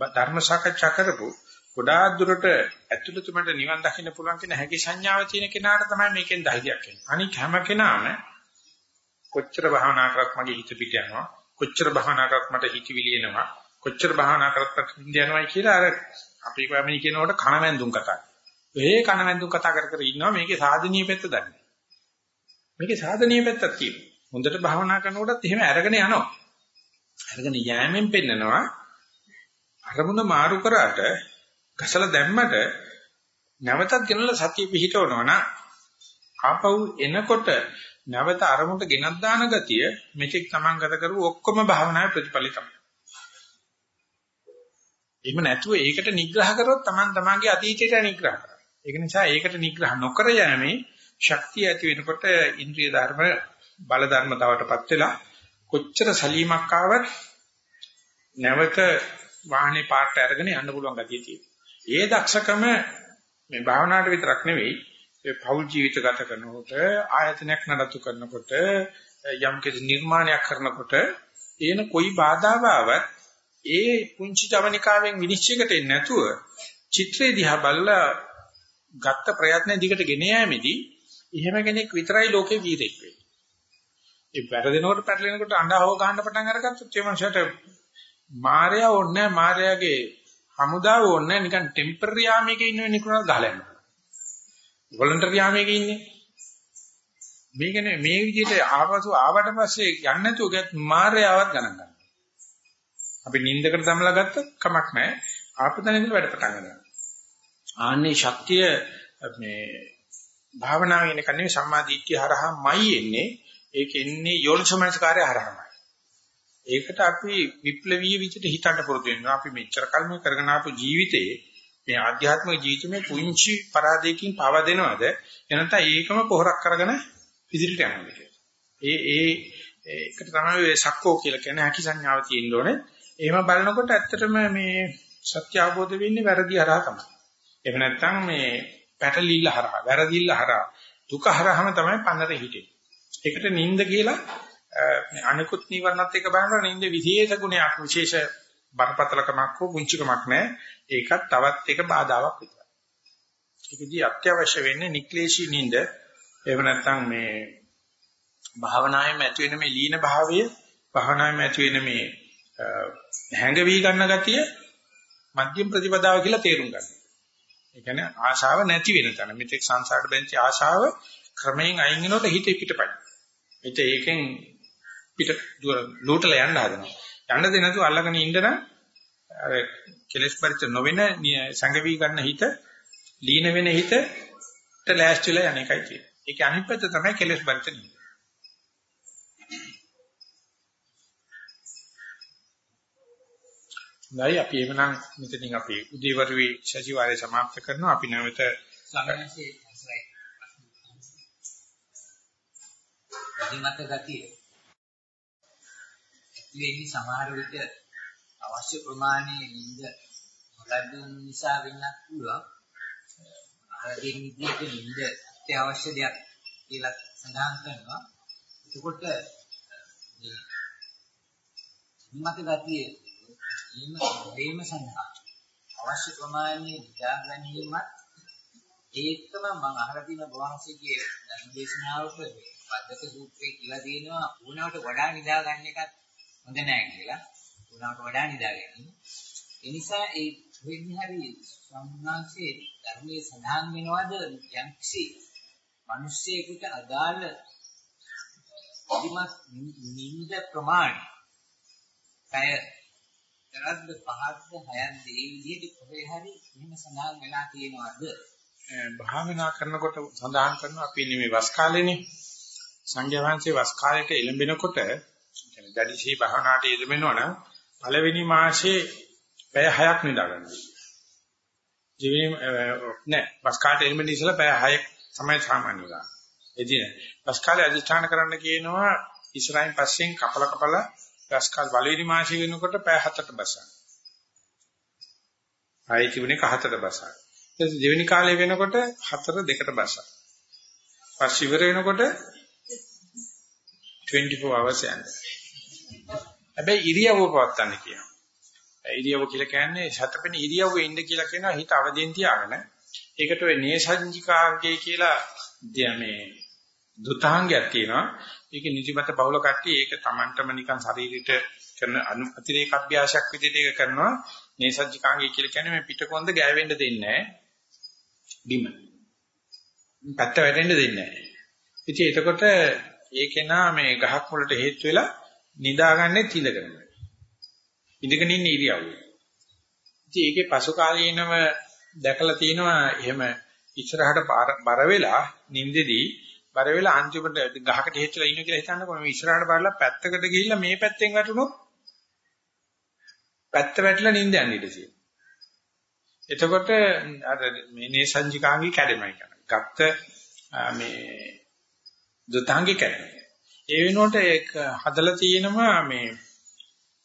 ධර්ම සාකච්ඡා කරපු ගොඩාක් දුරට ඇතුළත මට නිවන් දකින්න පුළුවන් කියන හැකි සංඥාව තියෙන කෙනාට තමයි මේකෙන් ධෛර්යයක් එන්නේ. අනික හැම කෙනාම කොච්චර භාවනා කරත් මගේ හිත පිට යනවා. කොච්චර භාවනා කරත් මට හිතවිලි එනවා. කොච්චර භාවනා කරත් නිින්ද යනවායි කියලා අර අපි කැමති කියනකොට කණවැන්දුම් කතා. ඒ කණවැන්දුම් කතා කර කර ඉන්නවා මේකේ සාධනීය පැත්ත දන්නේ. මේකේ සාධනීය පැත්තක් තියෙනවා. හොඳට භාවනා කරනකොටත් එහෙම අරගෙන යනවා. අරගෙන යෑමෙන් පෙන්නනවා අරමුණ මාරු කරාට කසල දැම්මට නැවතත් ගෙනලා සතිය පිහිටවනවා නම් ආපහු එනකොට නැවත අරමුණට ගෙනත් දාන ගතිය මෙතෙක් Taman ගත කරපු ඔක්කොම භාවනාවේ ප්‍රතිඵලයි තමයි. එහෙම නැතුව ඒකට නිග්‍රහ කරොත් Taman Tamanගේ අතීතයට නිග්‍රහ කරනවා. ඒක නිසා ඒකට නිග්‍රහ නොකර යෑමේ ශක්තිය ඇති වෙනකොට ඉන්ද්‍රිය ධර්ම බල ධර්ම තවටපත් වෙලා කොච්චර සලීමක් ආවත් නැවත වාහනේ පාට අරගෙන යන්න පුළුවන් ගතිය තියෙනවා. ඒ දක්ෂකම මේ භාවනාවට විතරක් නෙවෙයි ඒ පෞල් ජීවිත ගත කරනකොට ආයතනයක් නඩත්තු කරනකොට යම් කිසි නිර්මාණයක් කරනකොට එන කොයි බාධාව ආවත් ඒ පුංචි ජවනිකාවෙන් විනිශ්චයකට එන්නේ නැතුව චිත්‍රය දිහා බලලා ගත්ත ප්‍රයත්න දිගට ගෙන යෑමේදී එහෙම කෙනෙක් විතරයි ලෝකේ වීරෙක් වෙන්නේ. ඒ වැරදෙනකොට පැටලෙනකොට අඬහව ගන්න පටන් අරගත්තොත් ඒ මනුස්සයාට මායя ඕනේ මායяගේ හමුදාව ඕනේ නිකන් ටෙම්පරරි ආමියක ඉන්න වෙන්නේ කුණා ගහලා යනවා. වොලන්ටරි ආමියක ඉන්නේ. මේකනේ මේ විදිහට ආවසු ආවට පස්සේ යන්නේ නැතුව ගත් මායяවත් ගණන් ගන්න. අපි නිින්දකට දමලා ගත්තොත් කමක් නැහැ. ආපතනෙන් වැඩ පටන් ගන්නවා. ආන්නේ ශක්තිය මේ භාවනාවේ ඉන්න කන්නේ සම්මාදිට්ඨිය හරහාමයි එන්නේ. ඒක එන්නේ යෝනිසමනස්කාරය හරහාමයි. ඒකට අපි විප්ලවීය විදිහට හිතන්න පුරුදු වෙනවා. අපි මෙච්චර කල් මේ කරගෙන ආපු ජීවිතේ මේ ආධ්‍යාත්මික ජීවිතේ පුංචි පරාදයකින් පව දෙනවද? එනත ඒකම පොහොරක් කරගෙන ඉදිරියට යනවා ඒ ඒ ඒකට තමයි සක්කෝ කියලා කියන හැකි සංඥාව තියෙන්න ඕනේ. එහෙම බලනකොට ඇත්තටම මේ සත්‍ය අවබෝධ වෙන්නේ වැරදි හරහා තමයි. එහෙම නැත්නම් මේ පැටලිල්ල හරහා, වැරදිල්ල හරහා, දුක හරහාම තමයි පන්නර හිටින්නේ. ඒකට නිନ୍ଦ කියලා අනිකුත් නිවර්ණත් එක බලනකොට නින්ද විශේෂ ගුණයක් විශේෂ බරපතලකමක් හෝ පුංචිකමක් නැහැ. ඒකත් තවත් එක බාධාවක් විතරයි. ඒකදී අත්‍යවශ්‍ය වෙන්නේ නික්ලේශී නින්ද. එහෙම නැත්නම් මේ භාවනාවෙන් ඇති වෙන මේ ලීන භාවය, භාවනාවෙන් ඇති වෙන මේ හැඟවි ගන්න ගතිය මධ්‍යම ප්‍රතිපදාව කියලා තේරුම් ගන්න. ඒ කියන්නේ ආශාව නැති වෙන තැන. මෙතෙක් සංසාරට බැඳි ආශාව ක්‍රමයෙන් අයින් වෙනකොට හිත පිටපයි. හිත ඒකෙන් පිට දුර ලෝටලා යන්න හදනවා. යන්න දෙ නැතුව අල්ලගෙන ඉන්න නම් අර කෙලස් පරිච්ඡ නොවෙන සංගවි ගන්න හිත ලීන වෙන හිතට ලෑස්තිලා යන එකයි තියෙන්නේ. ඒක අනිත් පැත්ත තමයි කෙලස් පරිච්ඡ නීති. නැයි අපි එවනම් මෙතනින් අපි උදේවරුේ සතිವಾರය સમાપ્ત කරනවා. අපි නැවත සංගණසේ ප්‍රශ්නයි. අදිමත් ගතිය වෙන්නේ සමහර විට අවශ්‍ය ප්‍රමාණයේ නිින්ද නොලැබෙන නිසා වෙන්නත් පුළුවන්. ආරගෙන විදිහට නිින්ද අත්‍යවශ්‍ය දෙයක් කියලා සඳහන් කරනවා. එතකොට මේ නිමත ගතිය ඊම වේම සඳහා අවශ්‍ය ප්‍රමාණයේ නිදා ගැනීමත් ඒකම මම අහලා තියෙන වහන්සේගේ ධර්ම දේශනාවක පද්දක සූත්‍රයේ කියලා තියෙනවා ඕනවට වඩා නිදා ගන්න එකත් හොඳ නැහැ කියලා. උනාට වඩා නිදා ගැනීම. ඒ නිසා ඒ වෙන්නේ හරි සම්මාංශයේ ධර්මයේ සඳහන් වෙනවද යම්කිසි මිනිස්සෙකුට අදාළ ඉදිමත් නිින්ද ප්‍රමාණය. කය කරද්ද පහක්ද හයක්ද ඒ විදිහට කොහේ හරි එහෙම සඳහන් වෙලා තියෙනවද? භාවනා කරනකොට සඳහන් කරනවා අපි ඉන්නේ මේ වස් කාලේනේ. සංඝයා වහන්සේ වස් කාලේට එළඹෙනකොට කියන්නේ දැඩිශී භාවනාවට යෙදෙනවා පළවෙනි මාසේ පැය 6ක් නිදා ගන්න. ජීවි නෑ බස් කාලේ එළිමෙන් ඉස්සලා පැය 6ක් තමයි සාමාන්‍ය ගන්න. එදින බස් කාලේ අධිෂ්ඨාන කරන්න කියනවා ඉස්රායිල් පස්සෙන් කපල කපල බස් කාල පළවෙනි මාසේ වෙනකොට පැය 7ට බසන. ආයේ තිබුණේ කහතට බසන. ඊට දෙවෙනි කාලේ වෙනකොට 4 2ට බසන. පස්සේ ඉවර වෙනකොට 24 hours යනවා. හැබැයි ඉරියව්ව පවත්තන්න කියනවා. ඉරියව්ව කියලා කියන්නේ සතපෙන ඉරියව්වේ ඉන්න කියලා කියනවා හිත අවදීන් තියාගෙන. ඒකට ඔය නේසංජිකාංගය කියලා මේ දුතාංගයක් තියෙනවා. ඒක නිදිමත බහුල කට්ටිය ඒක Tamanටම නිකන් ශරීරෙට කරන අතිරේක අභ්‍යාසයක් විදිහට ඒක කරනවා. මේ සජ්ජිකාංගය කියලා කියන්නේ මේ පිටකොන්ද ගෑවෙන්න දෙන්නේ නැහැ. බිම. පැත්ත වැටෙන්න දෙන්නේ නැහැ. ඉතින් එතකොට ඒකේනා මේ ගහක් මුලට හේතු වෙලා නිදාගන්නේ තිලගෙන. ඉඳගෙන ඉන්න ඉරියව්ව. ඉතින් ඒකේ පසු කාලීනව දැකලා තියෙනවා එහෙම ඉස්සරහට බර වෙලා නිින්දෙදී බර වෙලා අන්තිමට ගහකට හේතුලා ඉන්න කියලා හිතන්නකො මේ ඉස්සරහට බලලා පැත්තකට ගිහිල්ලා මේ පැත්තෙන් වැටුනොත් පැත්ත වැටලා නිින්ද යන්න ඉඩ තියෙනවා. එතකොට අර මේ නේසංජිකාංගී කැඩෙමයි කරන. ගත්ත මේ දුතාංගී කැඩෙන. ඒ වෙනුවට ඒක හදලා තියෙනවා මේ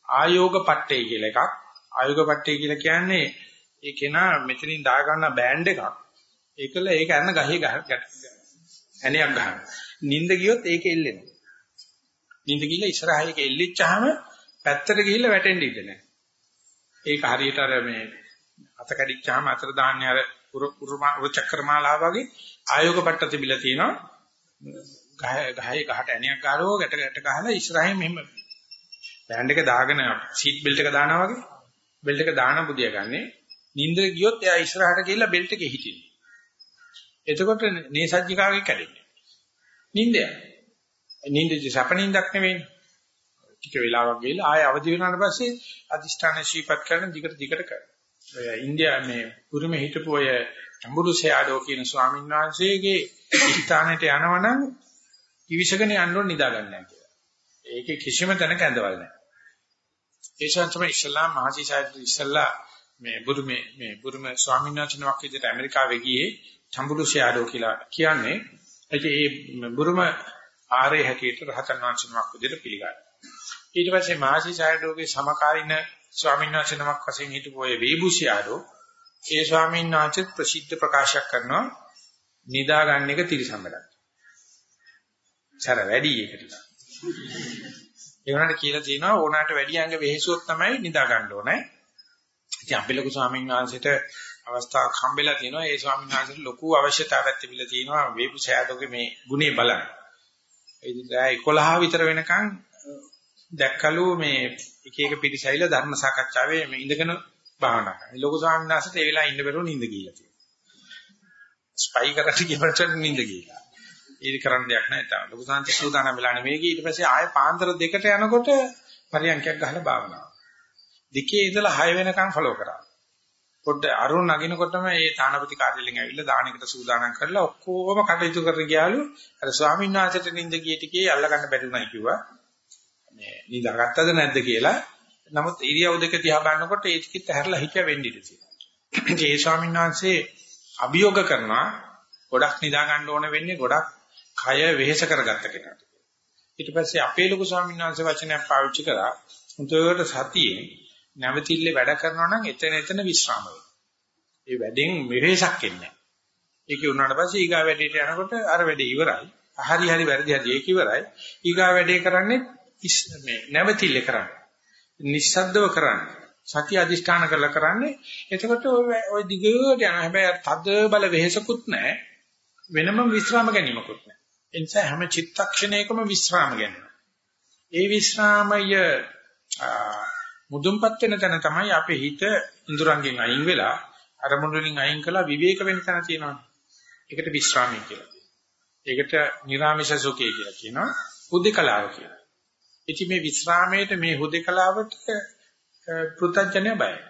ආයෝග පට්ටේ කියලා එකක්. ආයෝග පට්ටේ කියලා කියන්නේ ඒ කෙනා මෙතනින් දා ගන්න බෑන්ඩ් එකක්. ඒකල ඒක අරන ගහේ ගහ ඇණයක් ගන්න. නිින්ද ගියොත් ඒක එල්ලෙනවා. නිින්ද ගිහලා ඉස්සරහා ඒක එල්ලිච්චාම පැත්තට ගිහිල්ලා වැටෙන්න ඉඩ නැහැ. ඒක හරියට අර මේ අත කැඩිච්චාම අතර දාන්නේ අර උරුමා උචක්‍රමාලා වගේ ආයෝග පට්ට තිබිලා තියෙනවා. ගහේ ගහේ ගහට ඇණයක් ගාරෝ ගැට ගැට ගහලා ඉස්සරහින් මෙහෙම බෑන්ඩ් එක දාගෙන සීට් බෙල්ට් එක දානවා වගේ බෙල්ට් එක දාන බුදිය ගන්නේ නින්දර ගියොත් එයා ඉස්සරහට ගිහිල්ලා බෙල්ට් එකේ හිටින්නේ. එතකොට නේසජ්ජිකාගේ කැඩෙන්නේ. නින්දය. නින්දේ සැප නින්දක් නෙවෙයිනේ. ටික වෙලාවක් ගිහලා ආය අවදි වෙනාට පස්සේ අදිෂ්ඨාන ශීපත් කරන දිගට දිගට කරනවා. ඔය ඉන්දියා මේ පුරුමේ හිටපු ඔය චම්බුරුසයාඩෝ කියන ස්වාමීන් වහන්සේගේ ස්ථානෙට යනවනම් කිවිසගෙන යන්න ඕන නිදා ගන්න නැහැ කියලා. ඒකේ කිසිම තැනක ඇඳවල නැහැ. ඒ ශාන්තම ඉස්ලාම් මහසි සාහිත් ඉස්ලා මේ බුරුමේ මේ බුරුම ස්වාමීන් වහන්සේ නමක් විදිහට ඇමරිකාවේ ගියේ චම්බුරුසයාඩෝ කියලා කියන්නේ. ඒ බුරුම ආරේ හැටියට රහතන් වහන්සේ නමක් විදිහට පිළිගන්නවා. ඊට පස්සේ මහසි සාහිත්‍යෝගේ සමකාලීන ස්වාමීන් වහන්සේ නමක් වශයෙන් හිටපු ඔය වේබුසියාඩෝ ඒ ස්වාමීන් වහන්සේ ප්‍රසිද්ධ ප්‍රකාශයක් කරනවා නිදා ගන්න එක තිරසම්බලක්. සර වැඩි එක ටික. ඒ වුණාට කියලා තියෙනවා ඕනාට වැඩි අංග වෙහෙසුවොත් තමයි නිදා ගන්න ඕනේ. ඉතින් අපි ලොකු ස්වාමීන් වහන්සේට අවස්ථාවක් හම්බෙලා තියෙනවා. ඒ ස්වාමීන් වහන්සේට ලොකු අවශ්‍යතාවයක් තිබිලා තියෙනවා වේබුසයාඩෝගේ මේ ගුණේ බලන්න. ඒ 11 විතර වෙනකන් දැක්කලු මේ එක එක පිරිසයිල ධර්ම සාකච්ඡාවේ මේ ඉඳගෙන භාවනා කරනවා. ලොකු ස්වාමීන් වහන්සේට ඒ වෙලාව ඉන්න බැරුව නිින්ද ගිහිල්ලා තියෙනවා. ස්පයි කරලා කියවට නිින්ද ගිහිල්ලා. ඒක කරන්න දෙයක් නැහැ තාම. ලොකු සාන්ති සූදානම් වෙලා නෙමෙයි ඊට පස්සේ ආය පාන්දර දෙකට යනකොට පරියන්කයක් ගහලා භාවනාව. දෙකේ ඉඳලා 6 වෙනකන් ෆලෝ කරා. පොඩ්ඩ අරුණ නගිනකොටම ඒ තානපති කාර්යාලයෙන් ඇවිල්ලා දානකට සූදානම් කරලා ඔක්කොම කටයුතු කරගෙන ගියාලු. අර ස්වාමීන් වහන්සේට නිින්ද ගිය ටිකේ අල්ලගන්න බැරි වුණා කිව්වා. මේ නිදාගත්තද නැද්ද කියලා. නමුත් ඉරියව් දෙක දිහා බලනකොට ඒ ටිකත් ඇහැරලා හිටිය වෙන්න ඉඩ තියෙනවා. ඒ ස්වාමීන් වහන්සේ අභියෝග කරනවා ගොඩක් නිදා ගන්න ඕන වෙන්නේ ගොඩක් කය වෙහෙස කරගත්ත කෙනාට. ඊට පස්සේ අපේ ලොකු ස්වාමීන් වහන්සේ වචනයක් පාවිච්චි කරා. උන්ට සතියේ නැවතිල්ලේ වැඩ කරනවා නම් එතන එතන විශ්‍රාම වෙනවා. ඒ වැඩෙන් මෙහෙසක් එන්නේ නැහැ. ඒක උනාට පස්සේ ඊගා වැඩේට යනකොට අර වැඩේ ඉවරයි. හරි හරි වැරදි හරි ඒක ඉවරයි. ඊගා වැඩේ කරන්නේ මේ නැවතිල්ලේ කරන්නේ. නිස්සද්දව කරන්නේ. සතිය අදිෂ්ඨාන කරලා කරන්නේ. එතකොට ওই දිගට යන හැබැයි තද බල වෙහෙසකුත් නැහැ. වෙනම විශ්‍රාම ගැනීමකුත් නැහැ. ඒ නිසා හැම චිත්තක්ෂණයකම විශ්‍රාම ගැනීම. ඒ විශ්‍රාමය මුදුන්පත් වෙන තැන තමයි අපේ හිත ඉඳුරංගෙන් අයින් වෙලා අරමුණු වලින් අයින් කළා විවේක වෙන තැන තියෙනවා. ඒකට විශ්‍රාමය කියලා කියනවා. ඒකට නිරාමිෂ සුඛය කියලා කියනවා. හුදේකලාව කියලා. ඉතින් මේ විශ්‍රාමයේට මේ හුදේකලාවට පෘථජ්ජනය බයයි.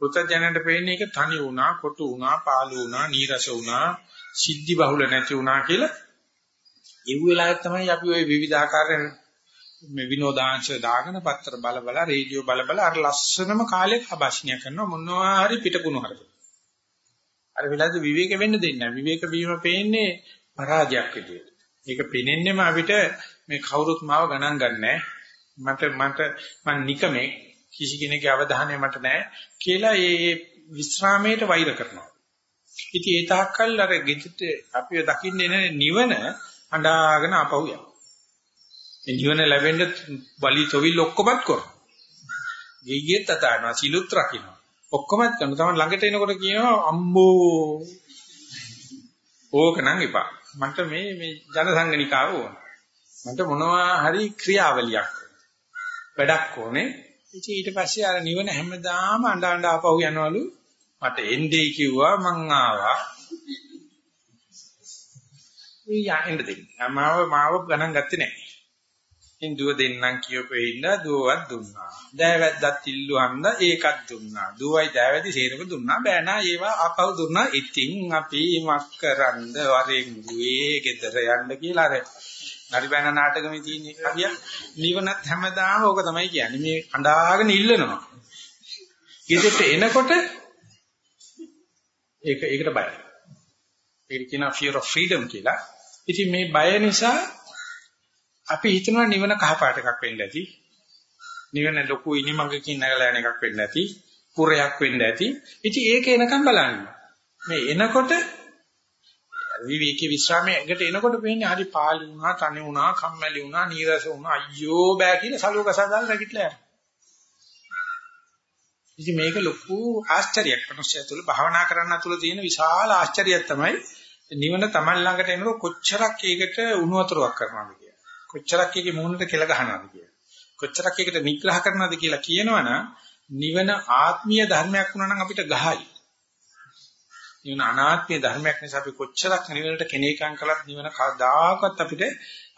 පෘථජ්ජනයට පෙන්නේ ඒක තනි වුණා, කොටු වුණා, පාළු වුණා, නීරස වුණා, සිද්ධි බහුල නැති වුණා කියලා ඒ වෙලාවෙත් තමයි අපි ওই විවිධාකාර මේ විනෝදාංශ දාගෙන පත්‍ර බල බල රේඩියෝ බල බල අර ලස්සනම කාලෙක අභාෂණය කරනවා මොනවා හරි පිටකුණු හරක. අර වෙලාවේ විවේක වෙන්න දෙන්නේ නැහැ. විවේක වීම පේන්නේ පරාජයක් විදියට. ඒක පෙනෙන්නේම අපිට මේ කවුරුත් මාව ගණන් ගන්නෑ. මට මට මං නිකමේ කිසි කෙනෙකුගේ අවධානය මට නැහැ කියලා ඒ විස්රාමයට වෛර කරනවා. ඉතින් ඒ තාක්කල් අර ගෙදරට අපිව දකින්නේ නැ නිවන අඬාගෙන අපහු යනවා. ඒ නිවන ලැබෙන්න බලි තොවිල් ඔක්කොමත් කරනවා. ගෙයියෙත් අතාරනවා සිලුත් රකින්නවා. ඔක්කොමත් කරනවා. තමයි ළඟට එනකොට කියනවා අම්බෝ ඕක නම් එපා. මට මේ මේ ජනසංගනිකාව ඕන. මට මොනවා හරි ක්‍රියාවලියක් වැඩක් ඕනේ. ඉතින් ඊට පස්සේ අර නිවන හැමදාම අඬ අඬ ආපහු යනවලු. මට එන්නේ කිව්වා මං ආවා. ඊයන් දෙන්න. මාව මාව ගණන් ගත්තේ නැහැ. ඉතින් දුව දෙන්නම් කියපේ ඉන්න දුවවත් දුන්නා. දෑවැද්දත් ඉල්ලුවන්ද ඒකත් දුන්නා. දුවයි දෑවැදි සේරම දුන්නා. බෑ නා ඒවා ආපහු දුන්නා. ඉතින් අපි මක් කරන්ද වරෙන් ගුවේ ගෙදර යන්න කියලා අර නරිබැන නාටකෙමේ තියෙන කවිය නිවනත් හැමදාම ඕක තමයි කියන්නේ. මේ අඬාගෙන ඉල්ලනවා. ගෙදරට එනකොට ඒක ඒකට බයයි. ඒක කියනවා fear of freedom කියලා. ඉතින් මේ බය නිසා අපි හිතනවා නිවන කහපාට එකක් වෙන්න ඇති. නිවන ලොකු ඉනිමඟකින් නැගලා යන එකක් වෙන්න ඇති. පුරයක් වෙන්න ඇති. ඉතින් ඒක එනකම් බලන්න. මේ එනකොට විවේකී විශ්‍රාමයේ එකට එනකොට වෙන්නේ හරි පාළි වුණා, තනි වුණා, කම්මැලි වුණා, නීරස වුණා, අයියෝ බෑ කියලා සලුවක සදාල් රැකිట్లా යනවා. ඉතින් මේක ලොකු ආශ්චර්යයක්. මනුස්සය තුළ භාවනා කරන්න තුළ තියෙන විශාල ආශ්චර්යයක් තමයි නිවන Taman ළඟට එනකොට කොච්චරක් ඒකට උණු වතුරක් කරනවද කියලා. කොච්චරක් ඒකේ මූණට කෙල ගහනවද කියලා. කොච්චරක් ඒකට නිග්‍රහ කරනවද කියලා කියනවනම් නිවන ආත්මීය ධර්මයක් වුණා නම් අපිට ගහයි. නිවන අනාත්මීය ධර්මයක් නිසා අපි කොච්චරක් නිවනට කෙනේකම් කළත් නිවන කවදාකවත් අපිට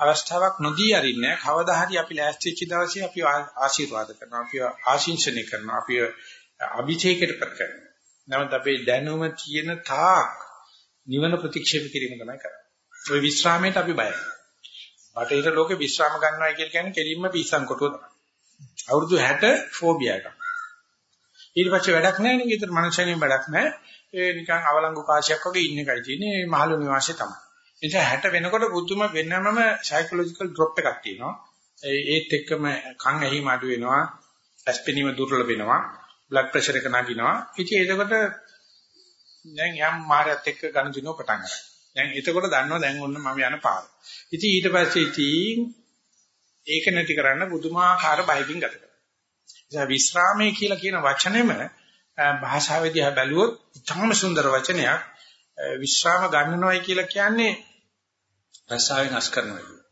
අවස්ථාවක් නොදී අරින්නේ කවදා හරි අපි ලෑස්ති වෙච්ච දවසේ අපි ආශිර්වාද කරනවා අපි ආශිංසනය කරනවා අපි අභිෂේකයට පත් කරනවා නමුත් අපේ දැනුම තියෙන තාක් නිවන ප්‍රතික්ෂේප කිරීම තමයි කරන්නේ. ওই විශ්‍රාමයට අපි බයයි. බටහිර ලෝකේ විශ්‍රාම ගන්නවා කියලා කියන්නේ කෙලින්ම පිස්සන් කොටුව තමයි. අවුරුදු 60 ෆෝබියා එකක්. ඊට පස්සේ වැඩක් නැහැ නේ. ඊතර මනුෂ්‍යයෙක් වැඩක් නැහැ. ඒ නිකන් අවලංගු කාශයක් වගේ ඉන්න එකයි තියෙන්නේ. මේ මහලු නිවාසය තමයි. ඒ නිසා 60 වෙනකොට බුදුම වෙනමම සයිකොලොජිකල් ඩ්‍රොප් එකක් තියෙනවා. ඒත් එක්කම කන් ඇහිම අඩු වෙනවා, ඇස්පිනීම දුර්වල වෙනවා, බ්ලඩ් ප්‍රෙෂර් එක නගිනවා. ඉතින් එතකොට දැන් යම් මාරයත් එක්ක ගනුදෙනුව පටන් ගන්නවා. දැන් එතකොට දන්නවා දැන් ඔන්න මම යන පාර. ඉතින් ඊට පස්සේ ඉතින් ඒක නැති කරන්න බුදුමාකාර බයකින් ගත කරනවා. ඒ විස්රාමයේ කියලා කියන වචනේම භාෂාවේදී බැලුවොත් ඉතාම සුන්දර වචනයක්. විශ්‍රාම ගන්නවයි කියලා කියන්නේ රසායන අස් කරනවා කියන්නේ.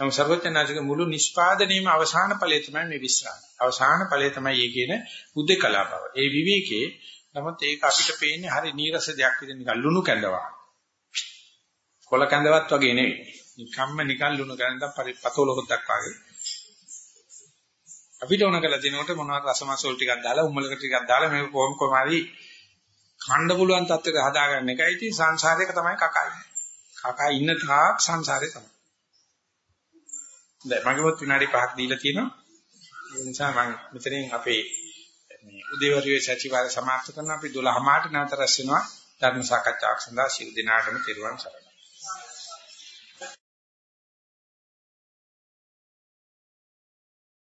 නම් සර්වඥාජික මුළු නිෂ්පාදනයේම අවසාන ඵලය තමයි මේ විශ්‍රාම. අවසාන ඵලය තමයි මේ කියන උද්දකලා බව. ඒ විවේකේ නමුත් ඒක අපිට පේන්නේ හරි නීරස දෙයක් විදිහට නිකන් ලුණු කැඳවා. කොල කැඳවත් වගේ නෙවෙයි. නිකම්ම නිකන් ලුණු කැඳන් පතෝල හොද්දක් වගේ. අපිට ඕන කරලා දිනකොට මොනවද රසමසෝල් ටිකක් දාලා උම්මලක ටිකක් දාලා මේක කොහොම කොහම හරි කණ්ඩ පුළුවන් තත්ත්වයක හදාගන්න එකයි ඉතින් සංසාරයක තමයි කකයි. කකා ඉන්න තාක් සංසාරේ තමයි. දැන් මගේ මොත් විනාඩි 5ක් දීලා තියෙනවා. ඒ නිසා මම මෙතනින් අපේ මේ උදේවරුේ සතිವಾರ සමාප්ත කරන අපි 12 මාට නැවත රැස් වෙනවා ධර්ම සාකච්ඡාවක් සඳහා සිල් දිනාටම තිරුවන් සරණයි.